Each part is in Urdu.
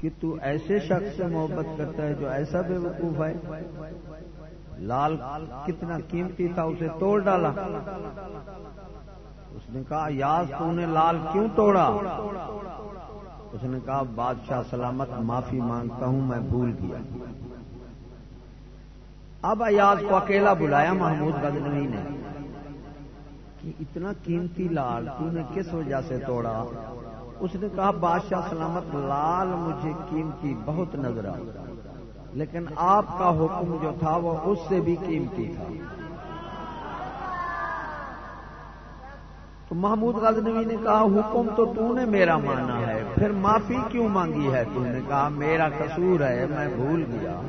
کہ تو ایسے شخص سے محبت کرتا ہے جو ایسا بے وقوف ہے۔ لال کتنا قیمتی تھا، اسے توڑ ڈالا۔ اس نے کہا یاز تو نے لال کیوں توڑا؟ اس نے کہا، بادشاہ سلامت، معافی مانگتا ہوں، میں بھول گیا۔ اب ایاز کو اکیلا بلایا، محمود غزنوی نے۔ کہ اتنا قیمتی لال تو نے کس وجہ سے توڑا؟ اس نے کہا، بادشاہ سلامت، لال مجھے قیمتی بہت نظر آیا لیکن آپ کا حکم جو تھا وہ اس سے بھی قیمتی تھا۔ تو محمود غزنوی نے کہا، حکم تو تو نے میرا مانا ہے، پھر معافی کیوں مانگی ہے؟ تو نے کہا، میرا قصور ہے، میں بھول گیا۔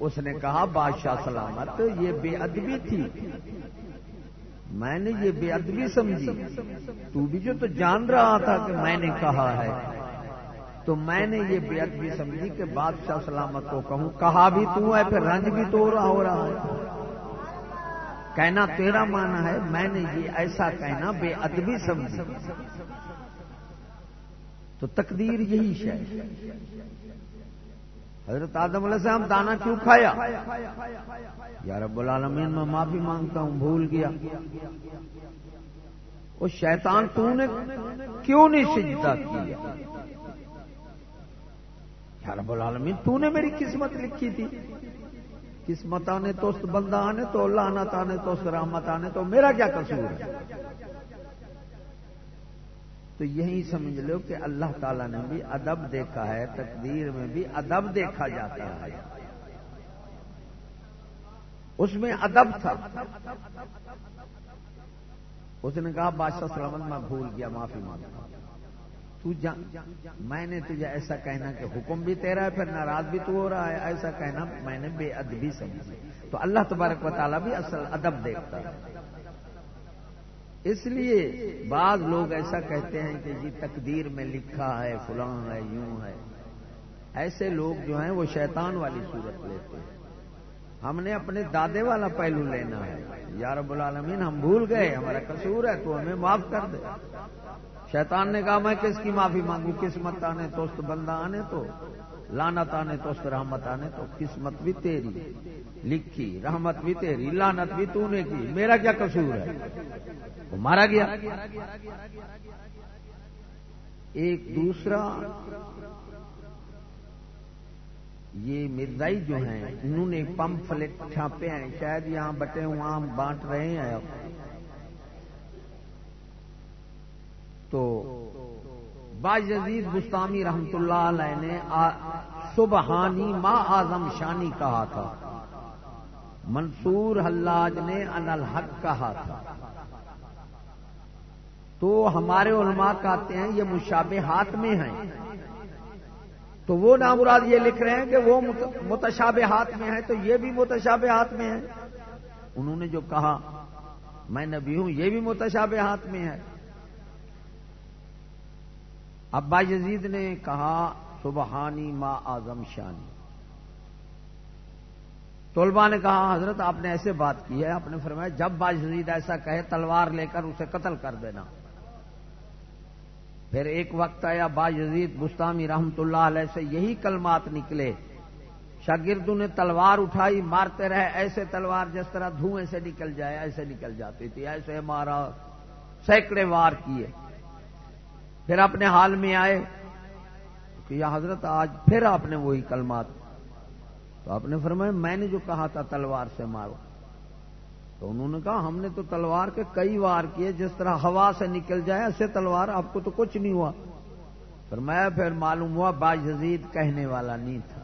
اس نے کہا، بادشاہ سلامت، یہ بے ادبی تھی۔ میں نے یہ بے ادبی سمجھی۔ تو بھی جو تو جان رہا تھا کہ میں نے کہا ہے۔ تو میں نے یہ بے ادبی سمجھی کہ بادشاہ سلامت کو کہوں۔ کہا بھی تو ہے، پھر رنج بھی تو رہا ہو رہا ہے۔ کہنا تیرا مانا ہے، میں نے یہ ایسا کہنا بے ادبی سمجھی۔ تو تقدیر یہی شہ حضرت آدم علیہ السلام دانا کیوں کھایا؟ یا رب العالمین، میں معافی مانگتا ہوں، بھول گیا۔ وہ شیطان تو نے کیوں نہیں سجدہ کیا؟ یا رب العالمین، تو نے میری قسمت لکھی تھی۔ قسمت آنے تو بندہ، آنے تو لانت آنے تو رحمت، آنے تو میرا کیا قصور ہے؟ تو یہی سمجھ لو کہ اللہ تعالیٰ نے بھی ادب دیکھا ہے، تقدیر میں بھی ادب دیکھا جاتا ہے۔ اس میں ادب تھا۔ اس نے کہا، بادشاہ سلامت، میں بھول گیا، معافی مانگتا تو جان میں نے تجھے ایسا کہنا کہ حکم بھی تیرا ہے، پھر ناراض بھی تو ہو رہا ہے۔ ایسا کہنا میں نے بے ادبی سمجھی تو اللہ تبارک و تعالیٰ بھی اصل ادب دیکھتا ہے۔ اس لیے بعض لوگ ایسا کہتے ہیں کہ جی تقدیر میں لکھا ہے، فلاں ہے، یوں ہے۔ ایسے لوگ جو ہیں، وہ شیطان والی صورت لیتے ہیں۔ ہم نے اپنے دادے والا پہلو لینا ہے۔ یا رب العالمین، ہم بھول گئے، ہمارا قصور ہے، تو ہمیں معاف کر دے۔ شیطان نے کہا، میں کس کی معافی مانگوں؟ قسمت آنے توست بندہ آنے تو لانت آنے توست رحمت آنے تو۔ قسمت بھی تیری لکھی، رحمت بھی تیری لانت بھی تو نے کی۔ میرا کیا قصور ہے؟ وہ مارا گیا۔ ایک دوسرا یہ مرزائی جو ہیں، انہوں نے پمپ فلٹ چھاپے ہیں۔ شاید یہاں بٹے وہاں بانٹ رہے ہیں۔ تو با جزید بستانی رحمت اللہ علیہ نے سبحانی ما آزم شانی کہا تھا۔ منصور حلاج نے ان الحق کہا تھا۔ تو ہمارے علماء کہتے ہیں، یہ مشابہ ہاتھ میں ہیں۔ تو وہ نامراد یہ لکھ رہے ہیں کہ وہ متشابہ ہاتھ میں ہے تو یہ بھی متشابہ ہاتھ میں ہے انہوں نے جو کہا، میں نبی ہوں، یہ بھی متشابہ ہاتھ میں ہے۔ ابا یزید نے کہا، سبحانی ما آزم شانی۔ طلبا نے کہا، حضرت آپ نے ایسے بات کی ہے، آپ نے فرمایا، جب با یزید ایسا کہے، تلوار لے کر اسے قتل کر دینا۔ پھر ایک وقت آیا با یزید بستانی رحمت اللہ علیہ سے یہی کلمات نکلے۔ شاگردوں نے تلوار اٹھائی، مارتے رہے، ایسے تلوار جس طرح دھوئیں سے نکل جائے، ایسے نکل جاتی تھی، ایسے مارا سینکڑے وار کیے۔ پھر اپنے حال میں آئے کہ یا حضرت آج پھر آپ نے وہی کلمات۔ تو آپ نے فرمایا، میں نے جو کہا تھا تلوار سے مارو۔ تو انہوں نے کہا ہم نے تو تلوار کے کئی وار کیے، جس طرح ہوا سے نکل جائے، ایسے تلوار آپ کو تو کچھ نہیں ہوا۔ فرمایا پھر معلوم ہوا با جزید کہنے والا نہیں تھا۔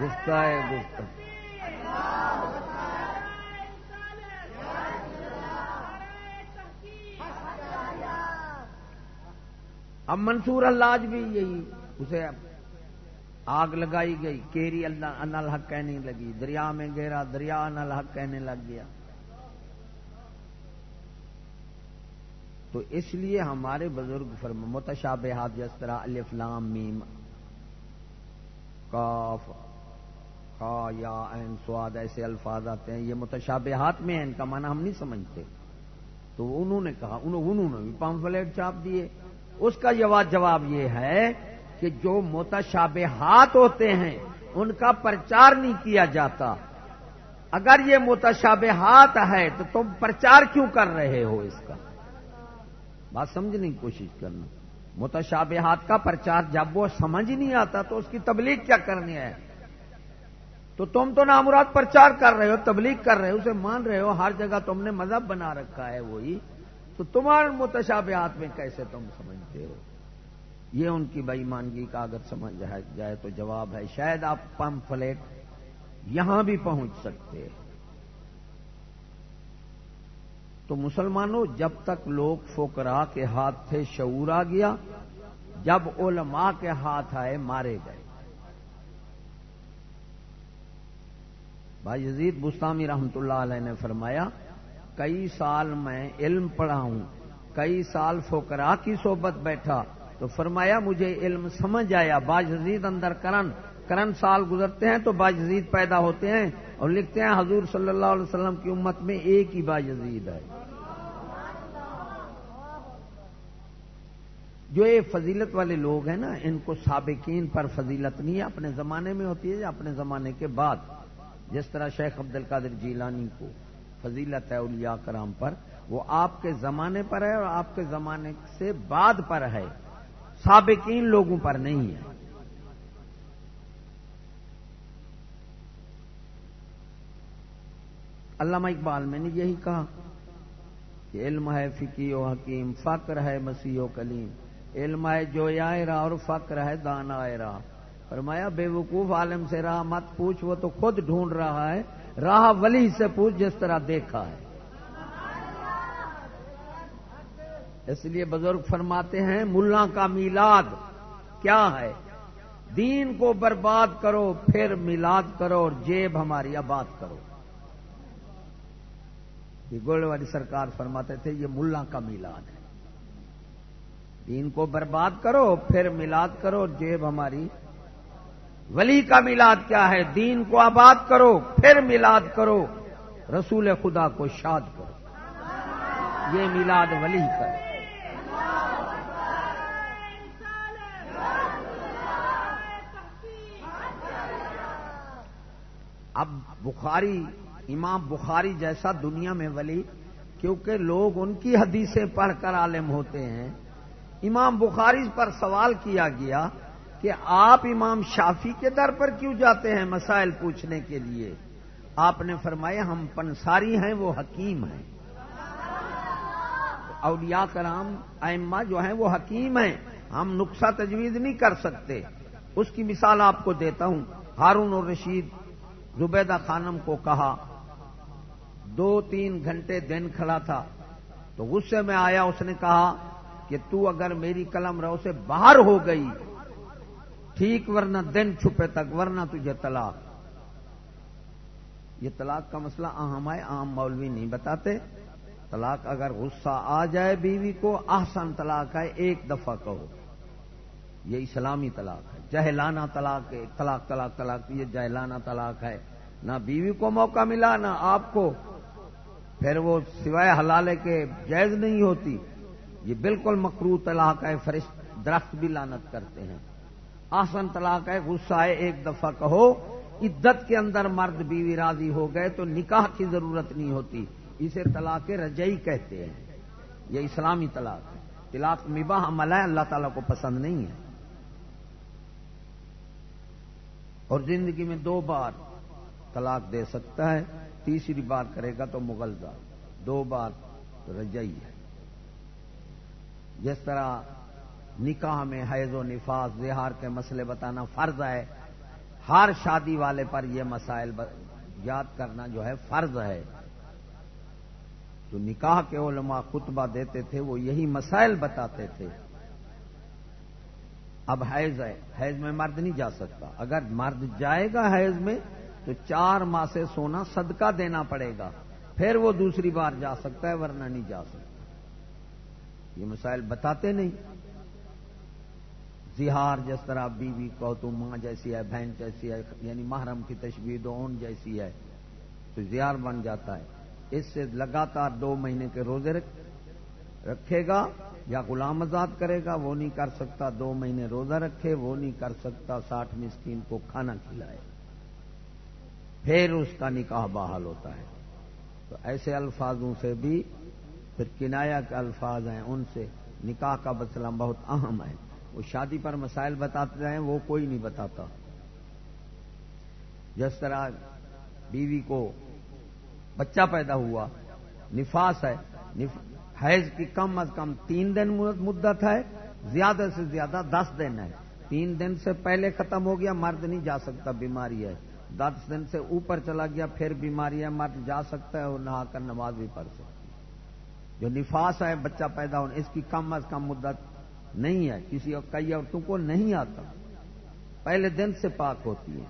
گستا ہے گستا اب منصور اللہ بھی یہی، اسے آگ لگائی گئی، کیری اللہ الحق کہنے لگی، دریا میں گہرا دریا الحق کہنے لگ گیا۔ تو اس لیے ہمارے بزرگ فرم، متشابہات جس طرح الفلام میم کاف خا، یا، این، سواد ایسے الفاظ آتے ہیں، یہ متشابہات میں ہیں، ان کا معنی ہم نہیں سمجھتے۔ تو انہوں نے کہا، انہوں نے بھی پمفلیٹ چھاپ دیے۔ اس کا جواب یہ ہے کہ جو متشابہات ہوتے ہیں، ان کا پرچار نہیں کیا جاتا۔ اگر یہ متشابہات ہے، تو تم پرچار کیوں کر رہے ہو اس کا؟ بات سمجھنے کی کوشش کرنا۔ متشابہات کا پرچار جب وہ سمجھ نہیں آتا، تو اس کی تبلیغ کیا کرنی ہے؟ تو تم تو نامراد پرچار کر رہے ہو، تبلیغ کر رہے ہو، اسے مان رہے ہو، ہر جگہ تم نے مذہب بنا رکھا ہے وہی۔ تو تمہارے متشابہات میں کیسے تم سمجھتے ہو؟ یہ ان کی بےمانگی کا اگر سمجھ جائے تو جواب ہے، شاید آپ پمپ فلیٹ یہاں بھی پہنچ سکتے۔ تو مسلمانوں، جب تک لوگ فوکرا کے ہاتھ تھے شعور آ گیا، جب علماء کے ہاتھ آئے، مارے گئے۔ بھائی یزید بستانی رحمت اللہ علیہ نے فرمایا، کئی سال میں علم پڑھا ہوں، کئی سال فوکرا کی صحبت بیٹھا تو فرمایا مجھے علم سمجھ آیا باجزید اندر کرن کرن سال گزرتے ہیں تو باجزید پیدا ہوتے ہیں اور لکھتے ہیں حضور صلی اللہ علیہ وسلم کی امت میں ایک ہی باجزید ہے۔ جو یہ فضیلت والے لوگ ہیں نا، ان کو سابقین پر فضیلت نہیں ہے، اپنے زمانے میں ہوتی ہے یا اپنے زمانے کے بعد۔ جس طرح شیخ عبد القادر جیلانی کو فضیلت ہے اولیاء کرام پر، وہ آپ کے زمانے پر ہے اور آپ کے زمانے سے بعد پر ہے۔ سابقین لوگوں پر نہیں ہے۔ علامہ اقبال، میں نے یہی کہا کہ علم ہے فکی و حکیم، فقر ہے مسیح و کلیم۔ علم ہے جو را اور فقر ہے دانا را فرمایا، بے وقوف عالم سے راہ مت پوچھ، وہ تو خود ڈھونڈ رہا ہے، راہ ولی سے پوچھ جس طرح دیکھا ہے۔ اس لیے بزرگ فرماتے ہیں، ملا کا میلاد کیا ہے؟ دین کو برباد کرو، پھر میلاد کرو اور جیب ہماری آباد کرو۔ یہ گولڈ والی سرکار فرماتے تھے، یہ ملا کا میلاد ہے۔ دین کو برباد کرو، پھر میلاد کرو اور جیب ہماری ولی کا میلاد کیا ہے؟ دین کو آباد کرو، پھر میلاد کرو۔ رسول خدا کو شاد کرو۔ یہ میلاد ولی کرو اب بخاری، امام بخاری جیسا دنیا میں ولی، کیونکہ لوگ ان کی حدیثیں پڑھ کر عالم ہوتے ہیں، امام بخاری پر سوال کیا گیا کہ آپ امام شافی کے در پر کیوں جاتے ہیں مسائل پوچھنے کے لیے؟ آپ نے فرمایا، ہم پنساری ہیں، وہ حکیم ہیں۔ اولیاء کرام، ائمہ جو ہیں، وہ حکیم ہیں۔ ہم نقصہ تجویز نہیں کر سکتے۔ اس کی مثال آپ کو دیتا ہوں، ہارون اور رشید زبیدہ خانم کو کہا، دو تین گھنٹے دن کھڑا تھا، تو غصے میں آیا، اس نے کہا کہ تو اگر میری قلم رو سے باہر ہو گئی، ٹھیک، ورنہ دن چھپے تک، ورنہ تجھے طلاق۔ یہ طلاق کا مسئلہ اہم ہے، عام مولوی نہیں بتاتے۔ طلاق اگر غصہ آ جائے بیوی کو، احسن طلاق ہے، ایک دفعہ کہو۔ یہ اسلامی طلاق ہے۔ جہلانہ طلاق ہے، طلاق طلاق طلاق یہ جہلانہ طلاق ہے۔ نہ بیوی کو موقع ملا، نہ آپ کو۔ پھر وہ سوائے حلالے کے جائز نہیں ہوتی۔ یہ بالکل مکرو طلاق ہے، فرشت درخت بھی لانت کرتے ہیں۔ آسن طلاق ہے، غصہ ہے، ایک دفعہ کہو، عدت کے اندر مرد بیوی راضی ہو گئے تو نکاح کی ضرورت نہیں ہوتی۔ اسے طلاق رجئی کہتے ہیں۔ یہ اسلامی طلاق ہے۔ طلاق مباح عمل ہے، اللہ تعالیٰ کو پسند نہیں ہے۔ اور زندگی میں دو بار طلاق دے سکتا ہے، تیسری بار کرے گا تو مغلزہ دو بار رجئی ہے۔ جس طرح نکاح میں حیض و نفاذ، زہار کے مسئلے بتانا فرض ہے، ہر شادی والے پر یہ مسائل یاد کرنا جو ہے فرض ہے۔ جو نکاح کے علماء خطبہ دیتے تھے، وہ یہی مسائل بتاتے تھے۔ اب حیض ہے، حیض میں مرد نہیں جا سکتا۔ اگر مرد جائے گا حیض میں، تو چار ماہ سے سونا صدقہ دینا پڑے گا۔ پھر وہ دوسری بار جا سکتا ہے، ورنہ نہیں جا سکتا۔ یہ مسائل بتاتے نہیں۔ زہار جس طرح بیوی کو تو ماں جیسی ہے، بہن جیسی ہے یعنی محرم کی تشبیح اون جیسی ہے، تو زہار بن جاتا ہے۔ اس سے لگاتار دو مہینے کے روزے رکھے گا۔ یا غلام آزاد کرے گا، وہ نہیں کر سکتا، دو مہینے روزہ رکھے، وہ نہیں کر سکتا، ساٹھ مسکین کو کھانا کھلائے۔ پھر اس کا نکاح بحال ہوتا ہے۔ تو ایسے الفاظوں سے بھی پھر کنایا کے الفاظ ہیں، ان سے نکاح کا مسئلہ بہت اہم ہے۔ وہ شادی پر مسائل بتاتے ہیں وہ کوئی نہیں بتاتا۔ جس طرح بیوی کو بچہ پیدا ہوا، نفاس ہے حیض کی کم از کم تین دن مدت ہے، زیادہ سے زیادہ دس دن ہے۔ تین دن سے پہلے ختم ہو گیا، مرد نہیں جا سکتا، بیماری ہے۔ دس دن سے اوپر چلا گیا، پھر بیماری ہے، مرد جا سکتا ہے اور نہا کر نماز بھی پڑھ سکتا ہے۔ جو نفاس ہے، بچہ پیدا ہونے، اس کی کم از کم مدت نہیں ہے۔ کسی اور کئی عورتوں کو نہیں آتا۔ پہلے دن سے پاک ہوتی ہے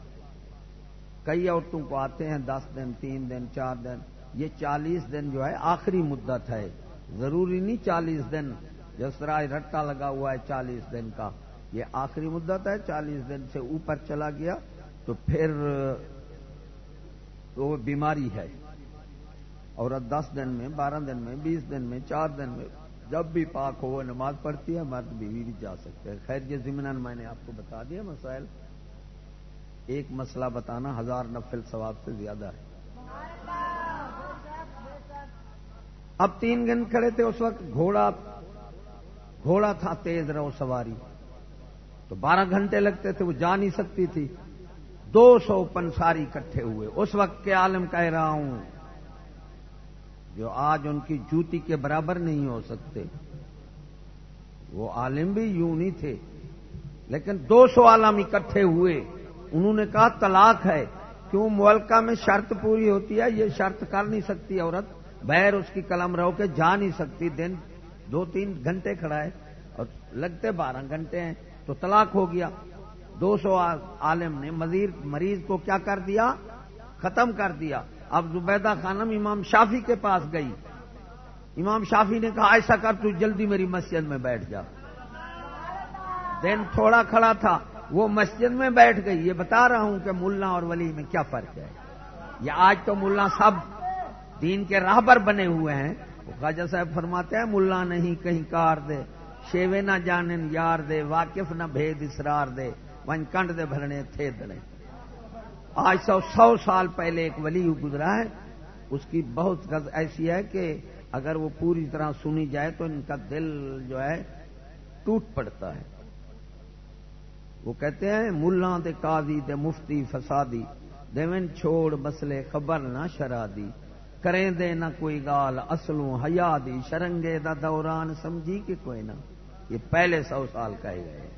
کئی عورتوں کو آتے ہیں دس دن، تین دن، چار دن۔ یہ چالیس دن جو ہے، آخری مدت ہے۔ ضروری نہیں چالیس دن۔ جس طرح رٹا لگا ہوا ہے چالیس دن کا۔ یہ آخری مدت ہے، چالیس دن سے اوپر چلا گیا۔ تو پھر وہ بیماری ہے۔ اور دس دن میں، بارہ دن میں، بیس دن میں، چار دن میں جب بھی پاک ہو، وہ نماز پڑھتی ہے، مرد بیوی بھی جا سکتے ہیں۔ خیر، یہ ضمن میں نے آپ کو بتا دیا مسائل۔ ایک مسئلہ بتانا، ہزار نفل ثواب سے زیادہ ہے۔ اب تین گن کھڑے تھے اس وقت، گھوڑا گھوڑا تھا تیز رہو سواری۔ تو بارہ گھنٹے لگتے تھے، وہ جا نہیں سکتی تھی۔ دو سو پنساری کٹھے ہوئے۔ اس وقت کے عالم کہہ رہا ہوں، جو آج ان کی جوتی کے برابر نہیں ہو سکتے۔ وہ عالم بھی یوں نہیں تھے، لیکن دو سو عالم اکٹھے ہوئے۔ انہوں نے کہا، طلاق ہے۔ کیوں؟ ملکہ میں شرط پوری ہوتی ہے، یہ شرط کر نہیں سکتی عورت۔ بیر اس کی قلم رو کے جا نہیں سکتی، دن دو تین گھنٹے کھڑا ہے اور لگتے بارہ گھنٹے ہیں، تو طلاق ہو گیا۔ دو سو عالم نے مزید مریض کو کیا کر دیا؟ ختم کر دیا۔ اب زبیدہ خانم امام شافی کے پاس گئی۔ امام شافی نے کہا ایسا کر، تو جلدی میری مسجد میں بیٹھ جا۔ دن تھوڑا کھڑا تھا، وہ مسجد میں بیٹھ گئی۔ یہ بتا رہا ہوں کہ ملا اور ولی میں کیا فرق ہے۔ یہ آج تو ملا سب دین کے راہبر بنے ہوئے ہیں۔ خواجہ صاحب فرماتے ہیں، ملا نہیں کہیں کار دے، شیوے نہ جانن یار دے، واقف نہ بھید اسرار دے، ون کنڈ دے بھرنے تھے دڑے آج سو سو سال پہلے ایک ولی گزرا ہے۔ اس کی بہت غز ایسی ہے کہ اگر وہ پوری طرح سنی جائے تو ان کا دل جو ہے ٹوٹ پڑتا ہے۔ وہ کہتے ہیں، ملا دے قاضی دے مفتی فسادی دیون چھوڑ مسلے خبر نہ شرادی۔ کریں دے نہ کوئی گال، اصلوں حیا دی شرنگے دا دوران سمجھی کہ کوئی نہ۔ یہ پہلے سو سال کہے گئے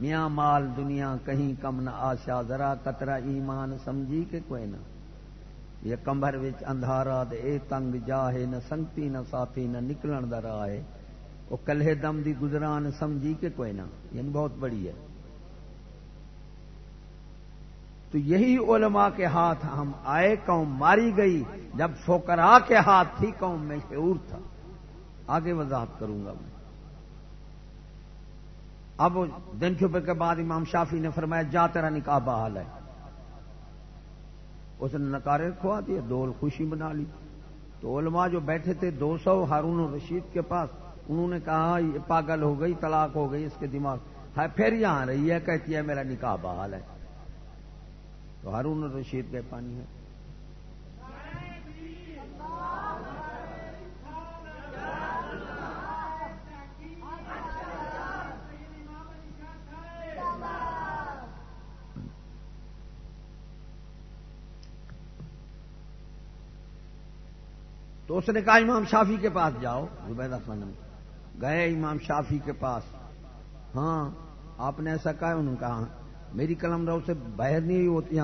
میاں مال دنیا کہیں کم نہ آشا، ذرا کترا ایمان سمجھی کہ کوئی نہ۔ یہ کمبر وچ اندھارا دے، اے تنگ جاہے، نہ سنگتی نہ ساتھی، نہ نکلن دا راہ ہے۔ وہ کلہے دم دی گزران سمجھی کہ کوئی نہ۔ یعنی بہت بڑی ہے۔ تو یہی علماء کے ہاتھ ہم آئے، قوم ماری گئی۔ جب فوکرا کے ہاتھ تھی، قوم میں شعور تھا۔ آگے وضاحت کروں گا میں۔ اب دن چھپے کے بعد امام شافی نے فرمایا، جا تیرا نکاح بحال ہے۔ اس نے نکارے کھوا دیا، دول خوشی بنا لی۔ تو علماء جو بیٹھے تھے، دو سو ہارون رشید کے پاس، انہوں نے کہا، یہ پاگل ہو گئی، طلاق ہو گئی، اس کے دماغ۔ ہے پھر یہاں رہی ہے، کہتی ہے، میرا نکاح بحال ہے۔ تو ہارون رشید کے پانی ہے۔ تو اس نے کہا امام شافی کے پاس جاؤ، زبیدہ خانم گئے امام شافی کے پاس۔ ہاں آپ نے ایسا کہا، انہوں نے کہا میری قلم رو سے باہر نہیں ہوتی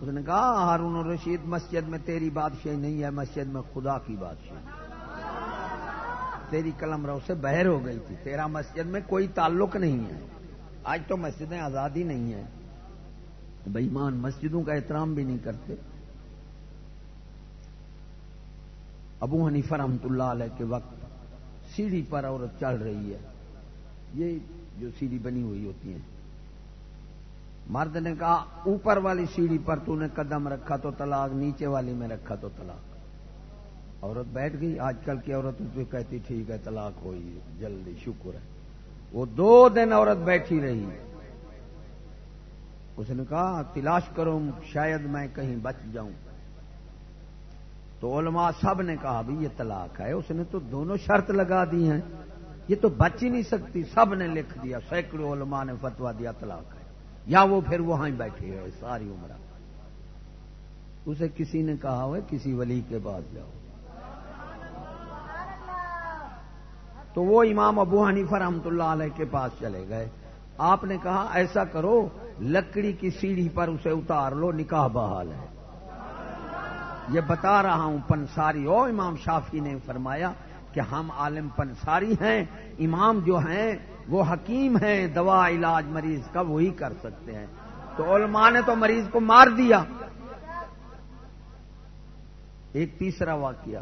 اس نے کہا ہارون رشید، مسجد میں تیری بادشاہی نہیں ہے، مسجد میں خدا کی بادشاہی تیری قلم رو سے بہر ہو گئی تھی۔ تیرا مسجد میں کوئی تعلق نہیں ہے۔ آج تو مسجدیں آزادی نہیں ہیں۔ بےمان مسجدوں کا احترام بھی نہیں کرتے۔ ابو حنیفہ رحمت اللہ علیہ کے وقت سیڑھی پر عورت چڑھ رہی ہے۔ یہ جو سیڑھی بنی ہوئی ہوتی ہیں۔ مرد نے کہا، اوپر والی سیڑھی پر تو نے قدم رکھا تو طلاق، نیچے والی میں رکھا تو طلاق۔ عورت بیٹھ گئی، آج کل کی عورت تو کہتی، ٹھیک ہے، طلاق ہوئی، جلدی، شکر ہے۔ وہ دو دن عورت بیٹھی رہی۔ اس نے کہا، تلاش کروں شاید میں کہیں بچ جاؤں۔ تو علماء سب نے کہا بھی یہ طلاق ہے۔ اس نے تو دونوں شرط لگا دی ہیں۔ یہ تو بچ ہی نہیں سکتی۔ سب نے لکھ دیا، سینکڑوں علماء نے فتوا دیا، طلاق ہے۔ یا وہ پھر وہاں ہی بیٹھے ہوئے، ساری عمر۔ اسے کسی نے کہا ہوئے، کسی ولی کے پاس جاؤ۔ تو وہ امام ابو حنیفہ رحمت اللہ علیہ کے پاس چلے گئے۔ آپ نے کہا، ایسا کرو، لکڑی کی سیڑھی پر اسے اتار لو، نکاح بحال ہے۔ یہ بتا رہا ہوں، پنساری۔ او امام شافی نے فرمایا کہ ہم عالم پنساری ہیں، امام جو ہیں وہ حکیم ہیں، دوا، علاج مریض کا وہی کر سکتے ہیں۔ تو علماء نے تو مریض کو مار دیا۔ ایک تیسرا واقعہ،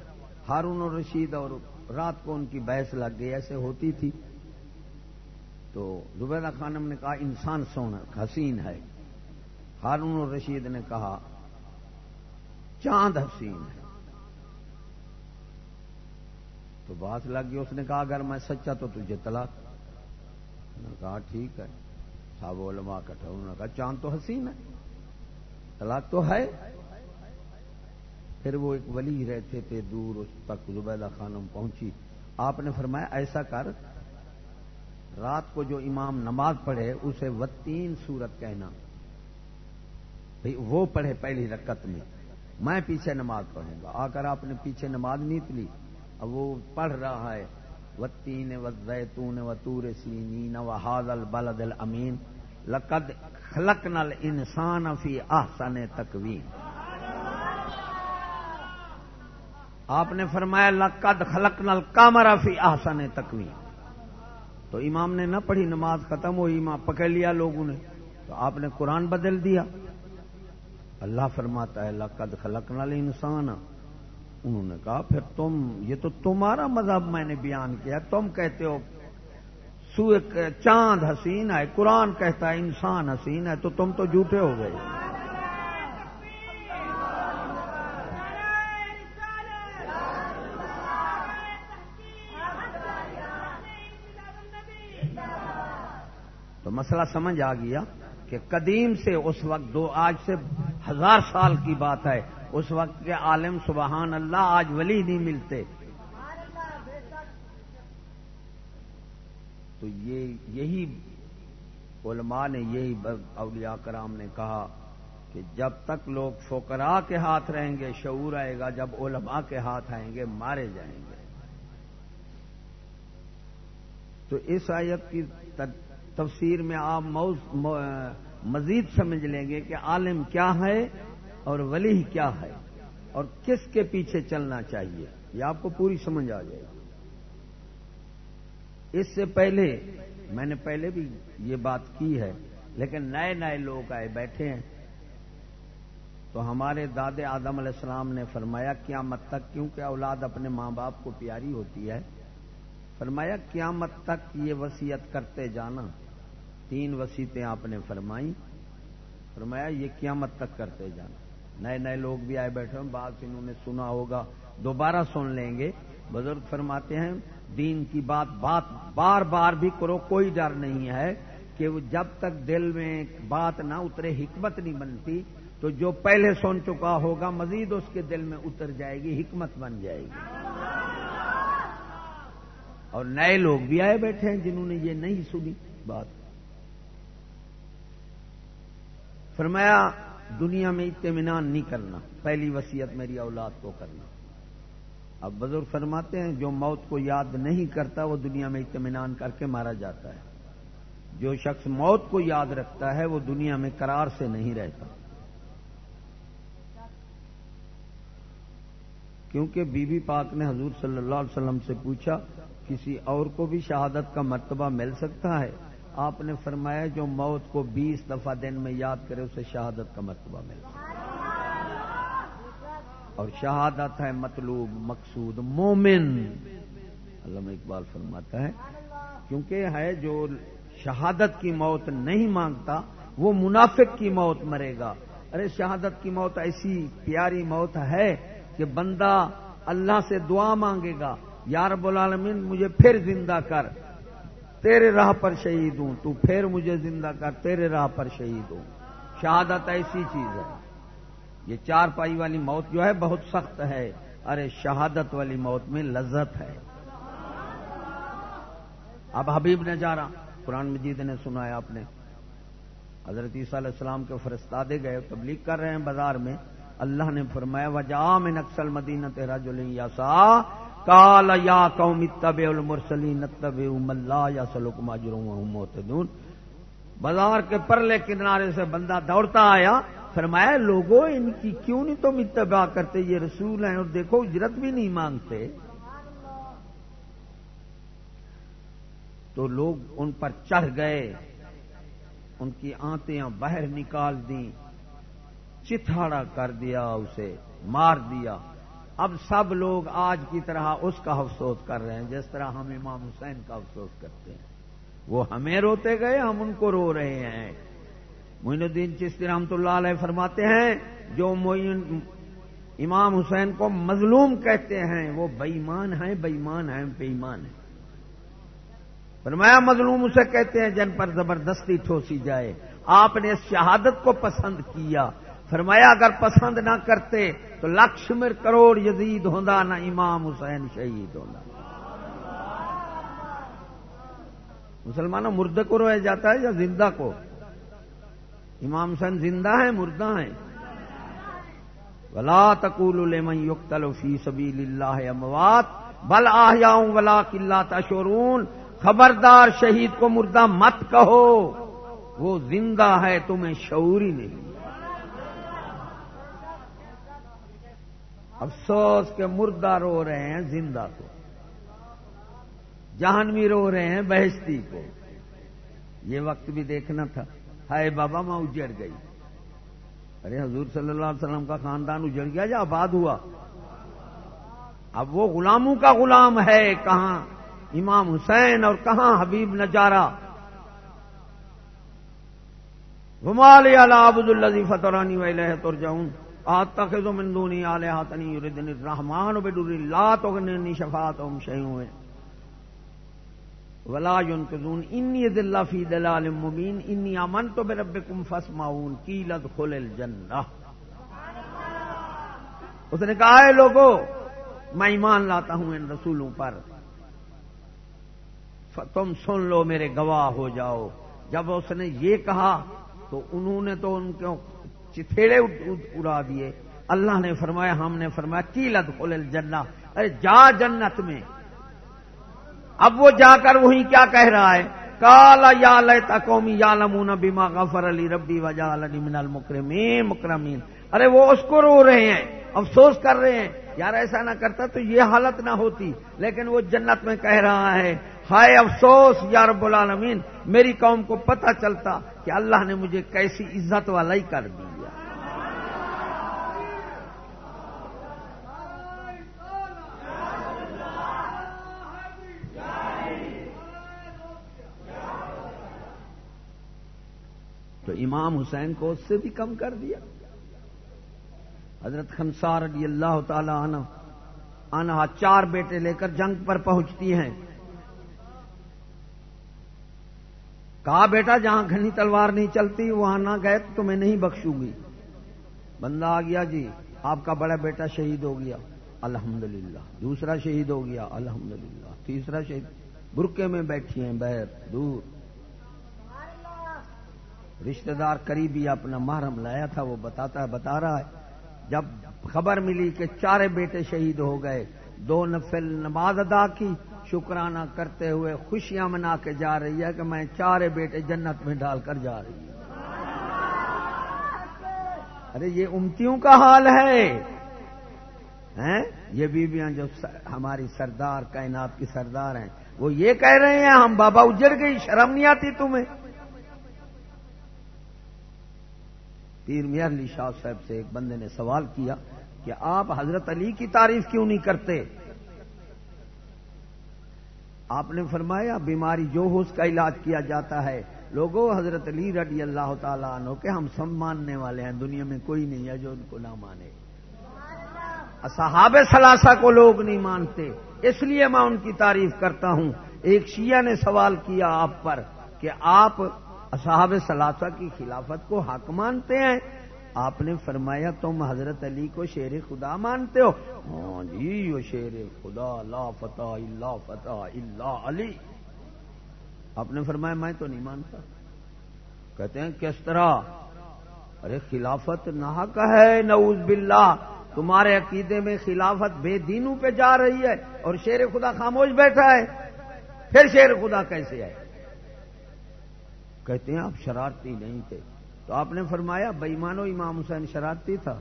ہارون اور رشید اور رات کو ان کی بحث لگ گئی، ایسے ہوتی تھی۔ تو زبیدہ خانم نے کہا، انسان سونا، حسین ہے۔ ہارون اور رشید نے کہا، چاند حسین ہے۔ تو بات لگ گئی، اس نے کہا، اگر میں سچا تو تجھے طلاق۔ نے کہا ٹھیک ہے۔ صاحب علماء کٹھا انہوں نے کہا چاند تو حسین ہے، طلاق تو ہے۔ پھر وہ ایک ولی رہتے تھے دور، اس تک زبیدہ خانم پہنچی۔ آپ نے فرمایا ایسا کر، رات کو جو امام نماز پڑھے، اسے و تین سورت کہنا۔ بھائی وہ پڑھے پہلی رکت میں۔ میں پیچھے نماز پڑھوں گا۔ آ کر آپ نے پیچھے نماز نیت لی۔ اب وہ پڑھ رہا ہے۔ و تین و زیتون و تور سینین و حاد البلد المین لقد خلق نل انسان فی آسن تکوین. آپ نے فرمایا، لقد خلق نل کامرا فی آسن تکوین. تو امام نے نہ پڑھی، نماز ختم ہوئی امام پکڑ لیا لوگوں نے. تو آپ نے قرآن بدل دیا. اللہ فرماتا ہے، لقد خلق نل انسان انہوں نے کہا، پھر تم یہ تو تمہارا مذہب میں نے بیان کیا تم کہتے ہو سو چاند حسین ہے، قرآن کہتا ہے انسان حسین ہے، تو تم تو جھوٹے ہو گئے۔ تو مسئلہ سمجھ آ گیا۔ کہ قدیم سے اس وقت دو، آج سے ہزار سال کی بات ہے۔ اس وقت کے عالم سبحان اللہ آج ولی نہیں ملتے۔ تو یہ، یہی علماء نے، یہی اولیاء کرام نے کہا کہ جب تک لوگ فوکرا کے ہاتھ رہیں گے، شعور آئے گا، جب علماء کے ہاتھ آئیں گے، مارے جائیں گے۔ تو اس آیت کی تفسیر میں آپ مزید سمجھ لیں گے کہ عالم کیا ہے اور ولی کیا ہے اور کس کے پیچھے چلنا چاہیے، یہ آپ کو پوری سمجھ آ جائے گی۔ اس سے پہلے، میں نے پہلے بھی یہ بات کی ہے، لیکن نئے نئے لوگ آئے بیٹھے ہیں۔ تو ہمارے داد آدم علیہ السلام نے فرمایا، قیامت تک، کیونکہ اولاد اپنے ماں باپ کو پیاری ہوتی ہے، فرمایا، قیامت تک یہ وسیعت کرتے جانا۔ تین وسیعتیں آپ نے فرمائی، فرمایا یہ قیامت تک کرتے جانا۔ نئے نئے لوگ بھی آئے بیٹھے ہیں بات انہوں نے سنا ہوگا، دوبارہ سن لیں گے۔ بزرگ فرماتے ہیں، دین کی بات بات بار بار بھی کرو، کوئی ڈر نہیں ہے کہ جب تک دل میں بات نہ اترے، حکمت نہیں بنتی، تو جو پہلے سن چکا ہوگا، مزید اس کے دل میں اتر جائے گی، حکمت بن جائے گی۔ اور نئے لوگ بھی آئے بیٹھے ہیں جنہوں نے یہ نہیں سنی بات۔ فرمایا، دنیا میں اطمینان نہیں کرنا، پہلی وصیت میری اولاد کو کرنا۔ اب بزرگ فرماتے ہیں، جو موت کو یاد نہیں کرتا، وہ دنیا میں اطمینان کر کے مارا جاتا ہے۔ جو شخص موت کو یاد رکھتا ہے، وہ دنیا میں قرار سے نہیں رہتا۔ کیونکہ بی بی پاک نے حضور صلی اللہ علیہ وسلم سے پوچھا، کسی اور کو بھی شہادت کا مرتبہ مل سکتا ہے؟ آپ نے فرمایا جو موت کو بیس دفعہ دن میں یاد کرے اسے شہادت کا مرتبہ ملتا اور شہادت ہے مطلوب، مقصود، مومن۔ علامہ اقبال فرماتا ہے، کیونکہ ہے جو شہادت کی موت نہیں مانگتا، وہ منافق کی موت مرے گا۔ ارے، شہادت کی موت ایسی پیاری موت ہے کہ بندہ اللہ سے دعا مانگے گا، یا رب العالمین مجھے پھر زندہ کر۔ تیرے راہ پر شہید ہوں، تو پھر مجھے زندہ کر، تیرے راہ پر شہید ہوں۔ شہادت ایسی چیز ہے۔ یہ چار پائی والی موت جو ہے بہت سخت ہے۔ ارے، شہادت والی موت میں لذت ہے۔ اب حبیب نے جا رہا۔ قرآن مجید نے سنایا آپ نے حضرت عیسیٰ علیہ السلام کے فرستادے گئے، تبلیغ کر رہے ہیں بازار میں۔ اللہ نے فرمایا وجہ میں نقصل مدینہ تیرا جو یاسا کال یا قوم تب المرسلی نتب اللہ یا سلوک ماجروں بازار کے پرلے کنارے سے بندہ دوڑتا آیا، فرمایا لوگوں ان کی کیوں نہیں تم اتباع کرتے؟ یہ رسول ہیں اور دیکھو، اجرت بھی نہیں مانگتے۔ تو لوگ ان پر چڑھ گئے، ان کی آنتیاں باہر نکال دیں، چتھاڑا کر دیا، اسے مار دیا۔ اب سب لوگ آج کی طرح اس کا افسوس کر رہے ہیں، جس طرح ہم امام حسین کا افسوس کرتے ہیں۔ وہ ہمیں روتے گئے، ہم ان کو رو رہے ہیں۔ معین الدین چشتی رحمت اللہ علیہ فرماتے ہیں، جو معین امام حسین کو مظلوم کہتے ہیں، وہ بےمان ہیں بےمان ہیں بے ایمان ہیں۔ فرمایا، مظلوم اسے کہتے ہیں جن پر زبردستی ٹھوسی جائے۔ آپ نے اس شہادت کو پسند کیا۔ فرمایا اگر پسند نہ کرتے تو لکشمر کروڑ یزید ہوندہ نہ امام حسین شہید ہوندہ مسلمانوں مردے کو رویا جاتا ہے یا زندہ کو؟ امام حسین زندہ ہے مردہ ہیں؟ ولا تقول لمن يقتل فی سبیل اللہ اموات بل آہیاؤں ولا قلہ تشورون خبردار شہید کو مردہ مت کہو، وہ زندہ ہے، تمہیں شعوری نہیں۔ افسوس کے مردہ رو رہے ہیں، زندہ کو۔ جہانوی رو رہے ہیں بہشتی کو۔ یہ وقت بھی دیکھنا تھا۔ ہائے بابا ماں اجڑ گئی۔ ارے حضور صلی اللہ علیہ وسلم کا خاندان اجڑ گیا یا آباد ہوا؟ اب وہ غلاموں کا غلام ہے، کہاں امام حسین اور کہاں حبیب نجارہ؟ گمال عبد الزی فتورانی ویلہ تر جاؤں آج تک مندونی علیہ تنی رحمان لا تو شفات ام شہوں ولا ينقذون. انی ذلہ فی دلال مبین. انی امن تو بے رب کم خل الجنہ. اس نے کہا ہے لوگوں میں ایمان لاتا ہوں ان رسولوں پر. تم سن لو میرے گواہ ہو جاؤ. جب اس نے یہ کہا، تو انہوں نے تو ان کے چتھیڑے اڑا دیے۔ اللہ نے فرمایا، ہم نے فرمایا کی لد کھول جنا ارے، جا جنت میں۔ اب وہ جا کر وہی کیا کہہ رہا ہے؟ کالا یا لتا قومی یا لمون بیما غفر علی ربی وجا علی من المکرمین مکرمین۔ ارے، وہ اس کو رو رہے ہیں، افسوس کر رہے ہیں۔ یار، ایسا نہ کرتا تو یہ حالت نہ ہوتی۔ لیکن وہ جنت میں کہہ رہا ہے، ہائے، افسوس، یا رب العالمین، میری قوم کو پتہ چلتا کہ اللہ نے مجھے کیسی عزت والا ہی کر دیا تو امام حسین کو اس سے بھی کم کر دیا۔ حضرت خنسار علی اللہ تعالی عنہ آنا چار بیٹے لے کر جنگ پر پہنچتی ہیں۔ کہا، بیٹا، جہاں گھنی تلوار نہیں چلتی، وہاں نہ گئے تو تمہیں نہیں بخشوں گی۔ بندہ آ گیا جی آپ کا بڑا بیٹا شہید ہو گیا۔ الحمد دوسرا شہید ہو گیا۔ الحمد تیسرا شہید۔ برکے میں بیٹھی ہیں بیر دور۔ رشتہ دار قریبی اپنا محرم لایا تھا، وہ بتاتا ہے، بتا رہا ہے، جب خبر ملی کہ چارے بیٹے شہید ہو گئے، دو نفل نماز ادا کی، شکرانہ کرتے ہوئے خوشیاں منا کے جا رہی ہے کہ میں چارے بیٹے جنت میں ڈال کر جا رہی ہوں۔ ارے، یہ امتیوں کا حال ہے۔ یہ بیویاں جو ہماری سردار، کائنات کی سردار ہیں، وہ یہ کہہ رہے ہیں، ہم بابا اجڑ گئی، شرم نہیں آتی تمہیں؟ پیر میاں علی شاہ صاحب سے ایک بندے نے سوال کیا کہ آپ حضرت علی کی تعریف کیوں نہیں کرتے؟ آپ نے فرمایا، بیماری جو ہو اس کا علاج کیا جاتا ہے۔ لوگوں، حضرت علی رضی اللہ تعالیٰ عنہ کہ ہم سب ماننے والے ہیں، دنیا میں کوئی نہیں ہے جو ان کو نہ مانے۔ صحاب ثلاثہ کو لوگ نہیں مانتے، اس لیے میں ان کی تعریف کرتا ہوں۔ ایک شیعہ نے سوال کیا آپ پر کہ آپ اصحاب ثلاثہ کی خلافت کو حق مانتے ہیں۔ آپ نے فرمایا تم حضرت علی کو شیر خدا مانتے ہو۔ ہاں جی وہ شیر خدا، لا فتح اللہ فتح اللہ علی۔ آپ نے فرمایا میں تو نہیں مانتا۔ کہتے ہیں کس طرح؟ ارے خلافت نہ ہے، نعوذ باللہ۔ تمہارے عقیدے میں خلافت بے دینوں پہ جا رہی ہے اور شیر خدا خاموش بیٹھا ہے۔ پھر شیر خدا کیسے ہے کہتے ہیں آپ شرارتی نہیں تھے۔ تو آپ نے فرمایا بےمانو امام حسین شرارتی تھا۔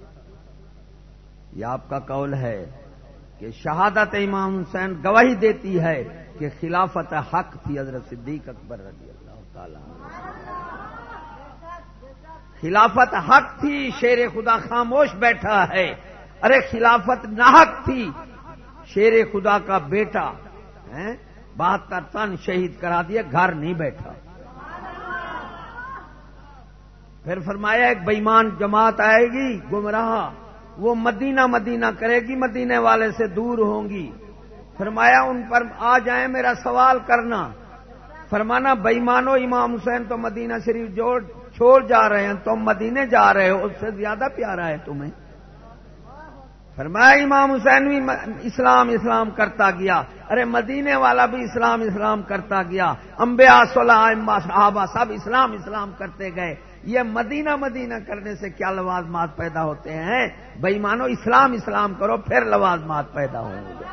یہ آپ کا قول ہے کہ شہادت امام حسین گواہی دیتی ہے کہ خلافت حق تھی حضرت صدیق اکبر رضی اللہ تعالی خلافت حق تھی، شیر خدا خاموش بیٹھا ہے۔ ارے، خلافت ناحق تھی، شیر خدا کا بیٹا بہتر تن شہید کرا دیا، گھر نہیں بیٹھا۔ پھر فرمایا ایک بےمان جماعت آئے گی، گمراہ، وہ مدینہ مدینہ کرے گی مدینے والے سے دور ہوں گی۔ فرمایا ان پر آ جائیں، میرا سوال کرنا۔ فرمانا بےمانو امام حسین تو مدینہ شریف جوڑ، چھوڑ جا رہے ہیں، تم مدینے جا رہے ہو، اس سے زیادہ پیارا ہے تمہیں۔ فرمایا، امام حسین بھی اسلام اسلام کرتا گیا۔ ارے، مدینے والا بھی اسلام اسلام کرتا گیا۔ امبیا صلاح صحابہ سب اسلام اسلام کرتے گئے۔ یہ مدینہ مدینہ کرنے سے کیا لوازمات پیدا ہوتے ہیں؟ بھائی مانو، اسلام اسلام کرو، پھر لوازمات پیدا ہوں گے۔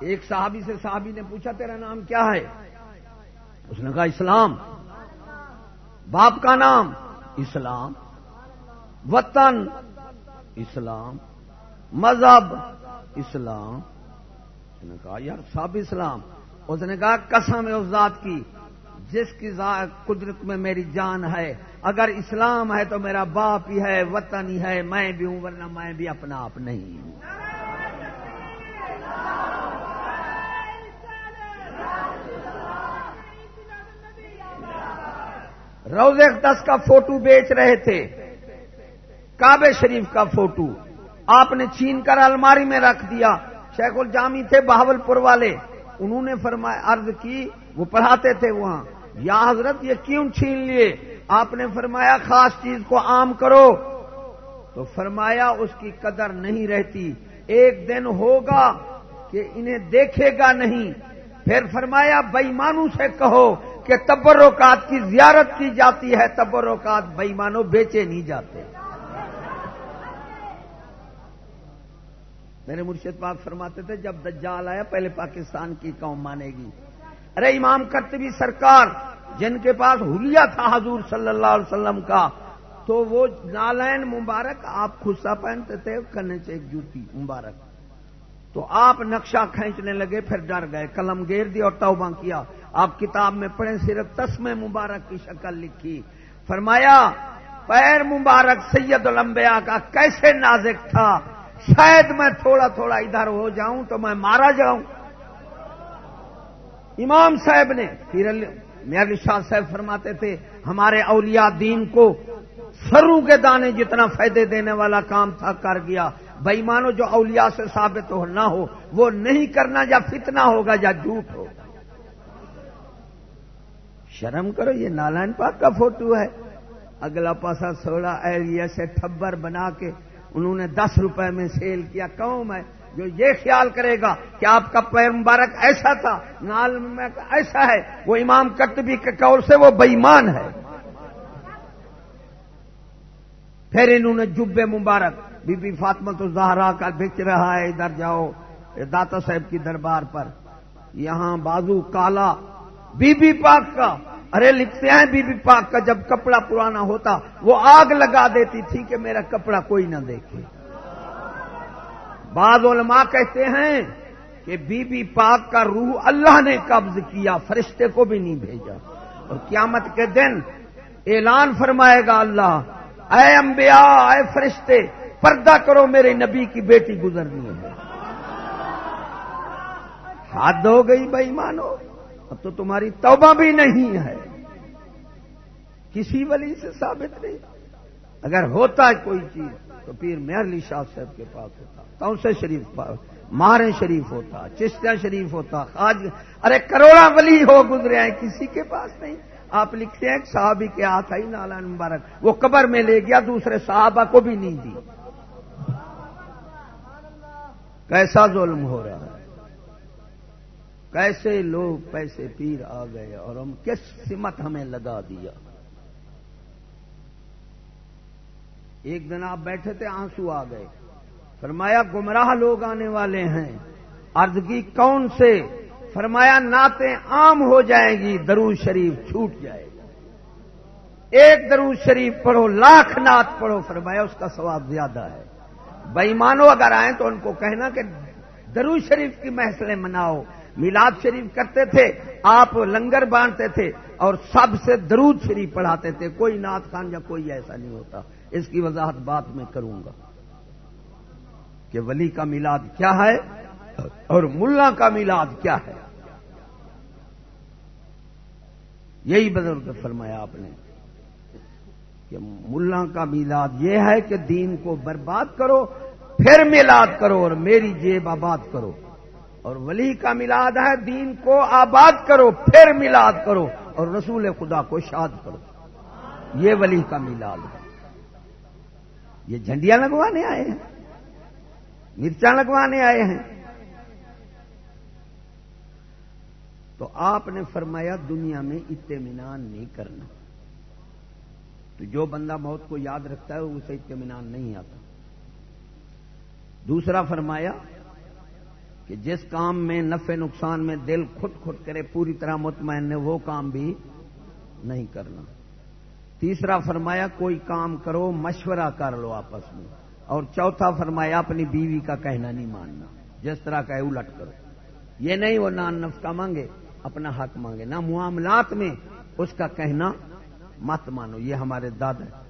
ایک صحابی سے صحابی نے پوچھا، تیرا نام کیا ہے؟ اس نے کہا، اسلام۔ باپ کا نام اسلام۔ وطن اسلام، مذہب اسلام۔ اس نے کہا، یار، سب اسلام۔ اس نے کہا، قسم اس ذات کی، جس کی قدرت میں میری جان ہے۔ اگر اسلام ہے تو میرا باپ ہی ہے، وطن ہی ہے۔ میں بھی ہوں، ورنہ میں بھی اپنا آپ نہیں ہوں۔ روز دس کا فوٹو بیچ رہے تھے۔ کعبے شریف کا فوٹو۔ آپ نے چھین کر الماری میں رکھ دیا۔ شیخ الجامی تھے بہاول پور والے۔ انہوں نے فرمایا، عرض کی، وہ پڑھاتے تھے وہاں۔ یا حضرت، یہ کیوں چھین لیے؟ آپ نے فرمایا، خاص چیز کو عام کرو۔ تو فرمایا، اس کی قدر نہیں رہتی۔ ایک دن ہوگا کہ انہیں دیکھے گا نہیں۔ پھر فرمایا، بےمانو سے کہو کہ تبرکات کی زیارت کی جاتی ہے۔ تبرکات بےمانو بیچے نہیں جاتے۔ میرے مرشد پاک فرماتے تھے، جب دجال آیا، پہلے پاکستان کی قوم مانے گی۔ ارے، امام کرتبی سرکار، جن کے پاس ہولیا تھا حضور صلی اللہ علیہ وسلم کا، تو وہ نالین مبارک، آپ خصہ پہنتے تھے کرنے سے ایک جوتی مبارک۔ تو آپ نقشہ کھینچنے لگے، پھر ڈر گئے، قلم گیر دی اور توبہ کیا۔ آپ کتاب میں پڑھیں، صرف تسم مبارک کی شکل لکھی۔ فرمایا، پیر مبارک سید الانبیاء کا کیسے نازک تھا؟ شاید میں تھوڑا تھوڑا ادھر ہو جاؤں تو میں مارا جاؤں۔ امام صاحب نے پھر میاں شاہ صاحب فرماتے تھے، ہمارے اولیاء دین کو سرو کے دانے جتنا فائدے دینے والا کام تھا، کر گیا۔ بھائی مانو، جو اولیاء سے ثابت ہو، نہ ہو، وہ نہیں کرنا یا فتنا ہوگا یا جھوٹ ہوگا۔ شرم کرو، یہ نالائن پاک کا فوٹو ہے۔ اگلا پاسا سوڑا ایریا سے ٹھبر بنا کے انہوں نے دس روپے میں سیل کیا۔ قوم ہے جو یہ خیال کرے گا کہ آپ کا پیر مبارک ایسا تھا، نال میں ایسا ہے، وہ امام کتبی کے قول سے وہ بےمان ہے۔ پھر انہوں نے جب مبارک، بی بی فاطمہ تو زہرا کا بک رہا ہے، ادھر جاؤ داتا صاحب کی دربار پر۔ یہاں بازو کالا، بی بی پاک کا۔ ارے لکھتے ہیں بی بی پاک کا جب کپڑا پرانا ہوتا، وہ آگ لگا دیتی تھی کہ میرا کپڑا کوئی نہ دیکھے۔ بعض علماء کہتے ہیں کہ بی بی پاک کا روح اللہ نے قبض کیا، فرشتے کو بھی نہیں بھیجا۔ اور قیامت کے دن اعلان فرمائے گا اللہ، اے انبیاء، اے فرشتے، پردہ کرو میرے نبی کی بیٹی گزرنی ہے۔ حد ہو گئی بھائی مانو اب تو تمہاری توبہ بھی نہیں ہے۔ کسی ولی سے ثابت نہیں۔ اگر ہوتا ہے کوئی چیز تو پیر علی شاہ صاحب کے پاس ہوتا۔ تو سے شریف مارے شریف ہوتا چشتہ شریف ہوتا، خاج ارے کروڑا ولی ہو گزرے ہیں، کسی کے پاس نہیں۔ آپ لکھتے ہیں، صحابی کے ہاتھ آئی نالا مبارک۔ وہ قبر میں لے گیا، دوسرے صحابہ کو بھی نہیں دی۔ کیسا ظلم ہو رہا ہے؟ کیسے لوگ پیسے پیر آ گئے اور ہم کس سمت ہمیں لگا دیا؟ ایک دن آپ بیٹھے تھے، آنسو آ گئے۔ فرمایا، گمراہ لوگ آنے والے ہیں۔ ارد کی کون سے؟ فرمایا، نعتیں عام ہو جائیں گی درود شریف چھوٹ جائے گا۔ ایک درود شریف پڑھو، لاکھ نعت پڑھو، فرمایا، اس کا ثواب زیادہ ہے۔ بےمانو اگر آئیں تو ان کو کہنا کہ درود شریف کی محفلیں مناؤ۔ میلاد شریف کرتے تھے، آپ لنگر باندھتے تھے اور سب سے درود شریف پڑھاتے تھے۔ کوئی نعت خان یا کوئی ایسا نہیں ہوتا۔ اس کی وضاحت بات میں کروں گا کہ ولی کا میلاد کیا ہے اور ملا کا میلاد کیا ہے۔ یہی بزرگ فرمایا آپ نے کہ ملا کا میلاد یہ ہے کہ دین کو برباد کرو، پھر میلاد کرو اور میری جیب آباد کرو۔ اور ولی کا میلاد ہے، دین کو آباد کرو، پھر میلاد کرو اور رسول خدا کو شاد کرو۔ یہ ولی کا میلاد ہے۔ یہ جھنڈیاں لگوانے آئے ہیں۔ مرچا لگوانے آئے ہیں۔ تو آپ نے فرمایا، دنیا میں اطمینان نہیں کرنا۔ تو جو بندہ موت کو یاد رکھتا ہے، اسے اطمینان نہیں آتا۔ دوسرا فرمایا کہ جس کام میں نفع نقصان میں دل خود خود کرے پوری طرح مطمئن ہے، وہ کام بھی نہیں کرنا۔ تیسرا فرمایا، کوئی کام کرو، مشورہ کر لو آپس میں۔ اور چوتھا فرمایا، اپنی بیوی کا کہنا نہیں ماننا۔ جس طرح کا الٹ کرو۔ یہ نہیں وہ نان نف کا مانگے، اپنا حق مانگے۔ نہ معاملات میں اس کا کہنا مت مانو۔ یہ ہمارے دادا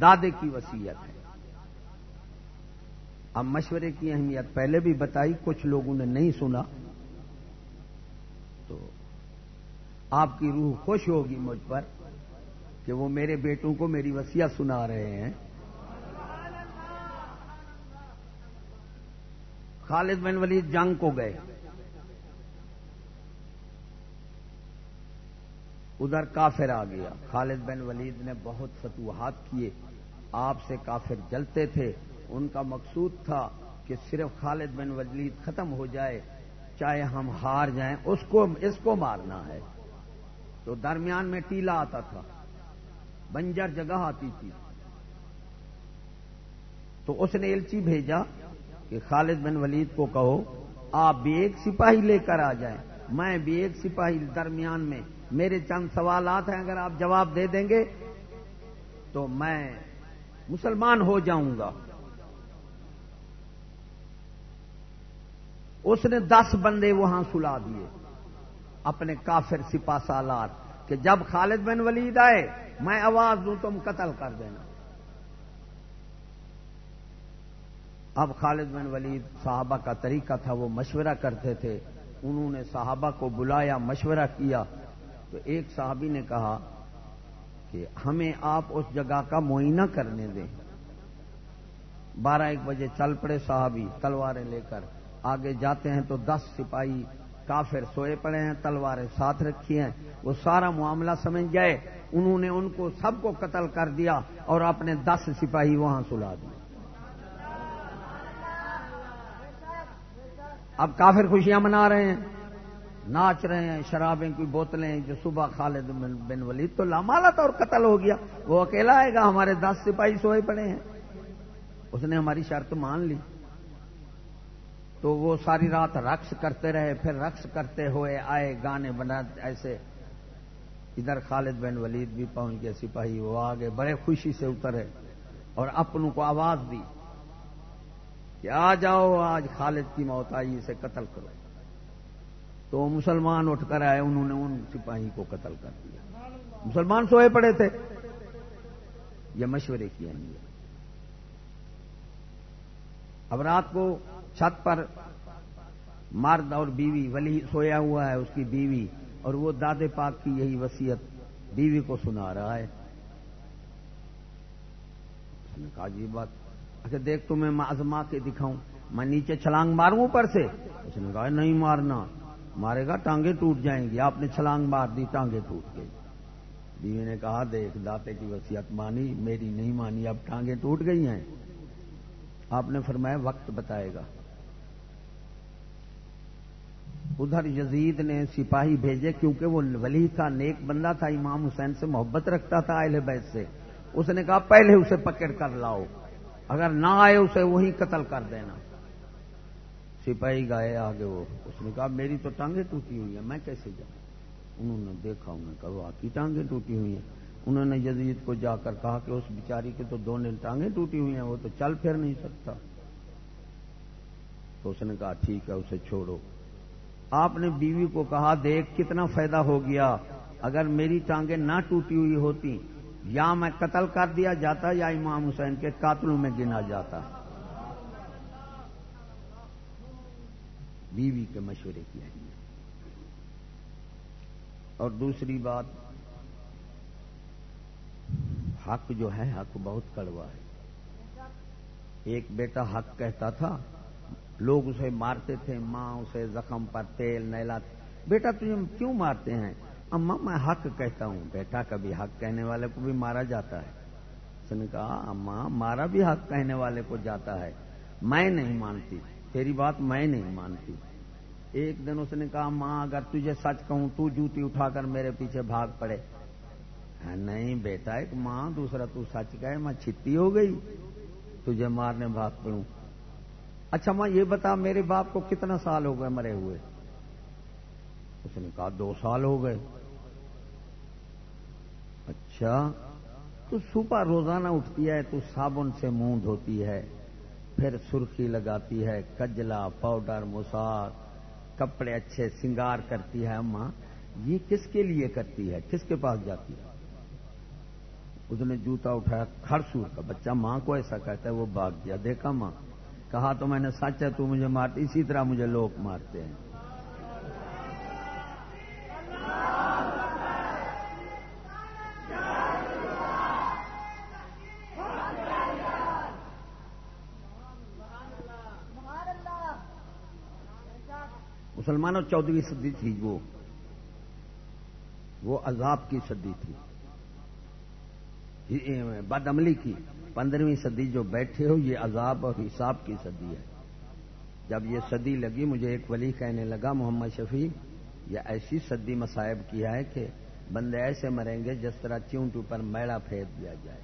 دادے کی وسیعت ہے۔ اب مشورے کی اہمیت پہلے بھی بتائی، کچھ لوگوں نے نہیں سنا۔ تو آپ کی روح خوش ہوگی مجھ پر کہ وہ میرے بیٹوں کو میری وسیعت سنا رہے ہیں۔ خالد بن ولید جنگ کو گئے۔ ادھر کافر آ گیا۔ خالد بن ولید نے بہت فتوحات کیے۔ آپ سے کافر جلتے تھے۔ ان کا مقصود تھا کہ صرف خالد بن ولید ختم ہو جائے، چاہے ہم ہار جائیں، اس کو اس کو مارنا ہے۔ تو درمیان میں ٹیلا آتا تھا، بنجر جگہ آتی تھی۔ تو اس نے الچی بھیجا کہ خالد بن ولید کو کہو، آپ بھی ایک سپاہی لے کر آ جائیں۔ میں بھی ایک سپاہی درمیان میں، میرے چند سوالات ہیں، اگر آپ جواب دے دیں گے تو میں مسلمان ہو جاؤں گا۔ اس نے دس بندے وہاں سلا دیے۔ اپنے کافر سپا سالات کہ جب خالد بن ولید آئے، میں آواز دوں تم قتل کر دینا۔ اب خالد بن ولید صحابہ کا طریقہ تھا، وہ مشورہ کرتے تھے۔ انہوں نے صحابہ کو بلایا، مشورہ کیا۔ تو ایک صحابی نے کہا کہ ہمیں آپ اس جگہ کا معائنہ کرنے دیں۔ بارہ ایک بجے چل پڑے صحابی، تلواریں لے کر۔ آگے جاتے ہیں تو دس سپاہی کافر سوئے پڑے ہیں، تلواریں ساتھ رکھی ہیں۔ وہ سارا معاملہ سمجھ گئے۔ انہوں نے ان کو سب کو قتل کر دیا اور اپنے دس سپاہی وہاں سلا دیے اب کافر خوشیاں منا رہے ہیں، ناچ رہے ہیں، شرابیں کی بوتلیں جو صبح خالد بن ولید تو لامالت اور قتل ہو گیا۔ وہ اکیلا آئے گا، ہمارے دس سپاہی سوئے پڑے ہیں۔ اس نے ہماری شرط مان لی۔ تو وہ ساری رات رقص کرتے رہے، پھر رقص کرتے ہوئے آئے گانے بنا ایسے۔ ادھر خالد بن ولید بھی پہنچ گئے، سپاہی وہ آگے بڑے خوشی سے اترے اور اپنوں کو آواز دی کہ آ جاؤ، آج خالد کی موت آئی، اسے قتل کرو۔ تو مسلمان اٹھ کر آئے، انہوں نے ان سپاہی کو قتل کر دیا۔ مسلمان سوئے پڑے تھے۔ یہ مشورے کیا اب رات کو چھت پر مرد اور بیوی، ولی سویا ہوا ہے اس کی بیوی، اور وہ دادے پاک کی یہی وسیعت بیوی کو سنا رہا ہے۔ اس نے کہا جی بات۔ اچھا دیکھ تمہیں میں آزما کے دکھاؤں۔ میں نیچے چھلانگ ماروں اوپر سے۔ اس نے کہا، نہیں مارنا۔ مارے گا، ٹانگیں ٹوٹ جائیں گی۔ آپ نے چھلانگ مار دی، ٹانگیں ٹوٹ گئی بیوی نے کہا، دیکھ، داتے کی وصیت مانی، میری نہیں مانی، اب ٹانگیں ٹوٹ گئی ہیں۔ آپ نے فرمایا، وقت بتائے گا۔ ادھر یزید نے سپاہی بھیجے کیونکہ وہ ولی تھا نیک بندہ تھا، امام حسین سے محبت رکھتا تھا اہل بیت سے۔ اس نے کہا، پہلے اسے پکڑ کر لاؤ، اگر نہ آئے اسے وہی قتل کر دینا۔ سپاہی گائے آگے وہ۔ اس نے کہا، میری تو ٹانگیں ٹوٹی ہوئی ہیں، میں کیسے جاؤں؟ انہوں نے دیکھا، انہوں نے کہا آپ کی ٹانگیں ٹوٹی ہوئی ہیں۔ انہوں نے یزید کو جا کر کہا کہ اس بیچاری کی تو دونوں ٹانگیں ٹوٹی ہوئی ہیں، وہ تو چل پھر نہیں سکتا۔ تو اس نے کہا، ٹھیک ہے، اسے چھوڑو۔ آپ نے بیوی کو کہا، دیکھ کتنا فائدہ ہو گیا۔ اگر میری ٹانگیں نہ ٹوٹی ہوئی ہوتی، یا میں قتل کر دیا جاتا یا امام حسین کے قاتلوں میں گنا جاتا۔ بیوی کے مشورے کی اہمیت۔ اور دوسری بات، حق جو ہے، حق بہت کڑوا ہے۔ ایک بیٹا حق کہتا تھا لوگ اسے مارتے تھے، ماں اسے زخم پر تیل، نیلا بیٹا، تجھے کیوں مارتے ہیں؟ اما میں حق کہتا ہوں۔ بیٹا، کبھی حق کہنے والے کو بھی مارا جاتا ہے۔ اس نے کہا اما مارا بھی حق کہنے والے کو جاتا ہے۔ میں نہیں مانتی۔ تیری بات میں نہیں مانتی۔ ایک دن اس نے کہا، ماں، اگر تجھے سچ کہوں، تو جوتی اٹھا کر میرے پیچھے بھاگ پڑے۔ ہاں، نہیں بیٹا، ایک ماں، دوسرا تو سچ کہے، میں چھتی ہو گئی۔ تجھے مارنے بھاگ پڑوں۔ اچھا ماں، یہ بتا، میرے باپ کو کتنا سال ہو گئے مرے ہوئے؟ اس نے کہا، دو سال ہو گئے۔ اچھا تو صبح روزانہ اٹھتی ہے، تو صابن سے منہ دھوتی ہے، پھر سرخی لگاتی ہے، کجلا، پاؤڈر مسار کپڑے اچھے سنگار کرتی ہے۔ اماں یہ کس کے لیے کرتی ہے؟ کس کے پاس جاتی ہے؟ اس نے جوتا اٹھایا کھڑسور کا۔ بچہ ماں کو ایسا کہتا ہے، وہ بھاگ گیا۔ دیکھا ماں کہا تو میں نے سچ ہے، تو مجھے مارتی اسی طرح مجھے لوگ مارتے ہیں۔ مسلمانوں چودہویں صدی تھی وہ۔ وہ عذاب کی صدی تھی۔ بد عملی کی۔ پندرہویں صدی جو بیٹھے ہو، یہ عذاب اور حساب کی صدی ہے۔ جب یہ صدی لگی، مجھے ایک ولی کہنے لگا، محمد شفیع، یہ ایسی صدی مصائب کیا ہے کہ بندے ایسے مریں گے جس طرح چونٹ اوپر میڑا پھینک دیا جائے۔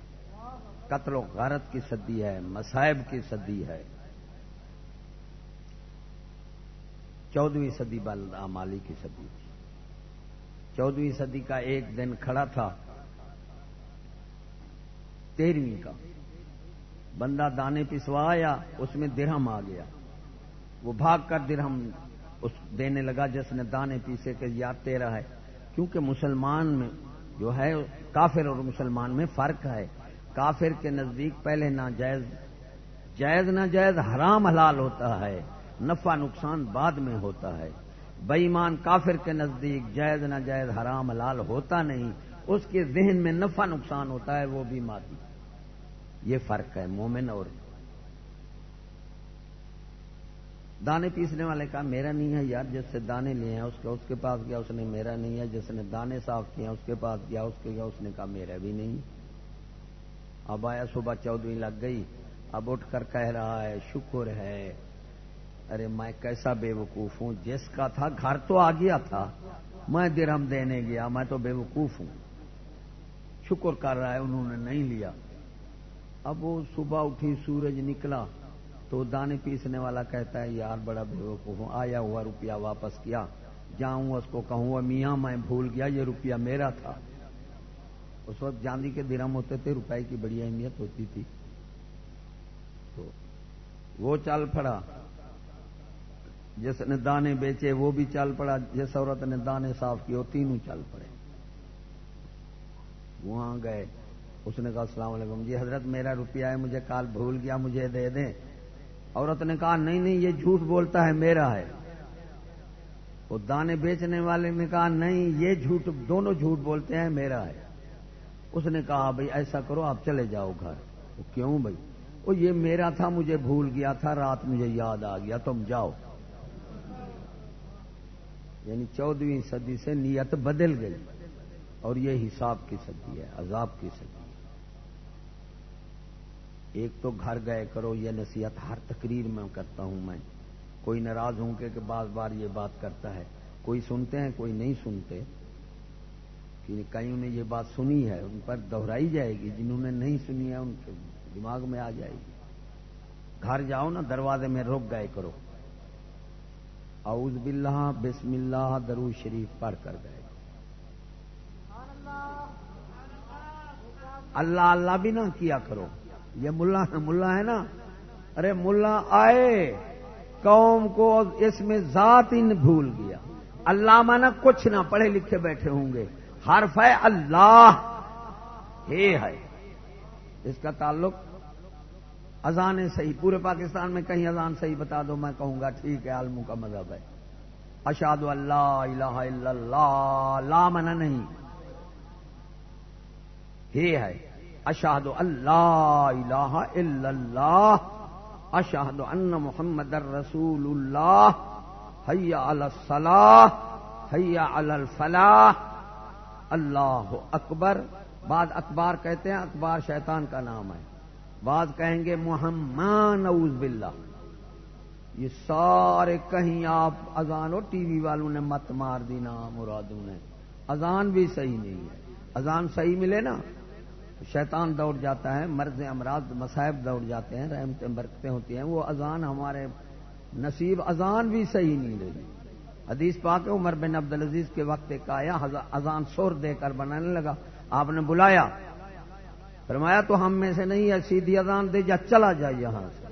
قتل و غارت کی صدی ہے، مصائب کی صدی ہے۔ چودہویں صدی بل مالی کی صدی تھی۔ چودہویں صدی کا ایک دن کھڑا تھا تیرہویں کا۔ بندہ دانے پسوایا اس میں درہم آ گیا۔ وہ بھاگ کر درہم اس دینے لگا جس نے دانے پیسے کے یاد تیرہ ہے۔ کیونکہ مسلمان میں جو ہے، کافر اور مسلمان میں فرق ہے۔ کافر کے نزدیک پہلے ناجائز، جائز ناجائز حرام حلال ہوتا ہے۔ نفع نقصان بعد میں ہوتا ہے۔ بےمان کافر کے نزدیک جائز ناجائز حرام حلال ہوتا نہیں۔ اس کے ذہن میں نفع نقصان ہوتا ہے، وہ بھی مادی یہ فرق ہے، مومن اور دانے پیسنے والے کا میرا نہیں ہے یار، جس سے دانے لیے ہیں اس کا اس کے پاس گیا، اس نے میرا نہیں ہے۔ جس نے دانے صاف کیے ہیں اس کے پاس گیا، اس کے گیا، اس نے کہا میرا بھی نہیں۔ اب آیا صبح چودہویں لگ گئی، اب اٹھ کر کہہ رہا ہے، شکر ہے۔ ارے میں کیسا بے وقوف ہوں؟ جس کا تھا، گھر تو آ گیا تھا۔ میں درہم دینے گیا، میں تو بے وقوف ہوں۔ شکر کر رہا ہے، انہوں نے نہیں لیا۔ اب وہ صبح اٹھی، سورج نکلا تو دانے پیسنے والا کہتا ہے، یار بڑا بے وقوف ہوں، آیا ہوا روپیہ واپس کیا؟ جاؤں، اس کو کہوں میاں، میں بھول گیا، یہ روپیہ میرا تھا۔ اس وقت چاندی کے درم ہوتے تھے روپئے کی بڑی اہمیت ہوتی تھی۔ تو وہ چل پڑا۔ جس نے دانے بیچے، وہ بھی چل پڑا۔ جس عورت نے دانے صاف کیے، وہ تینوں چل پڑے۔ وہاں گئے۔ اس نے کہا، السلام علیکم۔ جی حضرت، میرا روپیہ ہے، مجھے کال بھول گیا، مجھے دے دیں۔ عورت نے کہا، نہیں نہیں، یہ جھوٹ بولتا ہے، میرا ہے۔ وہ دانے بیچنے والے نے کہا، نہیں، یہ جھوٹ، دونوں جھوٹ بولتے ہیں، میرا ہے۔ اس نے کہا، بھائی، ایسا کرو، آپ چلے جاؤ گھر۔ کیوں بھائی؟ وہ، یہ میرا تھا، مجھے بھول گیا تھا، رات مجھے یاد آ گیا، تم جاؤ۔ یعنی چودہویں صدی سے نیت بدل گئی۔ اور یہ حساب کی صدی ہے، عذاب کی صدی ہے۔ ایک تو گھر گئے کرو، یہ نصیحت ہر تقریر میں کرتا ہوں میں۔ کوئی ناراض ہوں کہ بعض بار یہ بات کرتا ہے۔ کوئی سنتے ہیں، کوئی نہیں سنتے۔ کہ کئیوں نے یہ بات سنی ہے، ان پر دہرائی جائے گی۔ جنہوں نے نہیں سنی ہے، ان کے دماغ میں آ جائے گی۔ گھر جاؤ نا، دروازے میں روک گئے کرو۔ اعوذ باللہ، بسم اللہ درو شریف پڑھ کر گئے۔ اللہ اللہ بھی نہ کیا کرو۔ یہ ملا ملا ہے نا۔ ارے ملا آئے۔ قوم کو اس میں ذات ان بھول گیا۔ اللہ مانا کچھ نہ پڑھے لکھے بیٹھے ہوں گے۔ حرف ہے اللہ۔ ہے ہے اس کا تعلق اذان صحیح۔ پورے پاکستان میں کہیں اذان صحیح بتا دو، میں کہوں گا ٹھیک ہے، عالموں کا مذہب ہے۔ اشاد اللہ الہ الا اللہ۔ لا منا نہیں۔ ہی ہے اشاد اللہ الہ الا اللہ اشہد ان محمد الرسول اللہ حیا الصلاح حیا الفلاح. اللہ اکبر بعض اکبار کہتے ہیں، اکبار شیطان کا نام ہے۔ بعض کہیں گے، محمد، نعوذ باللہ. یہ سارے کہیں آپ اذان اور ٹی وی والوں نے مت مار دی نام مرادوں نے۔ اذان بھی صحیح نہیں ہے۔ اذان صحیح ملے نا شیطان دوڑ جاتا ہے، مرض امراض، مصائب دوڑ جاتے ہیں، رحمتیں، برکتیں ہوتی ہیں، وہ اذان ہمارے نصیب اذان بھی صحیح نہیں رہی۔ حدیث پاک عمر بن عبد العزیز کے وقت ایک آیا اذان سور دے کر بنانے لگا، آپ نے بلایا۔ فرمایا تو ہم میں سے نہیں ہے، سیدھی اذان دے جا، چلا جائے یہاں سے۔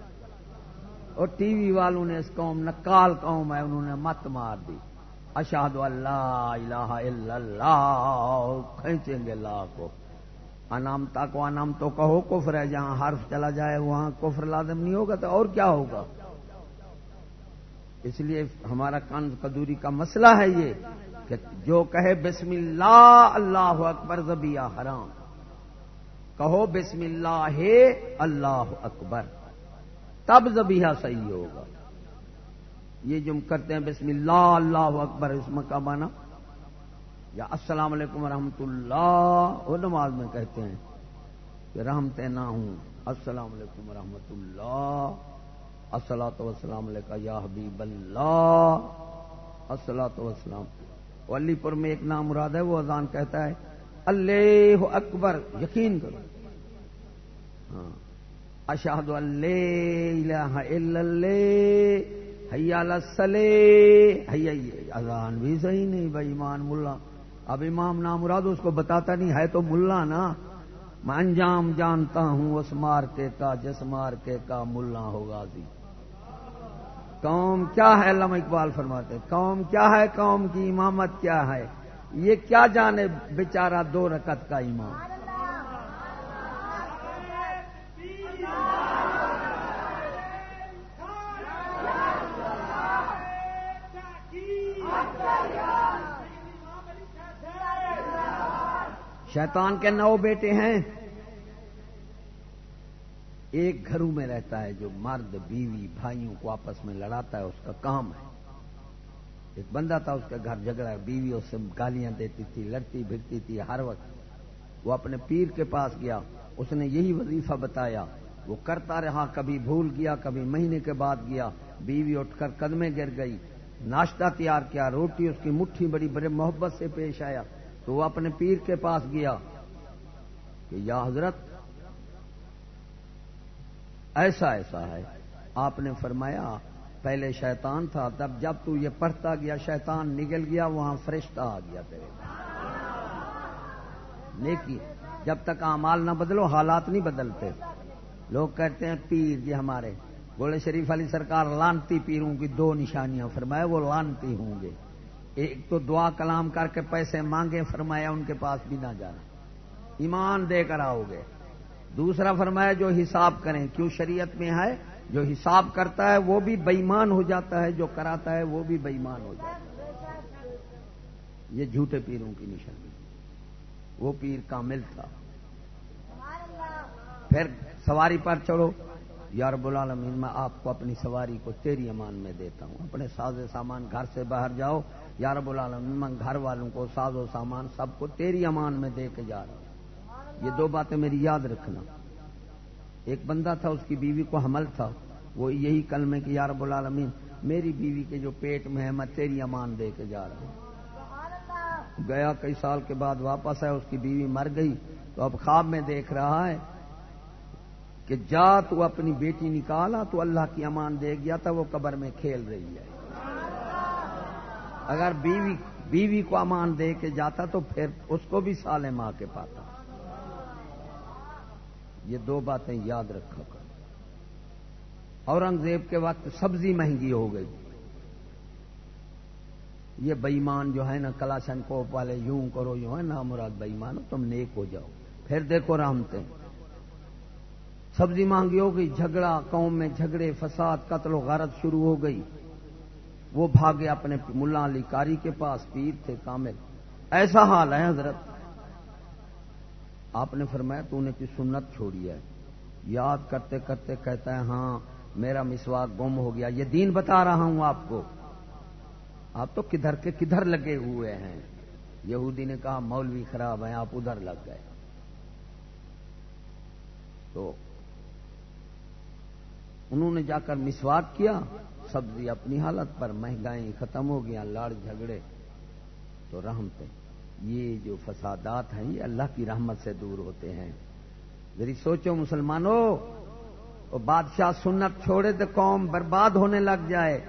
اور ٹی وی والوں نے اس قوم، نکال قوم ہے، انہوں نے مت مار دی۔ اشاد اللہ الہ الا اللہ، کھینچیں گے لا کو انامتا کو انام تو کہو، کفر ہے، جہاں حرف چلا جائے وہاں کفر لازم نہیں ہوگا تو اور کیا ہوگا؟ اس لیے ہمارا کان قدوری کا مسئلہ ہے یہ کہ جو کہے بسم اللہ اللہ اکبر زبیا حرام۔ کہو بسم اللہ ہے اللہ اکبر۔ تب زبیہ صحیح ہوگا۔ یہ جو کرتے ہیں بسم اللہ اللہ اکبر، اس میں کا مانا یا السلام علیکم ورحمۃ اللہ۔ وہ نماز میں کہتے ہیں کہ رحمت نہ ہوں۔ السلام علیکم ورحمۃ اللہ۔ السلاۃ وسلام علیکم یا حبیب اللہ۔ السلاۃ وسلام علی پور میں ایک نام مراد ہے، وہ اذان کہتا ہے، اللہ اکبر۔ یقین کرو۔ ہاں۔ اشہد اللہ حیا اذان بھی صحیح نہیں بھائی ایمان، ملا۔ اب امام نام مراد اس کو بتاتا نہیں، ہے تو ملا نا۔ میں انجام جانتا ہوں، اس مار کے کا، جس مار کے کا ملا ہوگا جی قوم کیا ہے؟ علامہ اقبال فرماتے قوم کیا ہے؟ قوم کی امامت کیا ہے؟ یہ کیا جانے، بیچارہ دو رکت کا امام۔ شیطان کے نو بیٹے ہیں۔ ایک گھروں میں رہتا ہے جو مرد، بیوی، بھائیوں کو آپس میں لڑاتا ہے، اس کا کام ہے۔ ایک بندہ تھا، اس کا گھر جھگڑا بیوی اس سے گالیاں دیتی تھی، لڑتی بھرتی تھی۔ ہر وقت وہ اپنے پیر کے پاس گیا، اس نے یہی وظیفہ بتایا۔ وہ کرتا رہا، کبھی بھول گیا، کبھی مہینے کے بعد گیا۔ بیوی اٹھ کر قدمے گر گئی، ناشتہ تیار کیا، روٹی اس کی مٹھی بڑی بڑے محبت سے پیش آیا۔ تو وہ اپنے پیر کے پاس گیا کہ یا حضرت، ایسا ایسا ہے۔ آپ نے فرمایا، پہلے شیطان تھا، تب جب تو یہ پڑھتا گیا، شیطان نکل گیا، وہاں فرشتہ آ گیا تیرے نیکی، جب تک امال نہ بدلو، حالات نہیں بدلتے۔ لوگ کہتے ہیں، پیر جی ہمارے بولے شریف علی سرکار لانتی پیروں کی دو نشانیاں فرمایا وہ لانتی ہوں گے۔ ایک تو دعا کلام کر کے پیسے مانگے، فرمایا ان کے پاس بھی نہ جانا۔ ایمان دے کر آؤ گے۔ دوسرا فرمایا، جو حساب کریں، کیوں شریعت میں ہے؟ جو حساب کرتا ہے، وہ بھی بےمان ہو جاتا ہے، جو کراتا ہے، وہ بھی بےمان ہو جاتا ہے۔ یہ جھوٹے پیروں کی نشانی۔ وہ پیر کامل تھا۔ پھر سواری پر چڑھو۔ یار العالمین، میں آپ کو اپنی سواری کو تیری امان میں دیتا ہوں۔ اپنے ساز سامان گھر سے باہر جاؤ۔ یار العالمین، میں گھر والوں کو ساز و سامان سب کو تیری امان میں دے کے جا رہا ہوں۔ یہ دو باتیں میری یاد رکھنا۔ ایک بندہ تھا، اس کی بیوی کو حمل تھا۔ وہ یہی کل میں کہ یار العالمین، میری بیوی کے جو پیٹ میں ہے، میں تیری امان دے کے جا رہا ہوں۔ گیا کئی سال کے بعد واپس ہے اس کی بیوی مر گئی۔ تو اب خواب میں دیکھ رہا ہے کہ جا تو اپنی بیٹی نکالا تو اللہ کی امان دے گیا تھا، وہ قبر میں کھیل رہی ہے۔ اگر بیوی بیوی کو امان دے کے جاتا تو پھر اس کو بھی سالے ماں کے پاتا۔ یہ دو باتیں یاد رکھا کر اورنگزیب کے وقت سبزی مہنگی ہو گئی۔ یہ بئیمان جو ہے نا، کلاشن کوپ والے، یوں کرو، یوں ہے نا مراد بئیمان تم نیک ہو جاؤ۔ پھر دیکھو رامتے سبزی مانگی ہو گئی، جھگڑا، قوم میں جھگڑے، فساد، قتل و غارت شروع ہو گئی۔ وہ بھاگے اپنے ملا علی کاری کے پاس، پیر تھے کامل۔ ایسا حال ہے حضرت۔ آپ نے فرمایا، تو نے کی سنت چھوڑی ہے۔ یاد کرتے کرتے کہتا ہے ہاں میرا مسواک گم ہو گیا۔ یہ دین بتا رہا ہوں آپ کو۔ آپ تو کدھر کے کدھر لگے ہوئے ہیں؟ یہودی نے کہا، مولوی خراب ہیں، آپ ادھر لگ گئے۔ تو انہوں نے جا کر مسواک کیا، سبزی اپنی حالت پر مہنگائی ختم ہو گیا لاڑ جھگڑے، تو رحمتے یہ جو فسادات ہیں، یہ اللہ کی رحمت سے دور ہوتے ہیں۔ ذری سوچو مسلمانوں بادشاہ سنت چھوڑے تو قوم برباد ہونے لگ جائے۔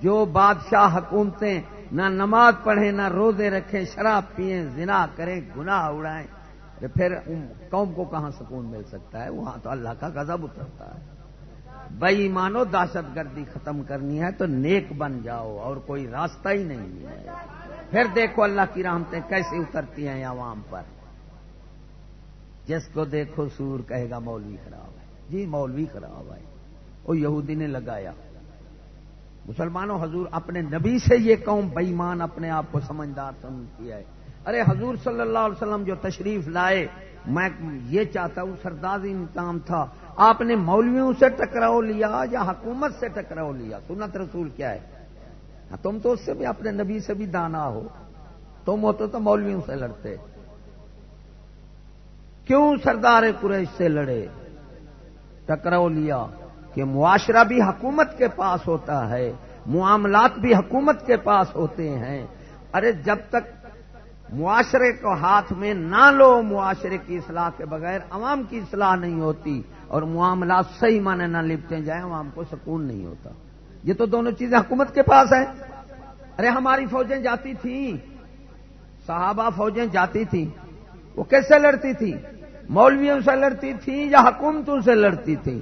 جو بادشاہ حکومتیں نہ نماز پڑھیں، نہ روزے رکھیں، شراب پئیں، زنا کریں، گناہ اڑائیں پھر قوم کو کہاں سکون مل سکتا ہے؟ وہاں تو اللہ کا غضب اترتا ہے۔ بئی مانو دہشت گردی ختم کرنی ہے تو نیک بن جاؤ اور کوئی راستہ ہی نہیں ہے۔ پھر دیکھو اللہ کی رحمتیں کیسے اترتی ہیں عوام پر۔ جس کو دیکھو سور کہے گا مولوی خراب ہے۔ جی مولوی خراب ہے۔ وہ یہودی نے لگایا۔ مسلمانوں، حضور اپنے نبی سے یہ قوم بےمان اپنے آپ کو سمجھدار سمجھتی ہے۔ ارے حضور صلی اللہ علیہ وسلم جو تشریف لائے، میں یہ چاہتا ہوں سردازی انتظام تھا۔ آپ نے مولویوں سے ٹکراؤ لیا یا حکومت سے ٹکراؤ لیا؟ سنت رسول کیا ہے؟ ہاں، تم تو اس سے بھی اپنے نبی سے بھی دانا ہو۔ تم ہوتے تو مولویوں سے لڑتے۔ کیوں سردار قریش سے لڑے؟ ٹکراؤ لیا کہ معاشرہ بھی حکومت کے پاس ہوتا ہے، معاملات بھی حکومت کے پاس ہوتے ہیں۔ ارے، جب تک معاشرے کو ہاتھ میں نہ لو، معاشرے کی اصلاح کے بغیر عوام کی اصلاح نہیں ہوتی۔ اور معاملات صحیح معنی نہ لپٹے جائیں عوام کو سکون نہیں ہوتا۔ یہ تو دونوں چیزیں حکومت کے پاس ہیں۔ ارے، ہماری فوجیں جاتی تھیں صحابہ فوجیں جاتی تھیں وہ کیسے لڑتی تھی؟ مولویوں سے لڑتی تھی یا حکومتوں سے لڑتی تھی؟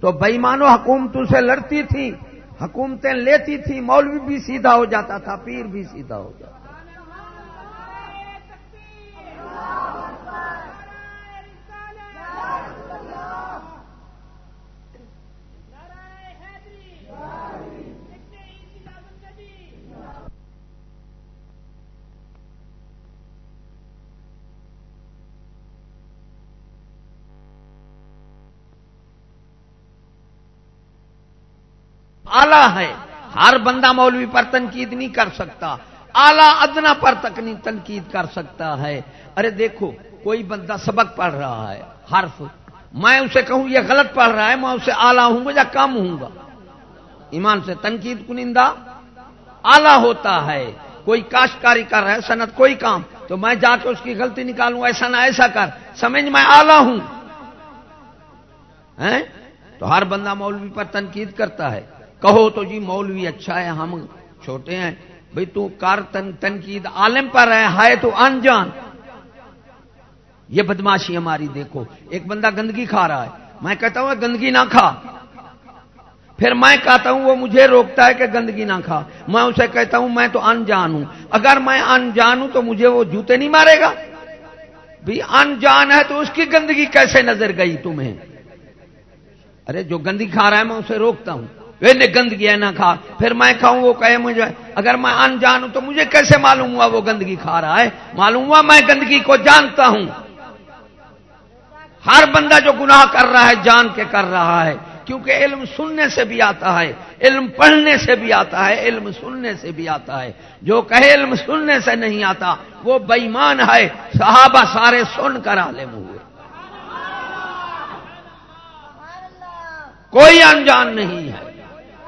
تو بےمانو حکومتوں سے لڑتی تھی، حکومتیں لیتی تھی، مولوی بھی سیدھا ہو جاتا تھا، پیر بھی سیدھا ہو جاتا۔ آلہ ہے۔ ہر بندہ مولوی پر تنقید نہیں کر سکتا۔ آلہ ادنا پر تنقید کر سکتا ہے۔ ارے دیکھو، کوئی بندہ سبق پڑھ رہا ہے، حرف۔ میں اسے کہوں، یہ غلط پڑھ رہا ہے، میں اسے آلہ ہوں گا یا کم ہوں گا۔ ایمان سے تنقید کنندہ آلہ ہوتا ہے۔ کوئی کاشتکاری کر رہا ہے، صنعت کوئی کام۔ تو میں جا کے اس کی غلطی نکالوں، ایسا نہ ایسا کر۔ سمجھ، میں آلہ ہوں۔ تو ہر بندہ مولوی پر تنقید کرتا ہے۔ کہو تو جی مولوی اچھا ہے، ہم چھوٹے ہیں۔ بھئی تو کار تن، تنقید عالم پر ہے، ہائے تو انجان۔ یہ بدماشی ہماری دیکھو، ایک بندہ گندگی کھا رہا ہے۔ میں کہتا ہوں، گندگی نہ کھا۔ پھر میں کہتا ہوں، وہ مجھے روکتا ہے کہ گندگی نہ کھا۔ میں اسے کہتا ہوں، میں تو انجان ہوں۔ اگر میں انجان ہوں تو مجھے وہ جوتے نہیں مارے گا؟ بھی انجان ہے تو اس کی گندگی کیسے نظر گئی تمہیں؟ ارے، جو گندگی کھا رہا ہے، میں اسے روکتا ہوں۔ نے گندگی ہے نہ کھا۔ پھر میں کھاؤں وہ کہے مجھے اگر میں انجان ہوں تو مجھے کیسے معلوم ہوا وہ گندگی کھا رہا ہے؟ معلوم ہوا میں گندگی کو جانتا ہوں۔ ہر بندہ جو گناہ کر رہا ہے جان کے کر رہا ہے۔ کیونکہ علم سننے سے بھی آتا ہے علم پڑھنے سے بھی آتا ہے علم سننے سے بھی آتا ہے۔ جو کہے علم سننے سے نہیں آتا وہ بےمان ہے۔ صحابہ سارے سن کر عالم ہوئے۔ کوئی انجان نہیں ہے۔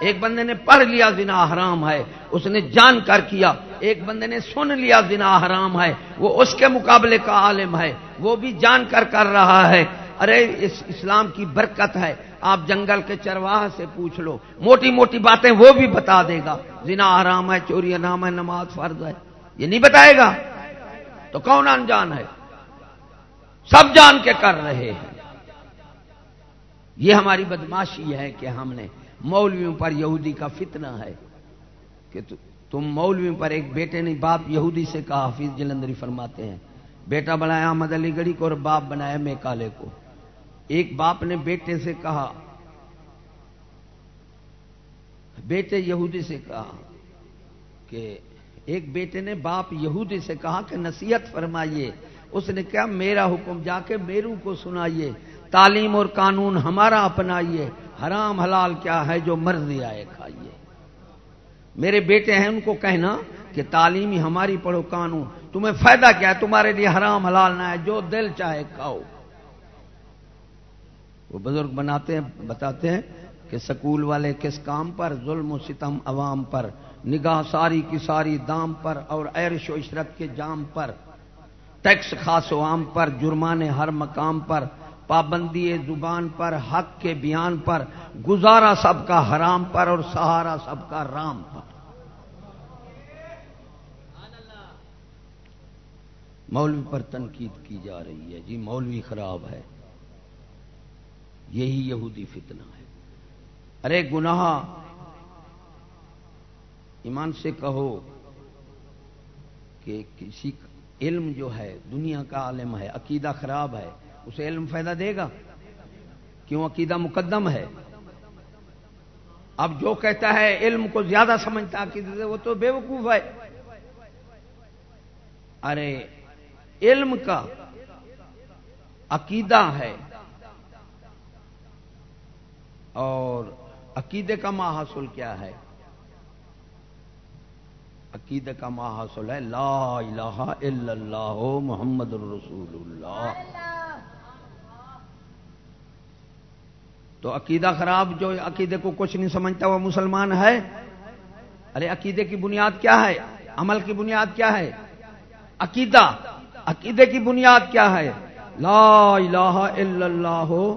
ایک بندے نے پڑھ لیا زنا حرام ہے، اس نے جان کر کیا۔ ایک بندے نے سن لیا زنا حرام ہے، وہ اس کے مقابلے کا عالم ہے، وہ بھی جان کر کر رہا ہے۔ ارے، اس اسلام کی برکت ہے، آپ جنگل کے چرواہ سے پوچھ لو۔ موٹی موٹی باتیں وہ بھی بتا دے گا۔ زنا حرام ہے، چوری نام ہے، نماز فرض ہے۔ یہ نہیں بتائے گا؟ تو کون انجان ہے؟ سب جان کے کر رہے ہیں۔ یہ ہماری بدماشی ہے کہ ہم نے مولویوں پر یہودی کا فتنہ ہے کہ تم مولویوں پر ایک بیٹے نے باپ یہودی سے کہا، حفیظ جلندری فرماتے ہیں، بیٹا بنایا احمد علی گڑھی کو اور باپ بنایا میں کالے کو۔ ایک باپ نے بیٹے سے کہا، بیٹے یہودی سے کہا کہ ایک بیٹے نے باپ یہودی سے کہا کہ نصیحت فرمائیے، اس نے کہا، میرا حکم جا کے میرو کو سنائیے، تعلیم اور قانون ہمارا اپنائیے حرام حلال کیا ہے جو مرضی آئے کھائیے۔ میرے بیٹے ہیں، ان کو کہنا کہ تعلیم ہی ہماری پڑھو قانون۔ تمہیں فائدہ کیا ہے؟ تمہارے لیے حرام حلال نہ ہے، جو دل چاہے کھاؤ۔ وہ بزرگ بناتے ہیں، بتاتے ہیں کہ سکول والے کس کام پر؟ ظلم و ستم عوام پر، نگاہ ساری کی ساری دام پر اور عرش و عشرت کے جام پر، ٹیکس خاص و عام پر، جرمانے ہر مقام پر۔ پابندی زبان پر، حق کے بیان پر، گزارا سب کا حرام پر اور سہارا سب کا رام پر۔ مولوی پر تنقید کی جا رہی ہے۔ جی مولوی خراب ہے۔ یہی یہودی فتنہ ہے۔ ارے گناہ، ایمان سے کہو کہ کسی علم جو ہے، دنیا کا عالم ہے، عقیدہ خراب ہے۔ اسے علم فائدہ دے گا۔ کیوں؟ عقیدہ مقدم ہے۔ اب جو کہتا ہے علم کو زیادہ سمجھتا عقیدے سے، وہ تو بے وقوف ہے۔ ارے، علم کا عقیدہ ہے۔ اور عقیدے کا حاصل کیا ہے؟ عقیدے کا حاصل ہے، لا الہ الا اللہ محمد الرسول اللہ۔ تو عقیدہ خراب جو عقیدے کو کچھ نہیں سمجھتا وہ مسلمان ہے؟ ارے عقیدے کی بنیاد کیا ہے؟ عمل کی بنیاد کیا ہے؟ عقیدہ، عقیدے کی بنیاد کیا ہے؟ لا الہ الا اللہ۔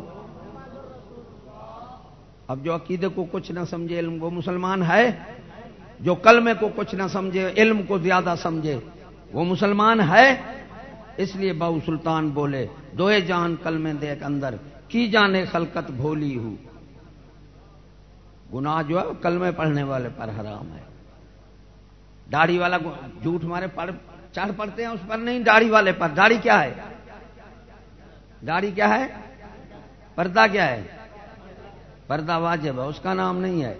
اب جو عقیدے کو کچھ نہ سمجھے علم، وہ مسلمان ہے؟ جو کلمے کو کچھ نہ سمجھے، علم کو زیادہ سمجھے، وہ مسلمان ہے؟ اس لیے باؤ سلطان بولے، دوئے جان کلمے دیکھ اندر۔ کی جانے خلقت بھولی ہوں؟ گناہ جو ہے کلمے پڑھنے والے پر حرام ہے۔ داڑھی والا جھوٹ مارے پڑھ چڑھ پڑتے ہیں، اس پر نہیں، داڑھی والے پر۔ داڑھی کیا ہے؟ داڑھی کیا ہے؟ پردہ کیا ہے؟ پردہ واجب ہے، اس کا نام نہیں ہے۔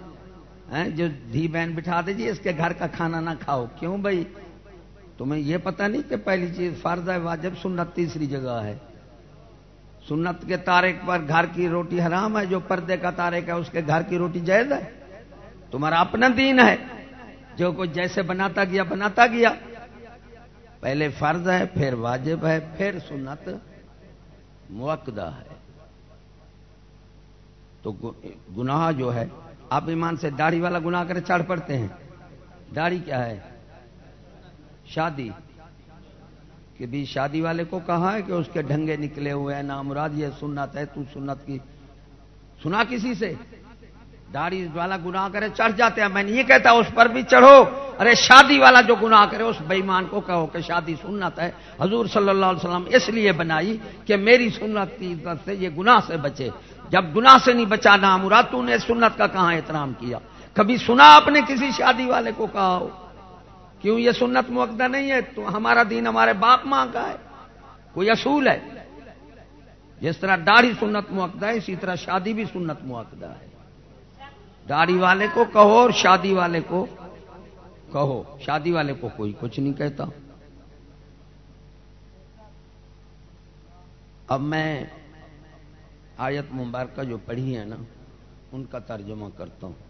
جو دھی بہن بٹھا دیجیے اس کے گھر کا کھانا نہ کھاؤ۔ کیوں بھائی؟ تمہیں یہ پتہ نہیں کہ پہلی چیز فرض ہے، واجب، سنت تیسری جگہ ہے۔ سنت کے تارک پر گھر کی روٹی حرام ہے، جو پردے کا تارک ہے، اس کے گھر کی روٹی جائز ہے۔ تمہارا اپنا دین ہے۔ جو کوئی جیسے بناتا گیا بناتا گیا۔ پہلے فرض ہے، پھر واجب ہے، پھر سنت موقدہ ہے۔ تو گناہ جو ہے، آپ ایمان سے داڑھی والا گناہ کرے چڑھ پڑتے ہیں۔ داڑھی کیا ہے؟ شادی۔ کہ بھی شادی والے کو کہا ہے کہ اس کے ڈھنگے نکلے ہوئے ہیں، نامراد یہ سنت ہے، تو سنت کی۔ سنا کسی سے؟ داڑھی والا گناہ کرے، چڑھ جاتے ہیں۔ میں نہیں کہتا اس پر بھی چڑھو۔ ارے، شادی والا جو گناہ کرے، اس بےمان کو کہو کہ شادی سنت ہے۔ حضور صلی اللہ علیہ وسلم اس لیے بنائی کہ میری سنت کی عزت سے یہ گناہ سے بچے۔ جب گناہ سے نہیں بچا نہ مراد تو نے سنت کا کہاں احترام کیا؟ کبھی سنا آپ نے کسی شادی والے کو کہا ہو؟ کیوں یہ سنت موقع نہیں ہے؟ تو ہمارا دین ہمارے باپ ماں کا ہے۔ کوئی اصول ہے؟ جس طرح داڑھی سنت موقع ہے، اسی طرح شادی بھی سنت موقع ہے۔ داڑھی والے کو کہو اور شادی والے کو کہو۔ شادی والے کو کوئی کچھ نہیں کہتا۔ اب میں آیت مبارکہ جو پڑھی ہے نا، ان کا ترجمہ کرتا ہوں۔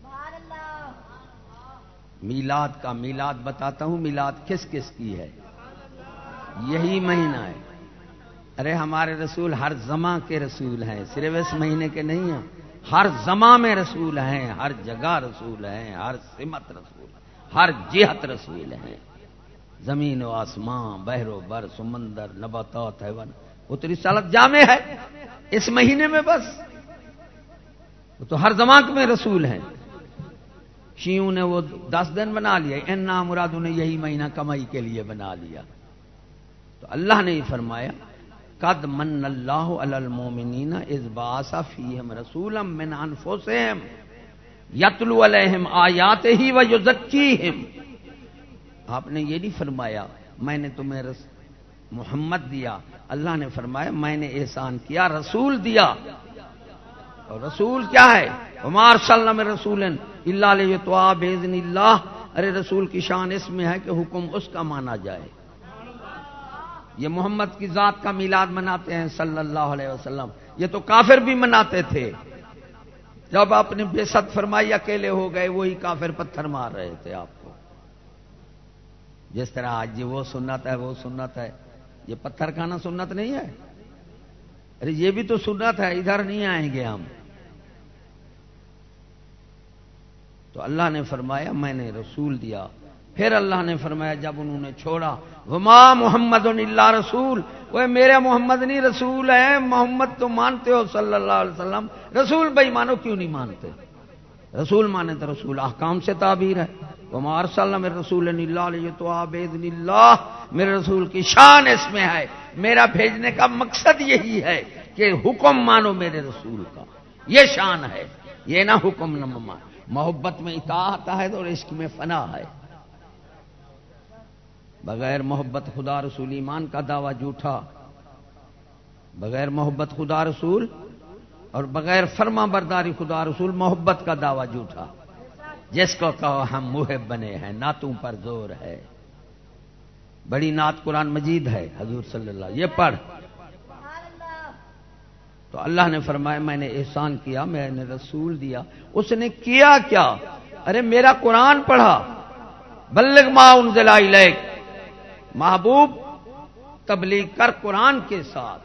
میلاد کا میلاد بتاتا ہوں، میلاد کس کس کی ہے؟ یہی مہینہ ہے۔ ارے، ہمارے رسول ہر زماں کے رسول ہیں، صرف اس مہینے کے نہیں ہیں۔ ہر زماں میں رسول ہیں، ہر جگہ رسول ہیں، ہر سمت رسول ہر جہت رسول ہیں۔ زمین و آسمان بحر و بر، سمندر نباتات ہے ون اتری سالت جامع ہے۔ اس مہینے میں بس۔ وہ تو ہر زمان میں رسول ہیں۔ شیوں نے وہ دس دن بنا لیا؟ ان نام مرادوں نے یہی مہینہ کمائی کے لیے بنا لیا۔ تو اللہ نے یہ فرمایا، قد من اللہ المومنین از باسا فیم رسول من انفسہم یتلو علیہم آیات ہی و یزکیہم آپ نے یہ نہیں فرمایا، میں نے تمہیں رس، محمد دیا۔ اللہ نے فرمایا، میں نے احسان کیا، رسول دیا۔ اور رسول کیا ہے؟ عمار سلم رسول اللہ علیہ تو اللہ ارے رسول کی شان اس میں ہے کہ حکم اس کا مانا جائے۔ یہ محمد کی ذات کا میلاد مناتے ہیں صلی اللہ علیہ وسلم۔ یہ تو کافر بھی مناتے تھے۔ جب آپ نے بے ست فرمائی، اکیلے ہو گئے، وہی کافر پتھر مار رہے تھے آپ کو۔ جس طرح آج یہ وہ سنت ہے، وہ سنت ہے۔ یہ پتھر کھانا سنت نہیں ہے؟ ارے یہ بھی تو سنت ہے، ادھر نہیں آئیں گے ہم۔ تو اللہ نے فرمایا، میں نے رسول دیا۔ پھر اللہ نے فرمایا، جب انہوں نے چھوڑا، وما محمد اللہ رسول۔ وہ میرے محمد نہیں رسول ہے محمد تو مانتے ہو صلی اللہ علیہ وسلم۔ رسول بھائی مانو، کیوں نہیں مانتے؟ رسول مانے تو رسول احکام سے تعبیر ہے۔ ومار صلی میرے رسول اللہ علیہ تو آبید اللہ۔ میرے رسول کی شان اس میں ہے۔ میرا بھیجنے کا مقصد یہی ہے کہ حکم مانو میرے رسول کا۔ یہ شان ہے۔ یہ نہ حکم نہ مان محبت میں اطاعت ہے تو عشق میں فنا ہے۔ بغیر محبت خدا رسول ایمان کا دعویٰ جھوٹا۔ بغیر محبت خدا رسول اور بغیر فرما برداری خدا رسول محبت کا دعویٰ جھوٹا۔ جس کو کہو ہم محب بنے ہیں ناتوں پر زور ہے۔ بڑی نعت قرآن مجید ہے، حضور صلی اللہ یہ پڑھ۔ تو اللہ نے فرمایا میں نے احسان کیا، میں نے رسول دیا۔ اس نے کیا کیا؟ ارے میرا قرآن پڑھا۔ بلغ ما انزل الیک۔ محبوب تبلیغ کر قرآن کے ساتھ۔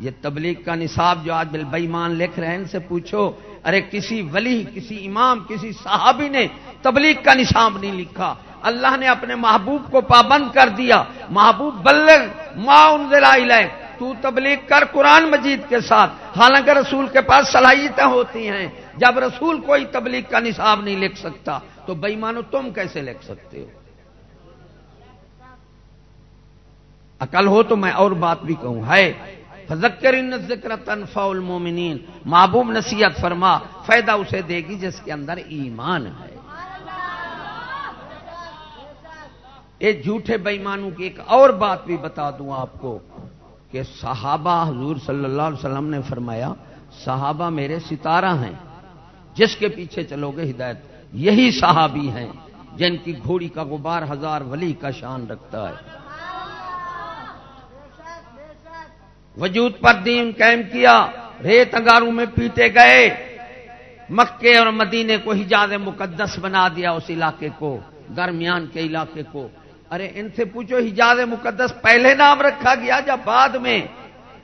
یہ تبلیغ کا نصاب جو آج بےمان لکھ رہے ہیں، ان سے پوچھو۔ ارے کسی ولی، کسی امام، کسی صحابی نے تبلیغ کا نصاب نہیں لکھا۔ اللہ نے اپنے محبوب کو پابند کر دیا۔ محبوب بلغ ما انزل الیک تو تبلیغ کر قرآن مجید کے ساتھ۔ حالانکہ رسول کے پاس صلاحیتیں ہوتی ہیں۔ جب رسول کوئی تبلیغ کا نصاب نہیں لکھ سکتا، تو بےمانو تم کیسے لکھ سکتے ہو؟ عقل ہو تو میں اور بات بھی کہوں۔ ہے فذکر ذکر تنفع المومنین محبوب نصیحت فرما، فائدہ اسے دے گی جس کے اندر ایمان ہے۔ یہ جھوٹے بےمانوں کی ایک اور بات بھی بتا دوں آپ کو کہ صحابہ حضور صلی اللہ علیہ وسلم نے فرمایا، صحابہ میرے ستارہ ہیں، جس کے پیچھے چلو گے ہدایت، یہی صحابی ہیں جن کی گھوڑی کا غبار ہزار ولی کا شان رکھتا ہے۔ وجود پر دین قائم کیا، ریت انگاروں میں پیٹے گئے۔ مکے اور مدینے کو حجاز مقدس بنا دیا اس علاقے کو، درمیان کے علاقے کو۔ ارے، ان سے پوچھو، حجاز مقدس پہلے نام رکھا گیا جب بعد میں؟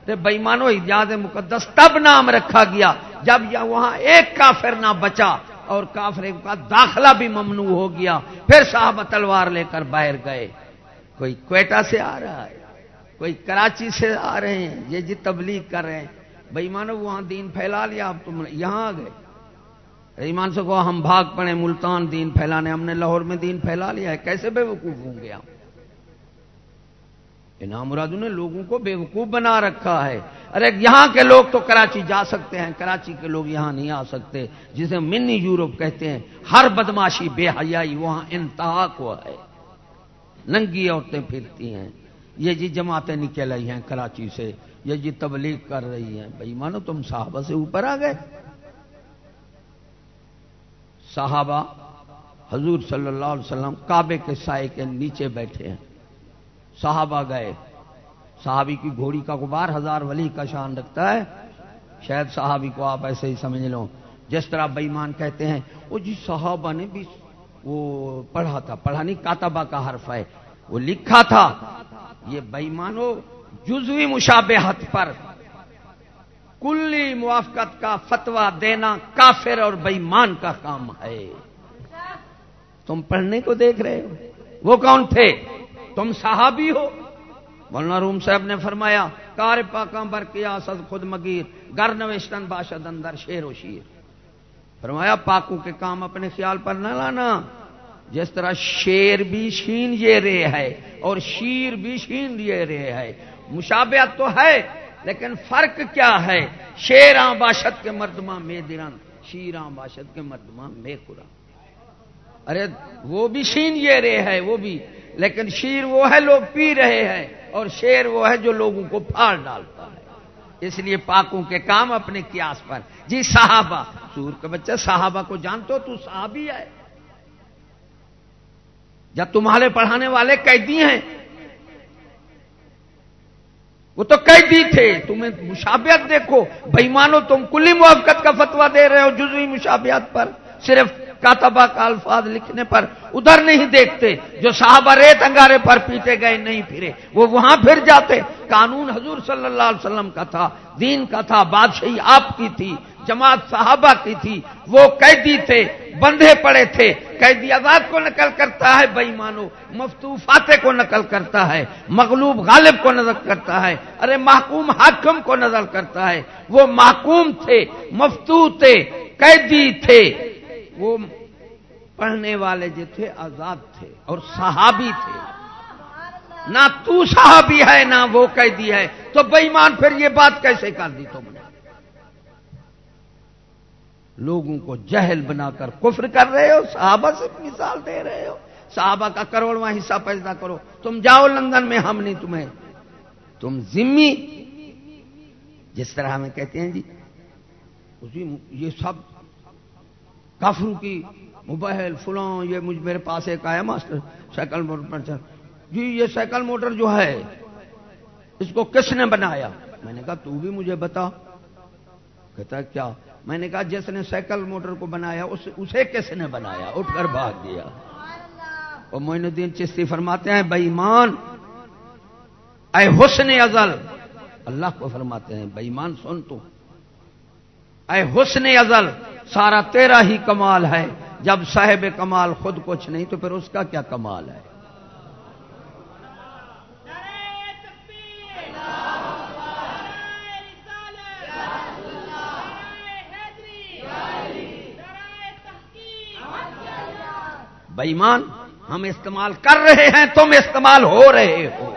بےمانو حجاز مقدس تب نام رکھا گیا جب یا وہاں ایک کافر نہ بچا اور کافر کا داخلہ بھی ممنوع ہو گیا۔ پھر صاحب تلوار لے کر باہر گئے۔ کوئی کوئٹہ سے آ رہا ہے؟ کوئی کراچی سے آ رہے ہیں، یہ جی تبلیغ کر رہے ہیں۔ بھائی مانو، وہاں دین پھیلا لیا، اب تم یہاں آ گئے۔ ایمان سے کہو، ہم بھاگ پڑے ملتان دین پھیلانے، ہم نے لاہور میں دین پھیلا لیا ہے، کیسے بے وقوف ہوں گے ہم؟ انعام مرادو نے لوگوں کو بے وقوف بنا رکھا ہے۔ ارے، یہاں کے لوگ تو کراچی جا سکتے ہیں، کراچی کے لوگ یہاں نہیں آ سکتے، جسے منی یورپ کہتے ہیں۔ ہر بدماشی بے حیائی وہاں انتہا کو ہے۔ ننگی عورتیں پھرتی ہیں۔ یہ جی جماعتیں نکل رہی ہیں کراچی سے، یہ جی تبلیغ کر رہی ہیں۔ بھائی مانو تم صحابہ سے اوپر آ گئے۔ صحابہ حضور صلی اللہ علیہ وسلم کعبے کے سائے کے نیچے بیٹھے ہیں۔ صحابہ گئے۔ صحابی کی گھوڑی کا غبار ہزار ولی کا شان رکھتا ہے۔ شاید صحابی کو آپ ایسے ہی سمجھ لو جس طرح بےمان کہتے ہیں، وہ جی صحابہ نے بھی وہ پڑھا تھا۔ پڑھا نہیں، کاتبہ کا حرف ہے۔ وہ لکھا تھا۔ یہ بےمانو جزوی مشابہت پر کلی موافقت کا فتوا دینا کافر اور بےمان کا کام ہے۔ تم پڑھنے کو دیکھ رہے ہو؟ وہ کون تھے؟ تم صحابی ہو؟ مولانا روم صاحب نے فرمایا، کار پاکاں بر کیا سد خود مگیر گر نوشتن باشد اندر شیر و شیر فرمایا، پاکوں کے کام اپنے خیال پر نہ لانا۔ جس طرح شیر بھی شین یہ رے ہے اور شیر بھی شین یہ رے ہے مشابہت تو ہے، لیکن فرق کیا ہے؟ شیر باشد کے مردمہ میں درن شیر باشد کے مردمہ میں قرآن۔ ارے، وہ بھی شین یہ رے ہے وہ بھی۔ لیکن شیر وہ ہے، لوگ پی رہے ہیں، اور شیر وہ ہے جو لوگوں کو پھاڑ ڈالتا ہے۔ اس لیے پاکوں کے کام اپنے کیاس پر۔ جی صحابہ۔ سور کا بچہ صحابہ کو جانتے ہو، تو صحابی ہے۔ جب تمہارے پڑھانے والے قیدی ہیں، وہ تو قیدی تھے، تمہیں مشابہت دیکھو، بھائی مانو تم کلی موافقت کا فتوا دے رہے ہو جزوی مشابہت پر، صرف کاتبہ کا الفاظ لکھنے پر، ادھر نہیں دیکھتے، جو صحابہ ریت انگارے پر پیٹے گئے نہیں پھرے، وہ وہاں پھر جاتے۔ قانون حضور صلی اللہ علیہ وسلم کا تھا، دین کا تھا، بادشاہی آپ کی تھی۔ جماعت صحابہ کی تھی، وہ قیدی تھے، بندھے پڑے تھے۔ قیدی آزاد کو نقل کرتا ہے بئی مانو مفتو فاتح کو نقل کرتا ہے، مغلوب غالب کو نظر کرتا ہے۔ ارے محکوم حاکم کو نظر کرتا ہے۔ وہ محکوم تھے، مفتو تھے، قیدی تھے۔ وہ پڑھنے والے جو تھے، آزاد تھے اور صحابی تھے۔ نہ تو صحابی ہے، نہ وہ قیدی ہے۔ تو بےمان پھر یہ بات کیسے کر دی تم؟ نے لوگوں کو جہل بنا کر کفر کر رہے ہو، صحابہ سے مثال دے رہے ہو، صحابہ کا کروڑواں حصہ پیدا کرو، تم جاؤ لندن میں، ہم نہیں تمہیں، تم ذمی جس طرح ہمیں کہتے ہیں جی یہ سب کافروں کی موبائل فلاں، یہ مجھ، میرے پاس ایک آیا ماسٹر، سائیکل موٹر پر جی یہ سائیکل موٹر جو ہے، اس کو کس نے بنایا؟ میں نے کہا، تو بھی مجھے بتا۔ کہتا ہے، کیا؟ میں نے کہا جس نے سائیکل موٹر کو بنایا اس اسے کس نے بنایا؟ اٹھ کر بھاگ دیا اور معین الدین چشتی فرماتے ہیں بےمان اے حسن ازل۔ اللہ کو فرماتے ہیں بےمان سن تو۔ اے حسن ازل سارا تیرا ہی کمال ہے۔ جب صاحب کمال خود کچھ نہیں تو پھر اس کا کیا کمال ہے؟ بےمان ہم استعمال کر رہے ہیں، تم استعمال ہو رہے ہو۔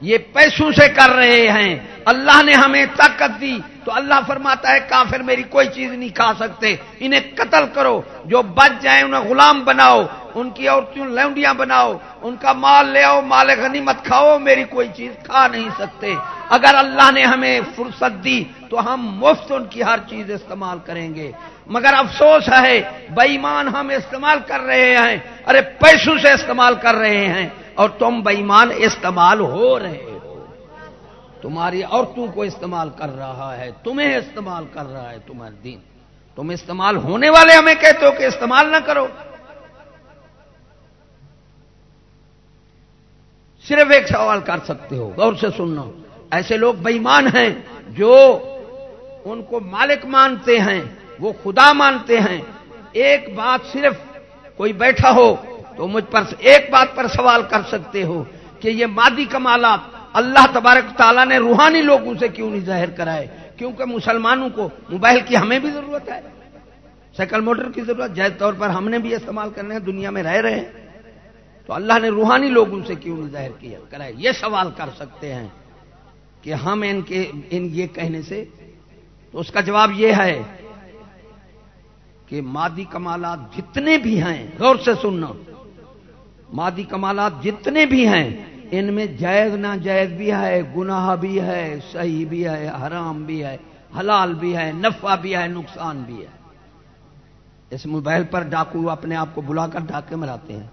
یہ پیسوں سے کر رہے ہیں۔ اللہ نے ہمیں طاقت دی۔ تو اللہ فرماتا ہے، کافر میری کوئی چیز نہیں کھا سکتے۔ انہیں قتل کرو۔ جو بچ جائیں، انہیں غلام بناؤ۔ ان کی عورتوں، لونڈیاں بناؤ۔ ان کا مال لے آؤ، مال غنیمت کھاؤ۔ میری کوئی چیز کھا نہیں سکتے۔ اگر اللہ نے ہمیں فرصت دی، تو ہم مفت ان کی ہر چیز استعمال کریں گے۔ مگر افسوس ہے بےمان ہم استعمال کر رہے ہیں۔ ارے، پیسوں سے استعمال کر رہے ہیں۔ اور تم بےمان استعمال ہو رہے ہو۔ تمہاری عورتوں کو استعمال کر رہا ہے، تمہیں استعمال کر رہا ہے تمہارا دین۔ تم استعمال ہونے والے ہمیں کہتے ہو کہ استعمال نہ کرو۔ صرف ایک سوال کر سکتے ہو، غور سے سننا۔ ایسے لوگ بےمان ہیں جو ان کو مالک مانتے ہیں۔ وہ خدا مانتے ہیں۔ ایک بات صرف کوئی بیٹھا ہو تو مجھ پر ایک بات پر سوال کر سکتے ہو کہ یہ مادی کمالات اللہ تبارک تعالیٰ نے روحانی لوگوں سے کیوں نہیں ظاہر کرائے؟ کیونکہ مسلمانوں کو موبائل کی ہمیں بھی ضرورت ہے۔ سائیکل موٹر کی ضرورت، جائز طور پر ہم نے بھی استعمال کرنے ہیں، دنیا میں رہ رہے ہیں۔ تو اللہ نے روحانی لوگوں سے کیوں نہیں ظاہر کیا کرائے یہ سوال کر سکتے ہیں کہ ہم ان کے ان یہ کہنے سے تو اس کا جواب یہ ہے کہ مادی کمالات جتنے بھی ہیں، غور سے سننا، مادی کمالات جتنے بھی ہیں، ان میں جائز نہ جائز بھی ہے، گناہ بھی ہے، صحیح بھی ہے، حرام بھی ہے، حلال بھی ہے، نفع بھی ہے، نقصان بھی ہے۔ اس موبائل پر ڈاکو اپنے آپ کو بلا کر ڈاکے مراتے ہیں۔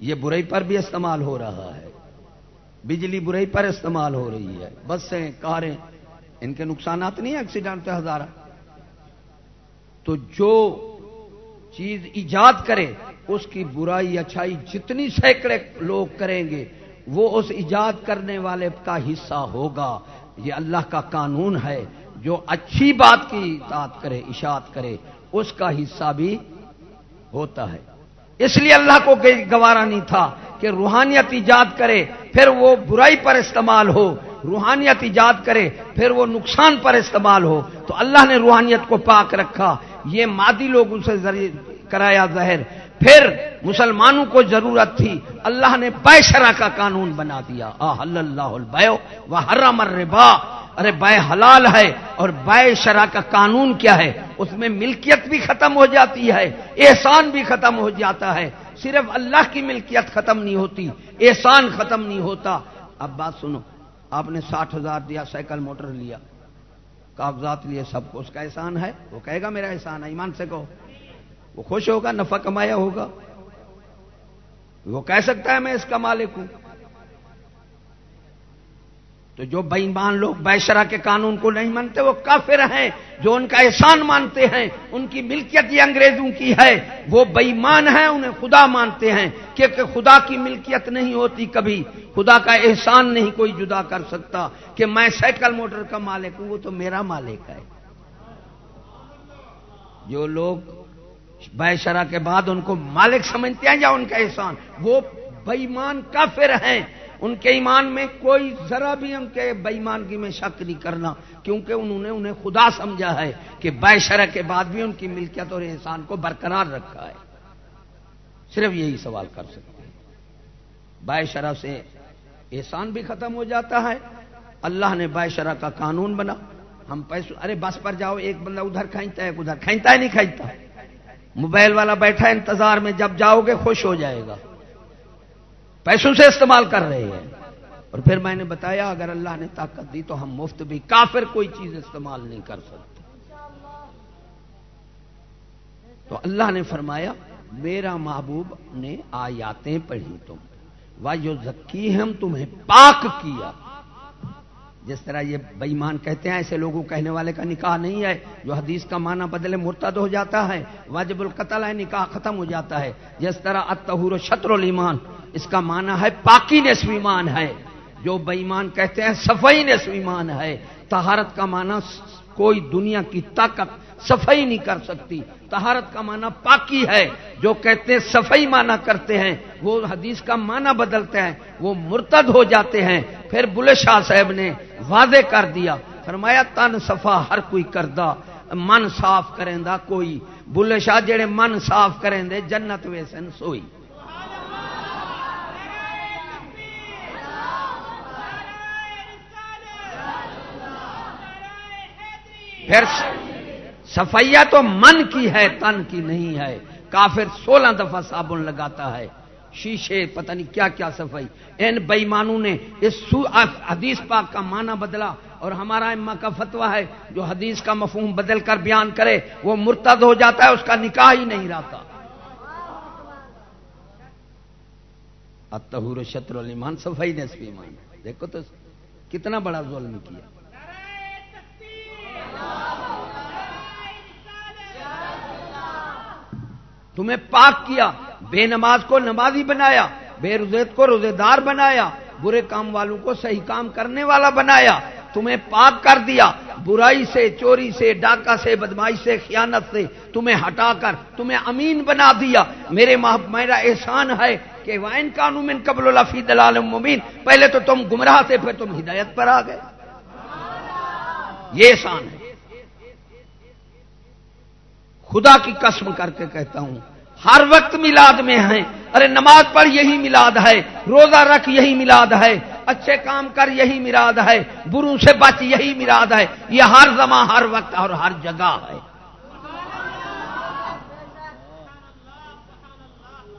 یہ برائی پر بھی استعمال ہو رہا ہے۔ بجلی برائی پر استعمال ہو رہی ہے۔ بسیں، کاریں، ان کے نقصانات نہیں ایکسیڈنٹ ہزارہ۔ تو جو چیز ایجاد کرے، اس کی برائی اچھائی جتنی سینکڑے لوگ کریں گے، وہ اس ایجاد کرنے والے کا حصہ ہوگا۔ یہ اللہ کا قانون ہے۔ جو اچھی بات کی اطاعت کرے، اشاعت کرے، اس کا حصہ بھی ہوتا ہے۔ اس لیے اللہ کو گوارا نہیں تھا کہ روحانیت ایجاد کرے، پھر وہ برائی پر استعمال ہو۔ روحانیت ایجاد کرے، پھر وہ نقصان پر استعمال ہو۔ تو اللہ نے روحانیت کو پاک رکھا۔ یہ مادی لوگوں سے ذریعے کرایا ظاہر۔ پھر مسلمانوں کو ضرورت تھی۔ اللہ نے بے شرح کا قانون بنا دیا۔ اللہ وہ حرم الربا۔ ارے، بے حلال ہے اور بے شرح کا قانون کیا ہے؟ اس میں ملکیت بھی ختم ہو جاتی ہے۔ احسان بھی ختم ہو جاتا ہے۔ صرف اللہ کی ملکیت ختم نہیں ہوتی۔ احسان ختم نہیں ہوتا۔ اب بات سنو۔ آپ نے ساٹھ ہزار دیا، سائیکل، موٹر لیا۔ کاغذات لیے سب کو، اس کا احسان ہے۔ وہ کہے گا میرا احسان ہے، ایمان سے کہو۔ وہ خوش ہوگا، نفع کمایا ہوگا۔ وہ کہہ سکتا ہے میں اس کا مالک ہوں۔ تو جو بےمان لوگ بیشرا کے قانون کو نہیں مانتے، وہ کافر ہیں، جو ان کا احسان مانتے ہیں، ان کی ملکیت یہ انگریزوں کی ہے، وہ بےمان ہیں، انہیں خدا مانتے ہیں، کیونکہ خدا کی ملکیت نہیں ہوتی کبھی، خدا کا احسان نہیں کوئی جدا کر سکتا کہ میں سائیکل موٹر کا مالک ہوں، وہ تو میرا مالک ہے۔ جو لوگ بیشرا کے بعد ان کو مالک سمجھتے ہیں یا ان کا احسان، وہ بےمان کافر ہیں۔ ان کے ایمان میں کوئی ذرا بھی ان کے بےمانگی میں شک نہیں کرنا، کیونکہ انہوں نے انہیں خدا سمجھا ہے کہ بے شرح کے بعد بھی ان کی ملکیت اور احسان کو برقرار رکھا ہے۔ صرف یہی سوال کر سکتے ہیں۔ بے شرح سے احسان بھی ختم ہو جاتا ہے۔ اللہ نے بے شرح کا قانون بنا۔ ہم پیسوں ارے بس پر جاؤ، ایک بندہ ادھر کھینچتا ہے ادھر کھینچتا ہے، نہیں کھینچتا۔ موبائل والا بیٹھا انتظار میں، جب جاؤ گے خوش ہو جائے گا۔ پیسوں سے استعمال کر رہے ہیں۔ اور پھر میں نے بتایا، اگر اللہ نے طاقت دی تو ہم مفت بھی، کافر کوئی چیز استعمال نہیں کر سکتے۔ تو اللہ نے فرمایا، میرا محبوب نے آیاتیں پڑھی تم واہ جو ذکی ہم تمہیں پاک کیا۔ جس طرح یہ بےمان کہتے ہیں، ایسے لوگوں کہنے والے کا نکاح نہیں ہے، جو حدیث کا معنی بدلے مرتد ہو جاتا ہے، واجب القتل ہے، نکاح ختم ہو جاتا ہے۔ جس طرح اتہور شطر المان اس کا معنی ہے پاکی نصف ایمان ہے۔ جو بےمان کہتے ہیں، صفائی نصف ایمان ہے۔ تہارت کا معنی، کوئی دنیا کی طاقت صفائی نہیں کر سکتی۔ تہارت کا معنی پاکی ہے۔ جو کہتے ہیں صفائی معنی کرتے ہیں، وہ حدیث کا معنی بدلتے ہیں، وہ مرتد ہو جاتے ہیں۔ پھر بلے شاہ صاحب نے واضح کر دیا۔ فرمایا، تن صفا ہر کوئی کردہ من صاف کریں کوئی۔ بلے شاہ جڑے من صاف کریں دے جنت ویسن سوئی۔ پھر صفیا تو من کی ہے، تن کی نہیں ہے۔ کافر سولہ دفعہ صابن لگاتا ہے۔ شیشے، پتہ نہیں کیا کیا صفائی۔ ان بےمانوں نے اس حدیث پاک کا معنی بدلا اور ہمارا اما کا فتوا ہے، جو حدیث کا مفہوم بدل کر بیان کرے، وہ مرتد ہو جاتا ہے، اس کا نکاح ہی نہیں رہتا۔ اتہور شطر المان صفائی نے ایمان۔ دیکھو تو کتنا بڑا ظلم کیا۔ تمہیں پاک کیا، بے نماز کو نمازی بنایا، بے روزیت کو روزے دار بنایا، برے کام والوں کو صحیح کام کرنے والا بنایا، تمہیں پاک کر دیا، برائی سے، چوری سے، ڈاکہ سے بدمائی سے، خیانت سے تمہیں ہٹا کر، تمہیں امین بنا دیا۔ میرے میرا احسان ہے کہ وائن قانون قبل الفی دلال مبین۔ پہلے تو تم گمراہ سے پھر تم ہدایت پر آ گئے۔ یہ احسان ہے۔ خدا کی قسم کر کے کہتا ہوں، ہر وقت میلاد میں ہیں۔ ارے نماز پڑھ یہی میلاد ہے، روزہ رکھ یہی میلاد ہے، اچھے کام کر یہی میلاد ہے برو سے بچ یہی میلاد ہے۔ یہ ہر زماں ہر وقت اور ہر جگہ ہے۔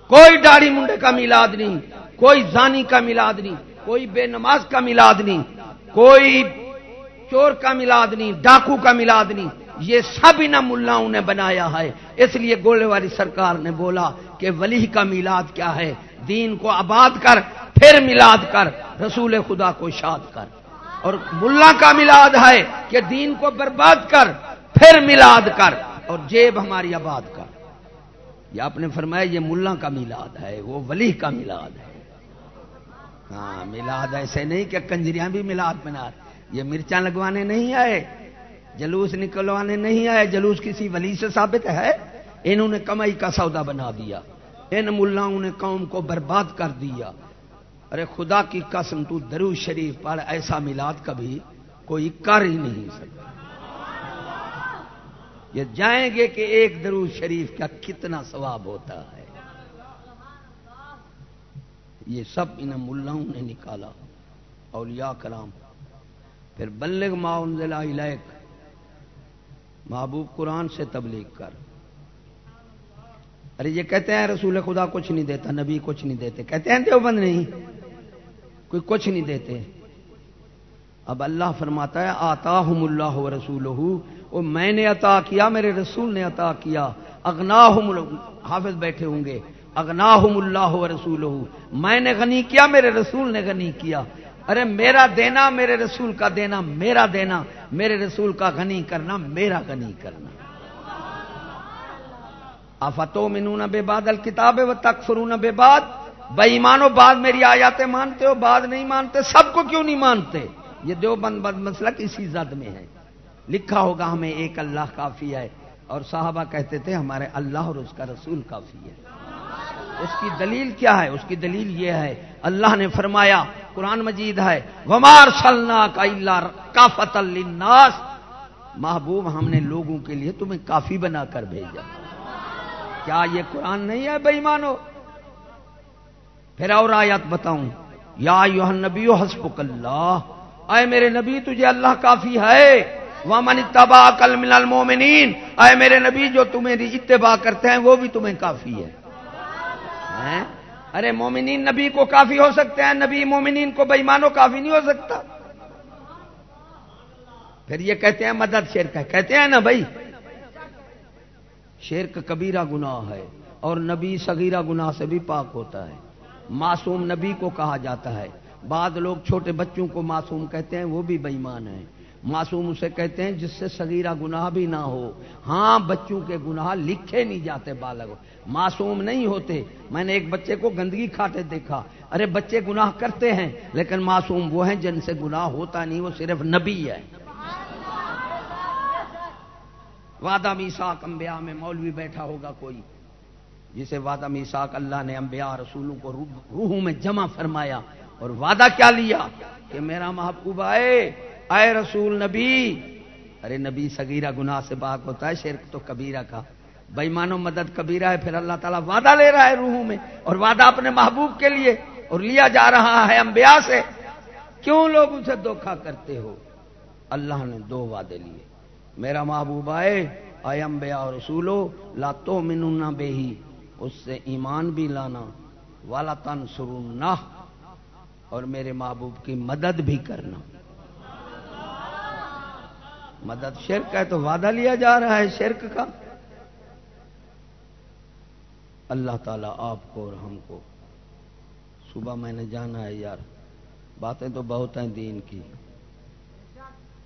کوئی داڑھی منڈے کا میلاد نہیں، کوئی زانی کا میلاد نہیں، کوئی بے نماز کا میلاد نہیں، کوئی چور کا میلاد نہیں، ڈاکو کا میلاد نہیں۔ یہ سب ان ملاؤں نے بنایا ہے۔ اس لیے گولے والی سرکار نے بولا کہ ولی کا میلاد کیا ہے؟ دین کو آباد کر، پھر میلاد کر، رسول خدا کو شاد کر۔ اور ملا کا میلاد ہے کہ دین کو برباد کر، پھر میلاد کر۔ اور جیب ہماری آباد کر۔ یہ آپ نے فرمایا یہ ملا کا میلاد ہے، وہ ولی کا میلاد ہے۔ ہاں میلاد ایسے نہیں کہ کنجریاں بھی میلاد بنا یہ مرچاں لگوانے نہیں آئے۔ جلوس نکلوانے نہیں آئے جلوس کسی ولی سے ثابت ہے؟ انہوں نے کمائی کا سودا بنا دیا۔ ان ملاؤں نے قوم کو برباد کر دیا۔ ارے خدا کی قسم، تو درو شریف پر ایسا میلاد کبھی کوئی کر ہی نہیں سکتا۔ یہ جائیں گے کہ ایک درو شریف کا کتنا ثواب ہوتا ہے۔ یہ سب ان ملاؤں نے نکالا۔ اولیاء کرام، پھر بلغ ضلع علیک محبوب قرآن سے تبلیغ کر۔ ارے یہ کہتے ہیں رسول خدا کچھ نہیں دیتا، نبی کچھ نہیں دیتے۔ کہتے ہیں دیوبند نہیں، کوئی کچھ نہیں دیتے۔ اب اللہ فرماتا ہے آتا ہوں اللہ رسول وہ میں نے عطا کیا، میرے رسول نے عطا کیا۔ اگنا حافظ بیٹھے ہوں گے۔ اگنا اللہ رسول میں نے غنی کیا، میرے رسول نے غنی کیا۔ ارے میرا دینا، میرے رسول کا دینا، میرا دینا، میرے رسول کا غنی کرنا، میرا غنی کرنا۔ آفتوں منون بے باد الکتاب و تک فرون بے باد بے ایمانو بعد میری آیاتیں مانتے ہو بعد نہیں مانتے؟ سب کو کیوں نہیں مانتے؟ یہ دو بند بند مسئلہ کسی زد میں ہے۔ لکھا ہوگا ہمیں ایک اللہ کافی ہے، اور صحابہ کہتے تھے ہمارے اللہ اور اس کا رسول کافی ہے۔ اس کی دلیل کیا ہے؟ اس کی دلیل یہ ہے، اللہ نے فرمایا، قرآن مجید ہے ومار سلنا کا اللہ کافت الناس محبوب، ہم نے لوگوں کے لیے تمہیں کافی بنا کر بھیجا۔ کیا یہ قرآن نہیں ہے؟ بے مانو پھر اور آیات بتاؤں۔ یا یو نبی حسب اللہ۔ اے میرے نبی، تجھے اللہ کافی ہے۔ وہ من اتبا کل المومنین اے میرے نبی، جو تمہیں اتباع کرتے ہیں، وہ بھی تمہیں کافی ہے۔ ارے مومنین، نبی کو کافی ہو سکتے ہیں، نبی مومنین کو بےمانو کافی نہیں ہو سکتا۔ پھر یہ کہتے ہیں مدد شرک ہے۔ کہتے ہیں نا بھائی، شرک کبیرہ گناہ ہے اور نبی صغیرہ گناہ سے بھی پاک ہوتا ہے۔ معصوم نبی کو کہا جاتا ہے۔ بعد لوگ چھوٹے بچوں کو معصوم کہتے ہیں، وہ بھی بےمان ہیں۔ معصوم اسے کہتے ہیں جس سے صغیرہ گناہ بھی نہ ہو۔ ہاں بچوں کے گناہ لکھے نہیں جاتے بالغ۔ معصوم نہیں ہوتے۔ میں نے ایک بچے کو گندگی کھاتے دیکھا۔ ارے، بچے گناہ کرتے ہیں، لیکن معصوم وہ ہیں جن سے گناہ ہوتا نہیں، وہ صرف نبی ہے وعدہ میساک انبیاء میں مولوی بیٹھا ہوگا کوئی، جسے وعدہ میساک اللہ نے انبیاء رسولوں کو روحوں میں جمع فرمایا۔ اور وعدہ کیا لیا کہ میرا محبوب آئے اے رسول نبی۔ ارے نبی سگیرہ گناہ سے پاک ہوتا ہے، شرک تو کبیرہ کا۔ بے مانو مدد کبیرہ ہے، پھر اللہ تعالیٰ وعدہ لے رہا ہے روحوں میں اور وعدہ اپنے محبوب کے لیے اور لیا جا رہا ہے انبیاء سے۔ کیوں لوگ اسے دھوکھا کرتے ہو؟ اللہ نے دو وعدے لیے۔ میرا محبوب آئے آئے امبیا اور رسولو، لا تو بے ہی اس سے ایمان بھی لانا والا تن سرون اور میرے محبوب کی مدد بھی کرنا۔ مدد شرک ہے تو وعدہ لیا جا رہا ہے شرک کا۔ اللہ تعالیٰ آپ کو اور ہم کو۔ صبح میں نے جانا ہے یار، باتیں تو بہت ہیں دین کی۔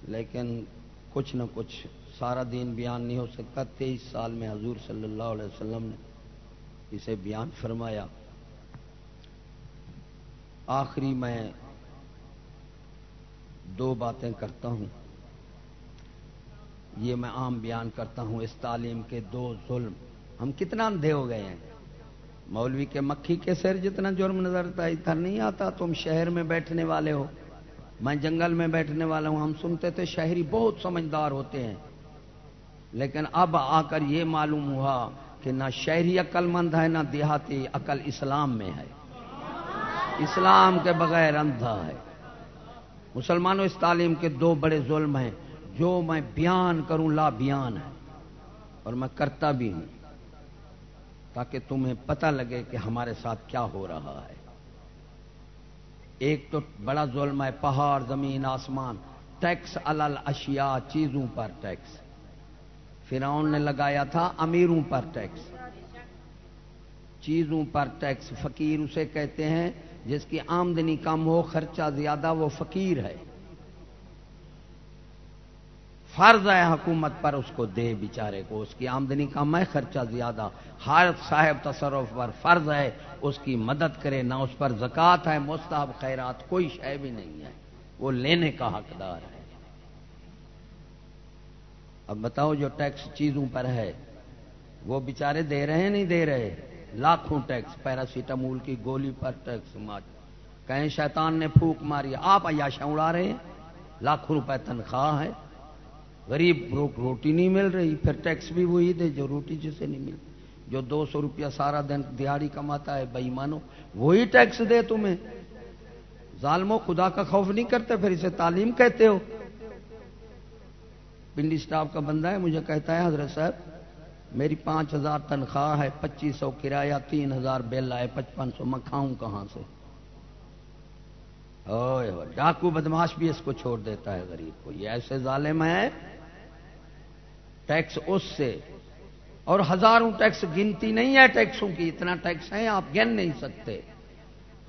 لیکن کچھ نہ کچھ سارا دین بیان نہیں ہو سکتا۔ تیئیس سال میں حضور صلی اللہ علیہ وسلم نے اسے بیان فرمایا۔ آخری میں دو باتیں کرتا ہوں۔ یہ میں عام بیان کرتا ہوں اس تعلیم کے دو ظلم۔ ہم کتنا اندھے ہو گئے ہیں۔ مولوی کے مکھی کے سر جتنا جرم نظر آتا ادھر نہیں آتا، تم شہر میں بیٹھنے والے ہو۔ میں جنگل میں بیٹھنے والا ہوں۔ ہم سنتے تھے شہری بہت سمجھدار ہوتے ہیں۔ لیکن اب آ کر یہ معلوم ہوا کہ نہ شہری عقل مند ہے، نہ دیہاتی عقل اسلام میں ہے۔ اسلام کے بغیر اندھا ہے۔ مسلمانوں، اس تعلیم کے دو بڑے ظلم ہیں۔ جو میں بیان کروں لا بیان ہے اور میں کرتا بھی ہوں تاکہ تمہیں پتہ لگے کہ ہمارے ساتھ کیا ہو رہا ہے۔ ایک تو بڑا ظلم ہے، پہاڑ، زمین، آسمان، ٹیکس الل اشیاء چیزوں پر ٹیکس۔ فرعون نے لگایا تھا امیروں پر ٹیکس۔ چیزوں پر ٹیکس، فقیر اسے کہتے ہیں، جس کی آمدنی کم ہو، خرچہ زیادہ، وہ فقیر ہے۔ فرض ہے حکومت پر اس کو دے بیچارے کو، اس کی آمدنی کم ہے خرچہ زیادہ۔ ہر صاحب تصرف پر فرض ہے، اس کی مدد کرے، نہ اس پر زکات ہے، مستحب خیرات کوئی شے بھی نہیں ہے۔ وہ لینے کا حقدار ہے۔ اب بتاؤ جو ٹیکس چیزوں پر ہے، وہ بیچارے دے رہے ہیں، نہیں دے رہے؟ لاکھوں ٹیکس، پیراسیٹامول کی گولی پر ٹیکس کہیں شیطان نے پھوک ماری، آپ عیاشا اڑا رہے ہیں؟ لاکھوں روپے تنخواہ ہے۔ غریب روٹی نہیں مل رہی، پھر ٹیکس بھی وہی دے جو روٹی جسے نہیں مل جو دو سو روپیہ سارا دن دیہڑی کماتا ہے بئی مانو، وہی ٹیکس دے تمہیں۔ ظالمو، خدا کا خوف نہیں کرتے، پھر اسے تعلیم کہتے ہو۔ پنڈی اسٹاف کا بندہ ہے، مجھے کہتا ہے، حضرت صاحب، میری پانچ ہزار تنخواہ ہے، پچیس سو کرایہ، تین ہزار بل آئے، پچپن سو، میں کھاؤں کہاں سے؟ ڈاکو بدماش بھی اس کو چھوڑ دیتا ہے، غریب کو یہ ایسے ظالم ہے؟ ٹیکس اس سے۔ اور ہزاروں ٹیکس گنتی نہیں ہے ٹیکسوں کی، اتنا ٹیکس ہے آپ گن نہیں سکتے۔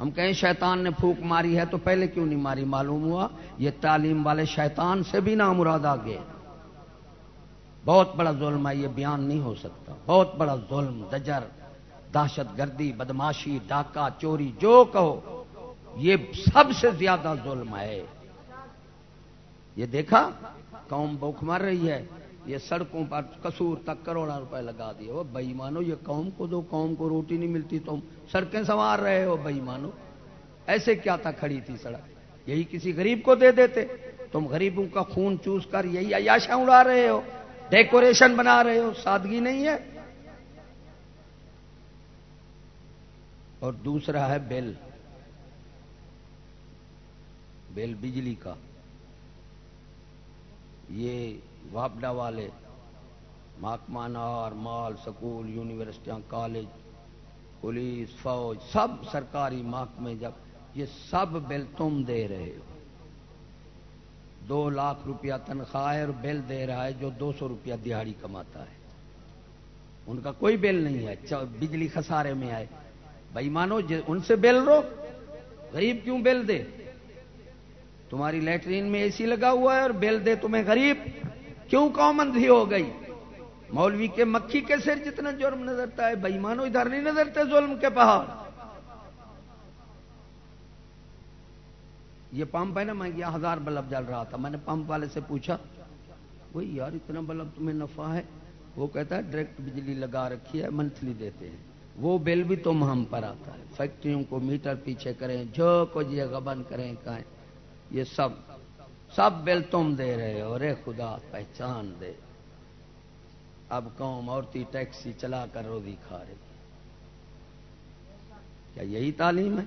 ہم کہیں شیطان نے پھوک ماری ہے تو پہلے کیوں نہیں ماری؟ معلوم ہوا، یہ تعلیم والے شیطان سے بھی نام مراد آگے۔ بہت بڑا ظلم ہے، یہ بیان نہیں ہو سکتا۔ بہت بڑا ظلم، دجر، دہشت گردی، بدماشی، ڈاکہ، چوری، جو کہو، یہ سب سے زیادہ ظلم ہے۔ یہ دیکھا، قوم بوکھ مار رہی ہے۔ یہ سڑکوں پر کسور تک کروڑا روپے لگا دیے۔ وہ بئی مانو، یہ قوم کو دو، قوم کو روٹی نہیں ملتی، تم سڑکیں سنوار رہے ہو بئی مانو۔ ایسے کیا تھا کھڑی تھی سڑک؟ یہی کسی غریب کو دے دیتے۔ تم غریبوں کا خون چوس کر یہی عیاشا اڑا رہے ہو، ڈیکوریشن بنا رہے ہو، سادگی نہیں ہے۔ اور دوسرا ہے بل۔ بل بجلی کا۔ یہ واپڈا والے ماکمانار مال، سکول، یونیورسٹیاں، کالج، پولیس، فوج، سب سرکاری محکمے جب یہ سب بل تم دے رہے ہو۔ دو لاکھ روپیہ تنخواہ اور بل دے رہا ہے جو دو سو روپیہ دیہڑی کماتا ہے۔ ان کا کوئی بل نہیں ہے۔ بجلی خسارے میں آئے بھائی مانو ان سے بل رو۔ غریب کیوں بل دے؟ تمہاری لیٹرین میں اے سی لگا ہوا ہے اور بل دے تمہیں غریب۔ کیوں قوم اندھی ہو گئی؟ مولوی کے مکھی کے سر جتنا جرم نظرتا ہے بےمانو ادھر نہیں نظرتے ظلم کے پہاڑ۔ یہ پمپ ہے نا، میں گیا، ہزار بلب جل رہا تھا۔ میں نے پمپ والے سے پوچھا، وہی یار، اتنا بلب تمہیں نفع ہے؟ وہ کہتا ہے، ڈائریکٹ بجلی لگا رکھی ہے، منتھلی دیتے ہیں۔ وہ بل بھی تم ہم پر آتا ہے۔ فیکٹریوں کو میٹر پیچھے کریں، جو کو جی گبن کریں، کہیں۔ یہ سب سب بل تم دے رہے ہو، رے خدا پہچان دے۔ اب قوم عورتی ٹیکسی چلا کر روزی کھا رہی کیا یہی تعلیم ہے؟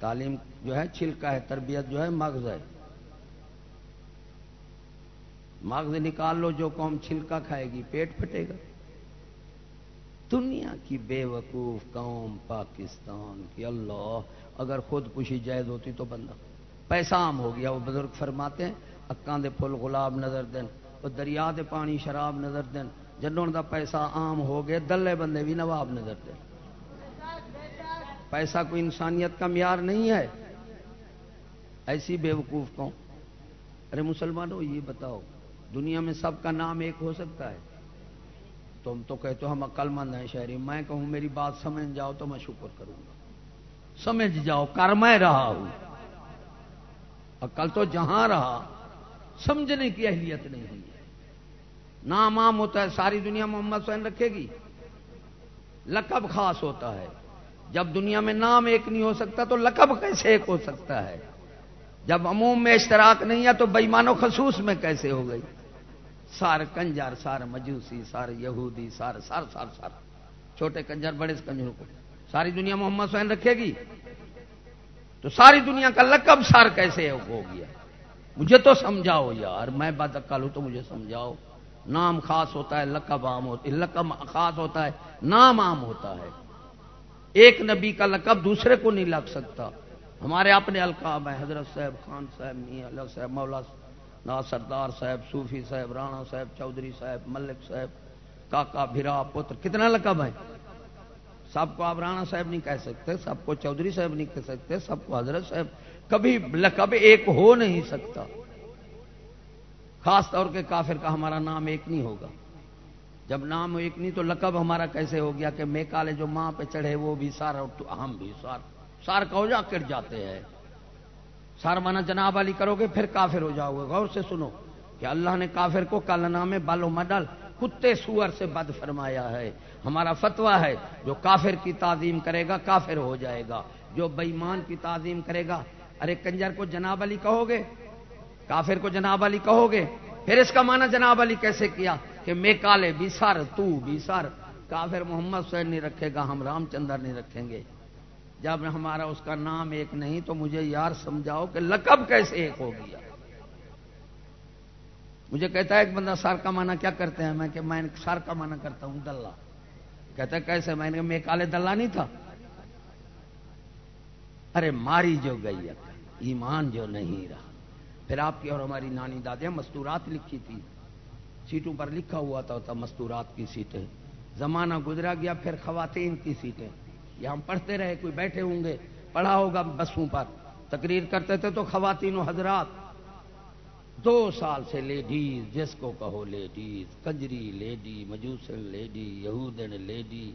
تعلیم جو ہے، چھلکا ہے، تربیت جو ہے، مغز ہے۔ مغز نکال لو، جو قوم چھلکا کھائے گی، پیٹ پھٹے گا۔ دنیا کی بے وقوف قوم پاکستان کی، اللہ، اگر خود کشی جائز ہوتی تو بندہ۔ پیسہ عام ہو گیا، وہ بزرگ فرماتے ہیں اکان دے پھل گلاب نظر دین، وہ دریا دے پانی شراب نظر دین، جنوں دا پیسہ عام ہو گئے دلے بندے بھی نواب نظر دین۔ پیسہ کوئی انسانیت کا معیار نہیں ہے۔ ایسی بے وقوف کو ارے مسلمانوں، یہ بتاؤ، دنیا میں سب کا نام ایک ہو سکتا ہے؟ تم تو کہتے ہو ہم عقل مند ہیں شہری، میں کہوں میری بات سمجھ جاؤ تو میں شکر کروں گا۔ سمجھ جاؤ، کر میں رہا ہوں۔ کل تو جہاں رہا، سمجھنے کی اہلیت نہیں ہوئی۔ نام عام ہوتا ہے، ساری دنیا محمد سین رکھے گی۔ لقب خاص ہوتا ہے۔ جب دنیا میں نام ایک نہیں ہو سکتا تو لقب کیسے ایک ہو سکتا ہے؟ جب عموم میں اشتراک نہیں ہے تو بےمان و خصوص میں کیسے ہو گئی؟ سار کنجر، سار مجوسی، سار یہودی، سار سار سار سار۔ چھوٹے کنجر، بڑے کنجروں کو۔ ساری دنیا محمد سین رکھے گی۔ تو ساری دنیا کا لقب سار کیسے ہو گیا؟ مجھے تو سمجھاؤ یار، میں بات ہوں تو مجھے سمجھاؤ۔ نام خاص ہوتا ہے، لقب عام ہوتا ہے، لقب خاص ہوتا ہے، نام عام ہوتا ہے۔ ایک نبی کا لقب دوسرے کو نہیں لگ سکتا۔ ہمارے اپنے القاب ہیں، حضرت صاحب، خان صاحب، میاں اللہ صاحب، مولا نا سردار صاحب، صوفی صاحب، رانا صاحب، چودھری صاحب، ملک صاحب، کاکا بھیرا، پتر، کتنا لقب ہے سب کو آپ رانا صاحب نہیں کہہ سکتے، سب کو چودھری صاحب نہیں کہہ سکتے، سب کو حضرت صاحب کبھی لقب ایک ہو نہیں سکتا۔ خاص طور کے کافر کا ہمارا نام ایک نہیں ہوگا۔ جب نام ایک نہیں تو لقب ہمارا کیسے ہو گیا کہ میں کالے جو ماں پہ چڑھے وہ بھی سار اور ہم بھی سار سار کا ہو جا کر جاتے ہیں۔ سار مانا جناب والی کرو گے، پھر کافر ہو جاؤ گے۔ غور سے سنو کہ اللہ نے کافر کو کال نام بالو مڈل کتے سور سے بد فرمایا ہے۔ ہمارا فتوا ہے، جو کافر کی تعظیم کرے گا، کافر ہو جائے گا۔ جو بےمان کی تعظیم کرے گا، ارے کنجر کو جناب علی کہو گے؟ کافر کو جناب علی کہو گے؟ پھر اس کا معنی جناب علی کیسے کیا؟ کہ میں کالے بھی سر، تو بھی سر۔ کافر محمد سین نہیں رکھے گا، ہم رام چندر نہیں رکھیں گے۔ جب ہمارا اس کا نام ایک نہیں، تو مجھے یار سمجھاؤ کہ لقب کیسے ایک ہو گیا۔ مجھے کہتا ہے ایک بندہ سر کا معنی کیا کرتے ہیں؟ میں کہ میں سر کا معنی کرتا ہوں، دلہ۔ کہتا ہے کیسے؟ میں نے میں کالے دلہ نہیں تھا۔ ارے ماری جو گئی ایمان جو نہیں رہا۔ پھر آپ کی اور ہماری نانی دادیاں مستورات لکھی تھی۔ سیٹوں پر لکھا ہوا تھا مستورات کی سیٹیں۔ زمانہ گزرا گیا، پھر خواتین کی سیٹیں۔ یہ ہم پڑھتے رہے، کوئی بیٹھے ہوں گے، پڑھا ہوگا بسوں پر۔ تقریر کرتے تھے تو خواتین و حضرات۔ دو سال سے لیڈیز، جس کو کہو لیڈیز کجری لیڈی، مجوسن لیڈی، یہودن لیڈی،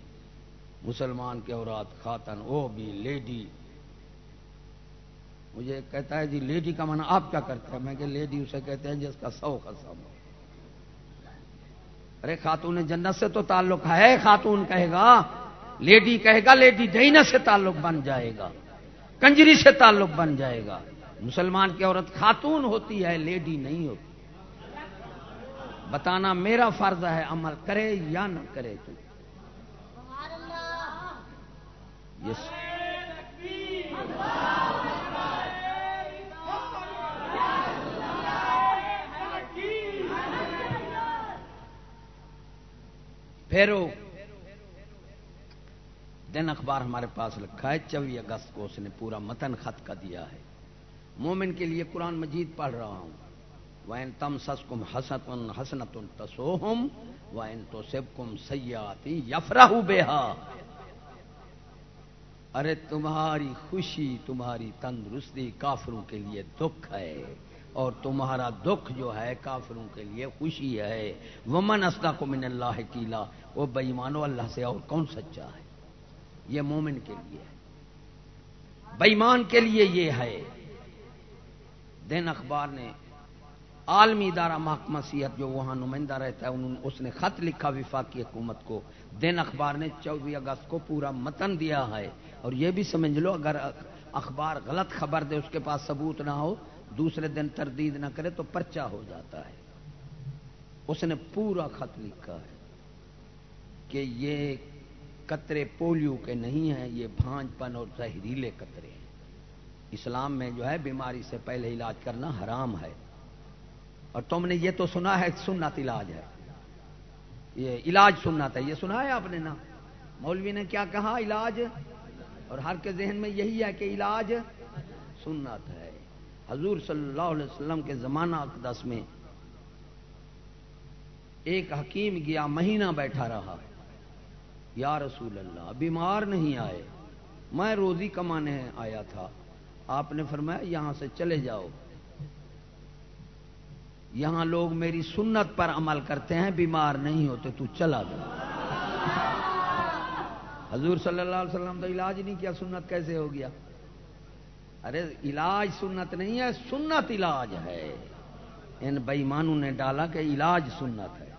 مسلمان کے اورات خاتن، وہ بھی لیڈی۔ مجھے کہتا ہے جی لیڈی کا مانا آپ کیا کرتے ہیں؟ میں کہ لیڈی اسے کہتے ہیں جس کا سو قسم ہو۔ ارے خاتون جنت سے تو تعلق ہے، خاتون کہے گا، لیڈی کہے گا، لیڈی ڈینا سے تعلق بن جائے گا، کنجری سے تعلق بن جائے گا۔ مسلمان کی عورت خاتون ہوتی ہے، لیڈی نہیں ہوتی۔ بتانا میرا فرض ہے، عمل کرے یا نہ کرے تو۔ یس۔ پھر دن اخبار ہمارے پاس رکھا ہے، چوبیس اگست کو اس نے پورا متن خط کا دیا ہے۔ مومن کے لیے قرآن مجید پڑھ رہا ہوں۔ وین تم سس کم حسنت حسنت تسوہم وین تو سب کم سیاتی یفراہ بےحا ارے تمہاری خوشی، تمہاری تندرستی کافروں کے لیے دکھ ہے۔ اور تمہارا دکھ جو ہے، کافروں کے لیے خوشی ہے۔ ومن اسدا کو من اللہ کیلا وہ بےمانو اللہ سے اور کون سچا ہے؟ یہ مومن کے لیے ہے۔ بےمان کے لیے یہ ہے۔ دین اخبار نے عالمی ادارہ محکمہ سیاحت جو وہاں نمائندہ رہتا ہے، انہوں اس نے خط لکھا وفاقی حکومت کو۔ دین اخبار نے چودہ اگست کو پورا متن دیا ہے۔ اور یہ بھی سمجھ لو، اگر اخبار غلط خبر دے، اس کے پاس ثبوت نہ ہو، دوسرے دن تردید نہ کرے تو پرچہ ہو جاتا ہے۔ اس نے پورا خط لکھا ہے کہ یہ قطرے پولیو کے نہیں ہیں، یہ بھانج پن اور زہریلے قطرے ہیں۔ اسلام میں جو ہے بیماری سے پہلے علاج کرنا حرام ہے۔ اور تم نے یہ تو سنا ہے، سنت علاج ہے۔ یہ علاج سننا تھا یہ سنا ہے آپ نے نا۔ مولوی نے کیا کہا؟ علاج۔ اور ہر کے ذہن میں یہی ہے کہ علاج سنت ہے۔ حضور صلی اللہ علیہ وسلم کے زمانہ اقدس میں ایک حکیم گیا، مہینہ بیٹھا رہا۔ یا رسول اللہ، بیمار نہیں آئے۔ میں روزی کمانے آیا تھا۔ آپ نے فرمایا یہاں سے چلے جاؤ۔ یہاں لوگ میری سنت پر عمل کرتے ہیں، بیمار نہیں ہوتے، تو چلا گیا حضور صلی اللہ علیہ وسلم تو علاج نہیں کیا، سنت کیسے ہو گیا؟ ارے، علاج سنت نہیں ہے، سنت علاج ہے۔ ان بےمانوں نے ڈالا کہ علاج سنت ہے۔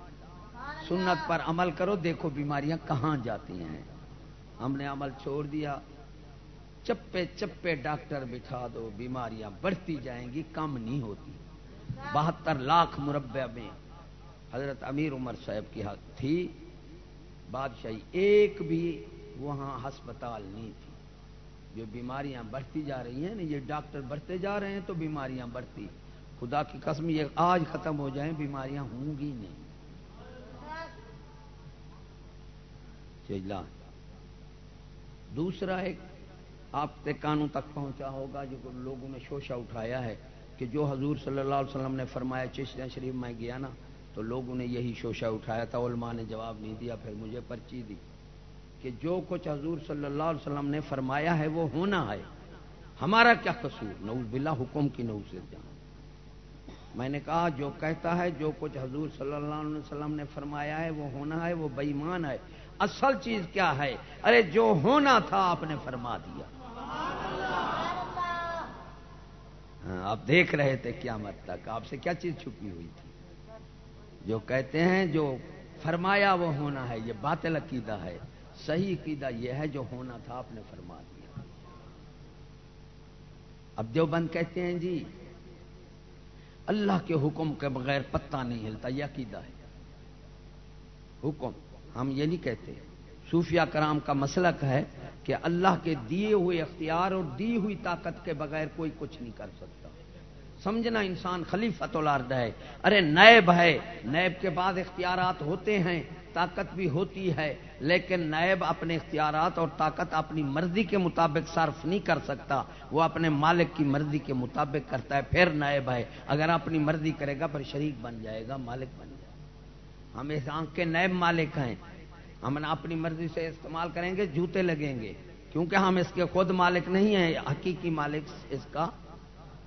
سنت پر عمل کرو، دیکھو بیماریاں کہاں جاتی ہیں۔ ہم نے عمل چھوڑ دیا۔ چپے چپے ڈاکٹر بٹھا دو، بیماریاں بڑھتی جائیں گی، کم نہیں ہوتی۔ بہتر لاکھ مربع میں حضرت امیر عمر صاحب کی حق تھی، بادشاہی ایک بھی وہاں ہسپتال نہیں تھی۔ جو بیماریاں بڑھتی جا رہی ہیں نا یہ ڈاکٹر بڑھتے جا رہے ہیں تو بیماریاں بڑھتی۔ خدا کی قسم، یہ آج ختم ہو جائیں، بیماریاں ہوں گی نہیں۔ جی دوسرا ایک آپ کے کانوں تک پہنچا ہوگا جو لوگوں نے شوشا اٹھایا ہے کہ جو حضور صلی اللہ علیہ وسلم نے فرمایا چشتہ شریف میں گیا نا، تو لوگوں نے یہی شوشہ اٹھایا تھا، علماء نے جواب نہیں دیا، پھر مجھے پرچی دی کہ جو کچھ حضور صلی اللہ علیہ وسلم نے فرمایا ہے وہ ہونا ہے۔ ہمارا کیا قصور؟ نعوذ باللہ، حکم کی نو سے۔ جان میں نے کہا، جو کہتا ہے، جو کچھ حضور صلی اللہ علیہ وسلم نے فرمایا ہے وہ ہونا ہے، وہ بےمان ہے۔ اصل چیز کیا ہے؟ ارے، جو ہونا تھا آپ نے فرما دیا ہاں ہاں، آپ دیکھ رہے تھے کیا مت تک، آپ سے کیا چیز چھپی ہوئی تھی؟ جو کہتے ہیں، جو فرمایا وہ ہونا ہے، یہ باطل عقیدہ ہے، صحیح عقیدہ یہ ہے جو ہونا تھا، آپ نے فرما دیا۔ اب جو بند کہتے ہیں جی اللہ کے حکم کے بغیر پتہ نہیں ہلتا، یہ عقیدہ ہے۔ حکم ہم یہ نہیں کہتے۔ صوفیہ کرام کا مسلک ہے کہ اللہ کے دیے ہوئے اختیار اور دی ہوئی طاقت کے بغیر کوئی کچھ نہیں کر سکتا۔ سمجھنا انسان خلیفت الارض ہے۔ ارے نیب ہے۔ نیب کے بعد اختیارات ہوتے ہیں، طاقت بھی ہوتی ہے، لیکن نیب اپنے اختیارات اور طاقت اپنی مرضی کے مطابق صرف نہیں کر سکتا۔ وہ اپنے مالک کی مرضی کے مطابق کرتا ہے، پھر نیب ہے۔ اگر اپنی مرضی کرے گا، پھر شریک بن جائے گا، مالک بن جائے گا۔ ہم اس آنکھ کے نیب مالک ہیں۔ ہم اپنی مرضی سے استعمال کریں گے، جوتے لگیں گے۔ کیونکہ ہم اس کے خود مالک نہیں ہیں، حقیقی مالک اس کا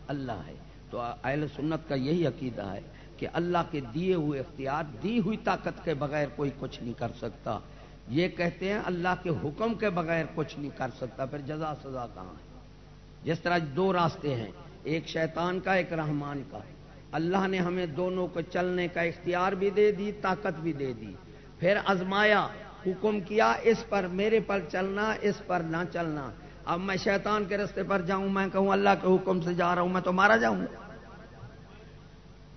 اللہ ہے۔ تو اہل سنت کا یہی عقیدہ ہے کہ اللہ کے دیے ہوئے اختیار، دی ہوئی طاقت کے بغیر کوئی کچھ نہیں کر سکتا۔ یہ کہتے ہیں اللہ کے حکم کے بغیر کچھ نہیں کر سکتا، پھر جزا سزا کہاں ہے؟ جس طرح دو راستے ہیں، ایک شیطان کا، ایک رحمان کا۔ اللہ نے ہمیں دونوں کو چلنے کا اختیار بھی دے دی، طاقت بھی دے دی۔ پھر ازمایا حکم کیا، اس پر میرے پر چلنا، اس پر نہ چلنا۔ اب میں شیطان کے رستے پر جاؤں، میں کہوں اللہ کے حکم سے جا رہا ہوں، میں تو مارا جاؤں۔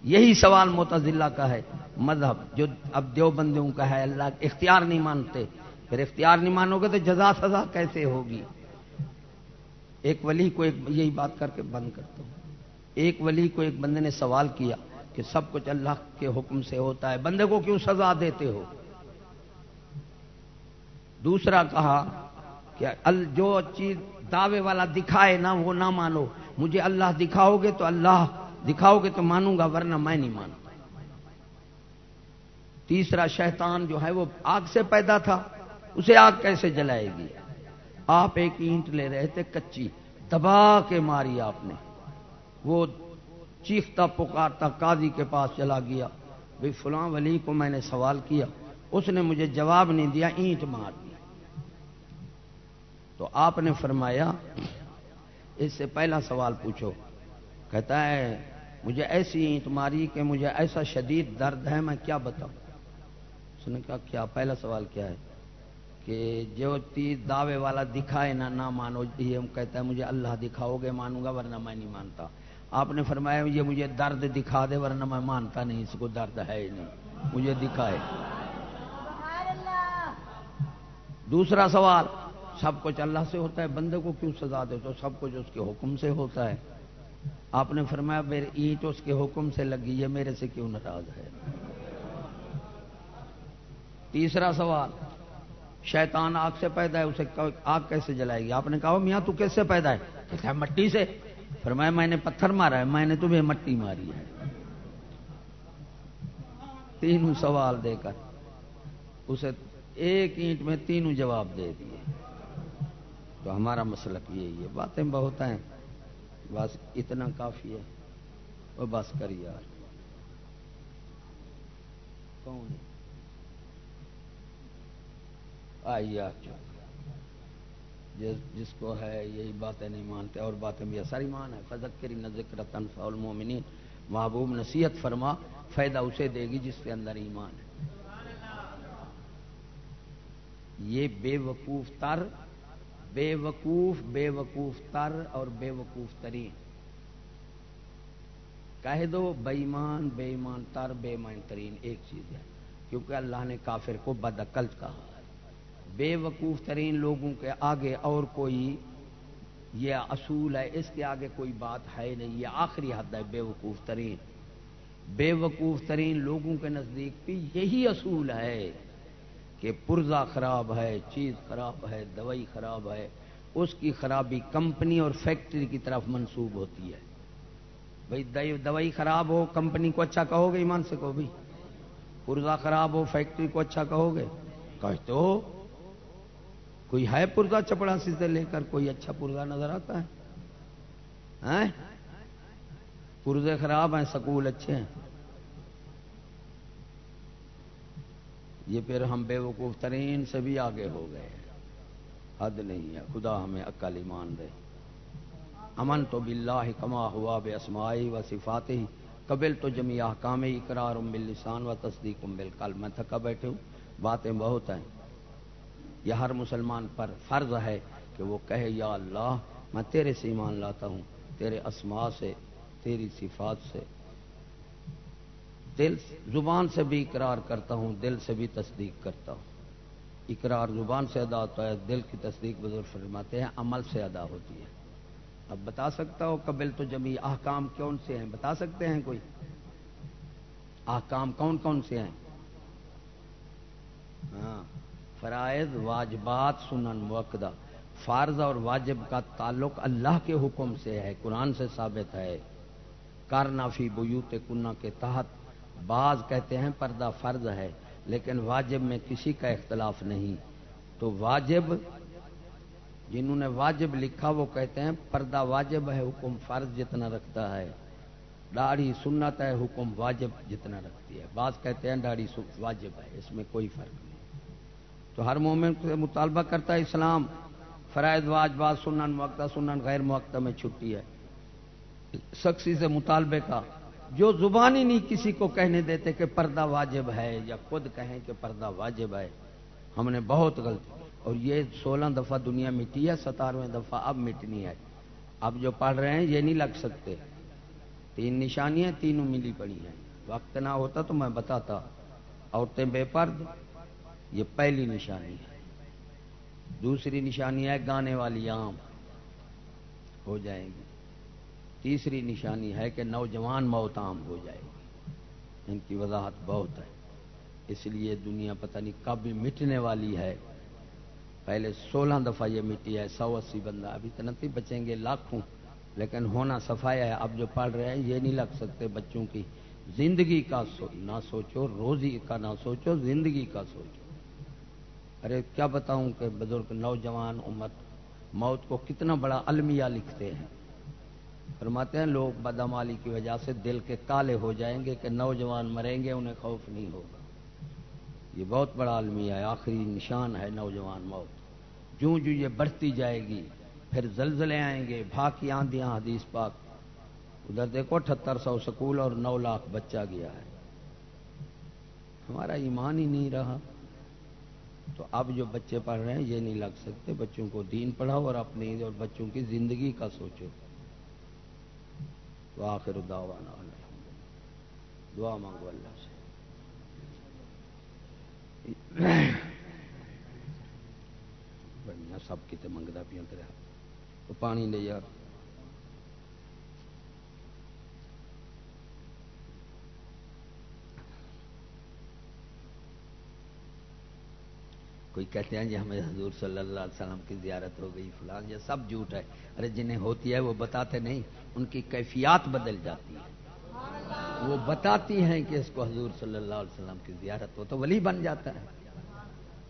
یہی سوال متضلہ کا ہے، مذہب جو اب دیو بندیوں کا ہے، اللہ اختیار نہیں مانتے۔ پھر اختیار نہیں مانو گے تو جزا سزا کیسے ہوگی؟ ایک ولی کو ایک یہی بات کر کے بند کرتا ہوں۔ ایک ولی کو ایک بندے نے سوال کیا کہ سب کچھ اللہ کے حکم سے ہوتا ہے، بندے کو کیوں سزا دیتے ہو؟ دوسرا کہا کہ جو چیز دعوے والا دکھائے نہ، وہ نہ مانو۔ مجھے اللہ دکھاؤ گے تو اللہ دکھاؤ گے تو مانوں گا، ورنہ میں نہیں مانتا۔ تیسرا شیطان جو ہے، وہ آگ سے پیدا تھا۔ اسے آگ کیسے جلائے گی؟ آپ ایک اینٹ لے رہے تھے، کچی۔ دبا کے ماری آپ نے۔ وہ چیختا، پکارتا، قاضی کے پاس چلا گیا۔ بھائی فلاں ولی کو میں نے سوال کیا، اس نے مجھے جواب نہیں دیا، اینٹ مار۔ دی تو آپ نے فرمایا اس سے پہلا سوال پوچھو۔ کہتا ہے مجھے ایسی اینٹ ماری کہ مجھے ایسا شدید درد ہے میں کیا بتاؤں؟ اس نے کہا کیا؟ پہلا سوال کیا ہے؟ کہ جو تیز دعوے والا دکھائے نہ نہ مانو یہ کہتا ہے مجھے اللہ دکھاؤ گے مانوں گا ورنہ میں نہیں مانتا۔ آپ نے فرمایا یہ مجھے درد دکھا دے ورنہ میں مانتا نہیں اس کو درد ہے ہی نہیں۔ مجھے دکھائے۔ دوسرا سوال۔ سب کچھ اللہ سے ہوتا ہے، بندے کو کیوں سزا دے تو سب کچھ اس کے حکم سے ہوتا ہے۔ آپ نے فرمایا، میرے اینٹ اس کے حکم سے لگی ہے، میرے سے کیوں ناراض ہے؟ تیسرا سوال، شیطان آگ سے پیدا ہے، اسے آگ کیسے جلائے گی؟ آپ نے کہا، میاں تو کیسے پیدا ہے؟ کہتا ہے مٹی سے۔ فرمایا، میں نے پتھر مارا ہے، میں نے تمہیں مٹی ماری ہے۔ تینوں سوال دے کر، اسے ایک اینٹ میں تینوں جواب دے دیے۔ تو ہمارا مسلک یہی ہے باتیں بہت ہیں۔ بس اتنا کافی ہے۔ وہ بس کر یار۔ کون آئیے جس جس کو ہے یہی باتیں نہیں مانتے، اور باتیں بھی اثر ایمان ہے۔ فضق کری نظر تنفا المومنین محبوب نصیحت فرما، فائدہ اسے دے گی جس کے اندر ایمان ہے۔ یہ بے وقوف تر بے وقوف بے وقوف تر اور بے وقوف ترین۔ کہہ دو بےمان بے ایمان تر بے ایمان ترین، ایک چیز ہے۔ کیونکہ اللہ نے کافر کو بدعقل کہا ہے۔ بے وقوف ترین لوگوں کے آگے اور کوئی، یہ اصول ہے، اس کے آگے کوئی بات ہے نہیں، یہ آخری حد ہے بے وقوف ترین۔ بے وقوف ترین لوگوں کے نزدیک بھی یہی اصول ہے۔ کہ پرزا خراب ہے، چیز خراب ہے، دوائی خراب ہے، اس کی خرابی کمپنی اور فیکٹری کی طرف منسوب ہوتی ہے۔ بھائی دوائی خراب ہو، کمپنی کو اچھا کہو گے ایمان سے کہو بھی۔ پرزا خراب ہو، فیکٹری کو اچھا کہو گے۔ کہتے ہو کوئی ہے پرزا چپڑا سے لے کر، کوئی اچھا پرزا نظر آتا ہے؟ پرزے خراب ہیں، سکول اچھے ہیں۔ یہ پھر ہم بے وقوف ترین سے بھی آگے ہو گئے حد نہیں ہے، خدا ہمیں عقل ایمان دے۔ امن تو بلّہ کما ہوا بے اسمائی و صفات ہی قبل تو جمی احکام اقرار ام بلسان و تصدیق ام کل میں تھکا بیٹھے ہوں، باتیں بہت ہیں۔ یہ ہر مسلمان پر فرض ہے کہ وہ کہے، یا اللہ، میں تیرے سے ایمان لاتا ہوں، تیرے اسما سے، تیری صفات سے۔ دل زبان سے بھی اقرار کرتا ہوں، دل سے بھی تصدیق کرتا ہوں۔ اقرار زبان سے ادا ہوتا ہے، دل کی تصدیق بزرگ فرماتے ہیں، عمل سے ادا ہوتی ہے۔ اب بتا سکتا ہو قبل تو جمی احکام کون سے ہیں؟ بتا سکتے ہیں کوئی؟ احکام کون کون سے ہیں؟ ہاں فرائض، واجبات، سنن موقع فارض اور واجب کا تعلق اللہ کے حکم سے ہے، قرآن سے ثابت ہے۔ کارنافی بیوت کنہ کے تحت بعض کہتے ہیں پردہ فرض ہے، لیکن واجب میں کسی کا اختلاف نہیں۔ تو واجب، جنہوں نے واجب لکھا، وہ کہتے ہیں پردہ واجب ہے، حکم فرض جتنا رکھتا ہے۔ داڑھی سنت ہے، حکم واجب جتنا رکھتی ہے۔ بعض کہتے ہیں داڑھی واجب ہے، اس میں کوئی فرق نہیں۔ تو ہر مومن سے مطالبہ کرتا ہے اسلام، فرائض واجبات سنن موقع سنن، غیر موقع میں چھٹی ہے۔ سخصی سے مطالبے کا جو زبانی نہیں کسی کو کہنے دیتے کہ پردہ واجب ہے یا خود کہیں کہ پردہ واجب ہے، ہم نے بہت غلطی اور یہ سولہ دفعہ دنیا مٹی ہے، ستارویں دفعہ اب مٹنی ہے۔ اب جو پڑھ رہے ہیں، یہ نہیں لگ سکتے۔ تین نشانیاں تینوں ملی پڑی ہیں۔ وقت نہ ہوتا تو میں بتاتا۔ عورتیں بے پرد۔ یہ پہلی نشانی ہے۔ دوسری نشانی ہے، گانے والی عام۔ ہو جائیں گی۔ تیسری نشانی ہے کہ نوجوان موت عام ہو جائے۔ گی ان کی وضاحت بہت ہے۔ اس لیے دنیا پتہ نہیں کب بھی مٹنے والی ہے۔ پہلے سولہ دفعہ یہ مٹی ہے، سو اسی بندہ۔ ابھی تو نہیں بچیں گے لاکھوں۔ لیکن ہونا صفایا ہے۔ اب جو پڑھ رہے ہیں، یہ نہیں لگ سکتے بچوں کی۔ زندگی کا سو، نہ سوچو، روزی کا نہ سوچو، زندگی کا سوچو۔ ارے، کیا بتاؤں کہ بزرگ نوجوان امت موت کو کتنا بڑا المیہ لکھتے ہیں۔ فرماتے ہیں، لوگ بدامالی کی وجہ سے دل کے کالے ہو جائیں گے کہ نوجوان مریں گے، انہیں خوف نہیں ہوگا۔ یہ بہت بڑا عالمی ہے، آخری نشان ہے نوجوان موت۔ جوں جو یہ بڑھتی جائے گی، پھر زلزلے آئیں گے، بھاکی آندیاں، حدیث پاک۔ ادھر دیکھو اٹھہتر سو سکول اور نو لاکھ بچہ گیا ہے۔ ہمارا ایمان ہی نہیں رہا۔ تو اب جو بچے پڑھ رہے ہیں، یہ نہیں لگ سکتے، بچوں کو دین پڑھاؤ اور اپنی اور بچوں کی زندگی کا سوچو۔ وآخر دعوانا دعا مانگو اللہ سے بڑھیا سب کتنے منگتا پیا تو پانی لے یار۔ کوئی کہتے ہیں جی ہمیں حضور صلی اللہ علیہ وسلم کی زیارت ہو گئی، فلان یہ سب جھوٹ ہے۔ ارے جنہیں ہوتی ہے وہ بتاتے نہیں، ان کی کیفیات بدل جاتی ہے۔ وہ بتاتی ہیں کہ اس کو حضور صلی اللہ علیہ وسلم کی زیارت ہو تو ولی بن جاتا ہے۔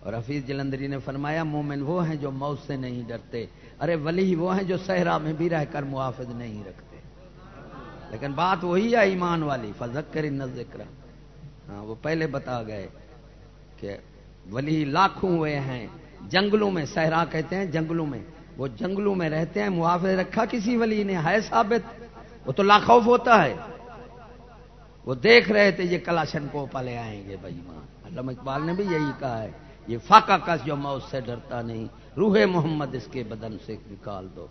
اور حفیظ جلندری نے فرمایا، مومن وہ ہیں جو موت سے نہیں ڈرتے۔ ارے ولی وہ ہیں جو صحرا میں بھی رہ کر محافظ نہیں رکھتے۔ لیکن بات وہی ہے ایمان والی فضک کر ذکر ہاں وہ پہلے بتا گئے کہ ولی لاکھوں ہوئے ہیں۔ جنگلوں میں صحرا کہتے ہیں، جنگلوں میں۔ وہ جنگلوں میں رہتے ہیں، محافظ رکھا کسی ولی نے ہے ثابت۔ وہ تو لاکھوف ہوتا ہے۔ وہ دیکھ رہے تھے، یہ کلاشن کو پلے آئیں گے، بھائی ماں۔ علامہ اقبال نے بھی یہی کہا ہے۔ یہ فاقہ کس جو موت سے ڈرتا نہیں، روح محمد اس کے بدن سے نکال دو۔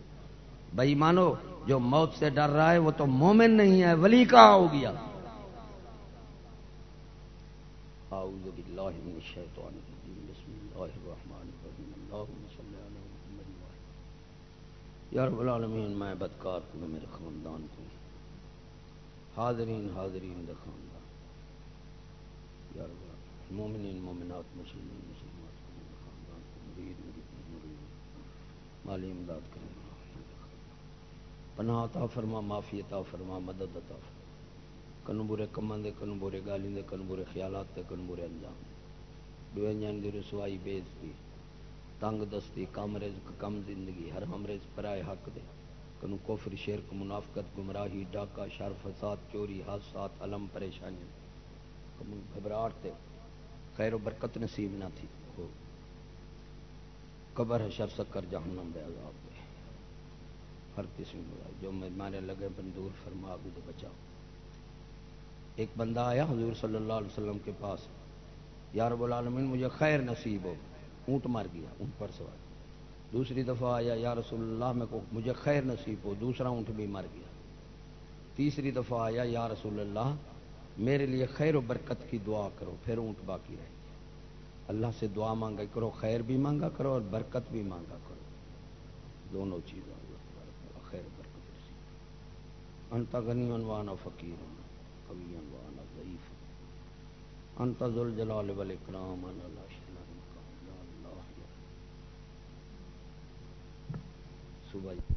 بھائی مانو، جو موت سے ڈر رہا ہے، وہ تو مومن نہیں ہے، ولی کہاں ہو گیا؟ اعوذ باللہ من الشیطان الرجیم بسم اللہ الرحمن الرحیم اللہم صلی علی محمد یا رب العالمین میں بدکار ہوں میرے خاندان کو، حاضرین حاضرین دے خاندان. یا رب مومنین، مومنات، مسلمین، مسلمات کو میرے خاندان کو، مرید مرید مرید، مالی امداد کریں پناہ عطا فرما، معافی عطا فرما، مدد عطا فرما. کنو برے کماں دے کنو برے گالی دے کنو برے خیالات دے کنو برے انجام دوے جان دی رسوائی بےزتی تنگ دستی، کم رزق، کم زندگی، ہر ہم رزق پرائے حق دے۔ کنو کفر، شرک، منافقت، گمراہی، ڈاکہ، شر، فساد، چوری، حادثات، علم پریشانی گھبراہٹ تے خیر و برکت نصیب نہ تھی۔ قبر ہے شر سکر جہنم دے عذاب دے۔ ہر قسم جو مارے لگے بندور فرما بھی تو بچاؤ۔ ایک بندہ آیا حضور صلی اللہ علیہ وسلم کے پاس، یا رب العالمین، مجھے خیر نصیب ہو. اونٹ مار گیا، اونٹ پر سوار۔ دوسری دفعہ آیا، یا رسول اللہ، میں کو، مجھے خیر نصیب ہو. دوسرا اونٹ بھی مر گیا۔ تیسری دفعہ آیا، یا رسول اللہ، میرے لیے خیر و برکت کی دعا کرو. پھر اونٹ باقی رہے اللہ سے دعا مانگا کرو، خیر بھی مانگا کرو اور برکت بھی مانگا کرو۔ دونوں چیزیں خیر برکت انتا غنی انوانا فقیر۔ کبھی وانا ضعیف. انت ذل جلال والاکرام انا لا شرک یا اللہ یا صبح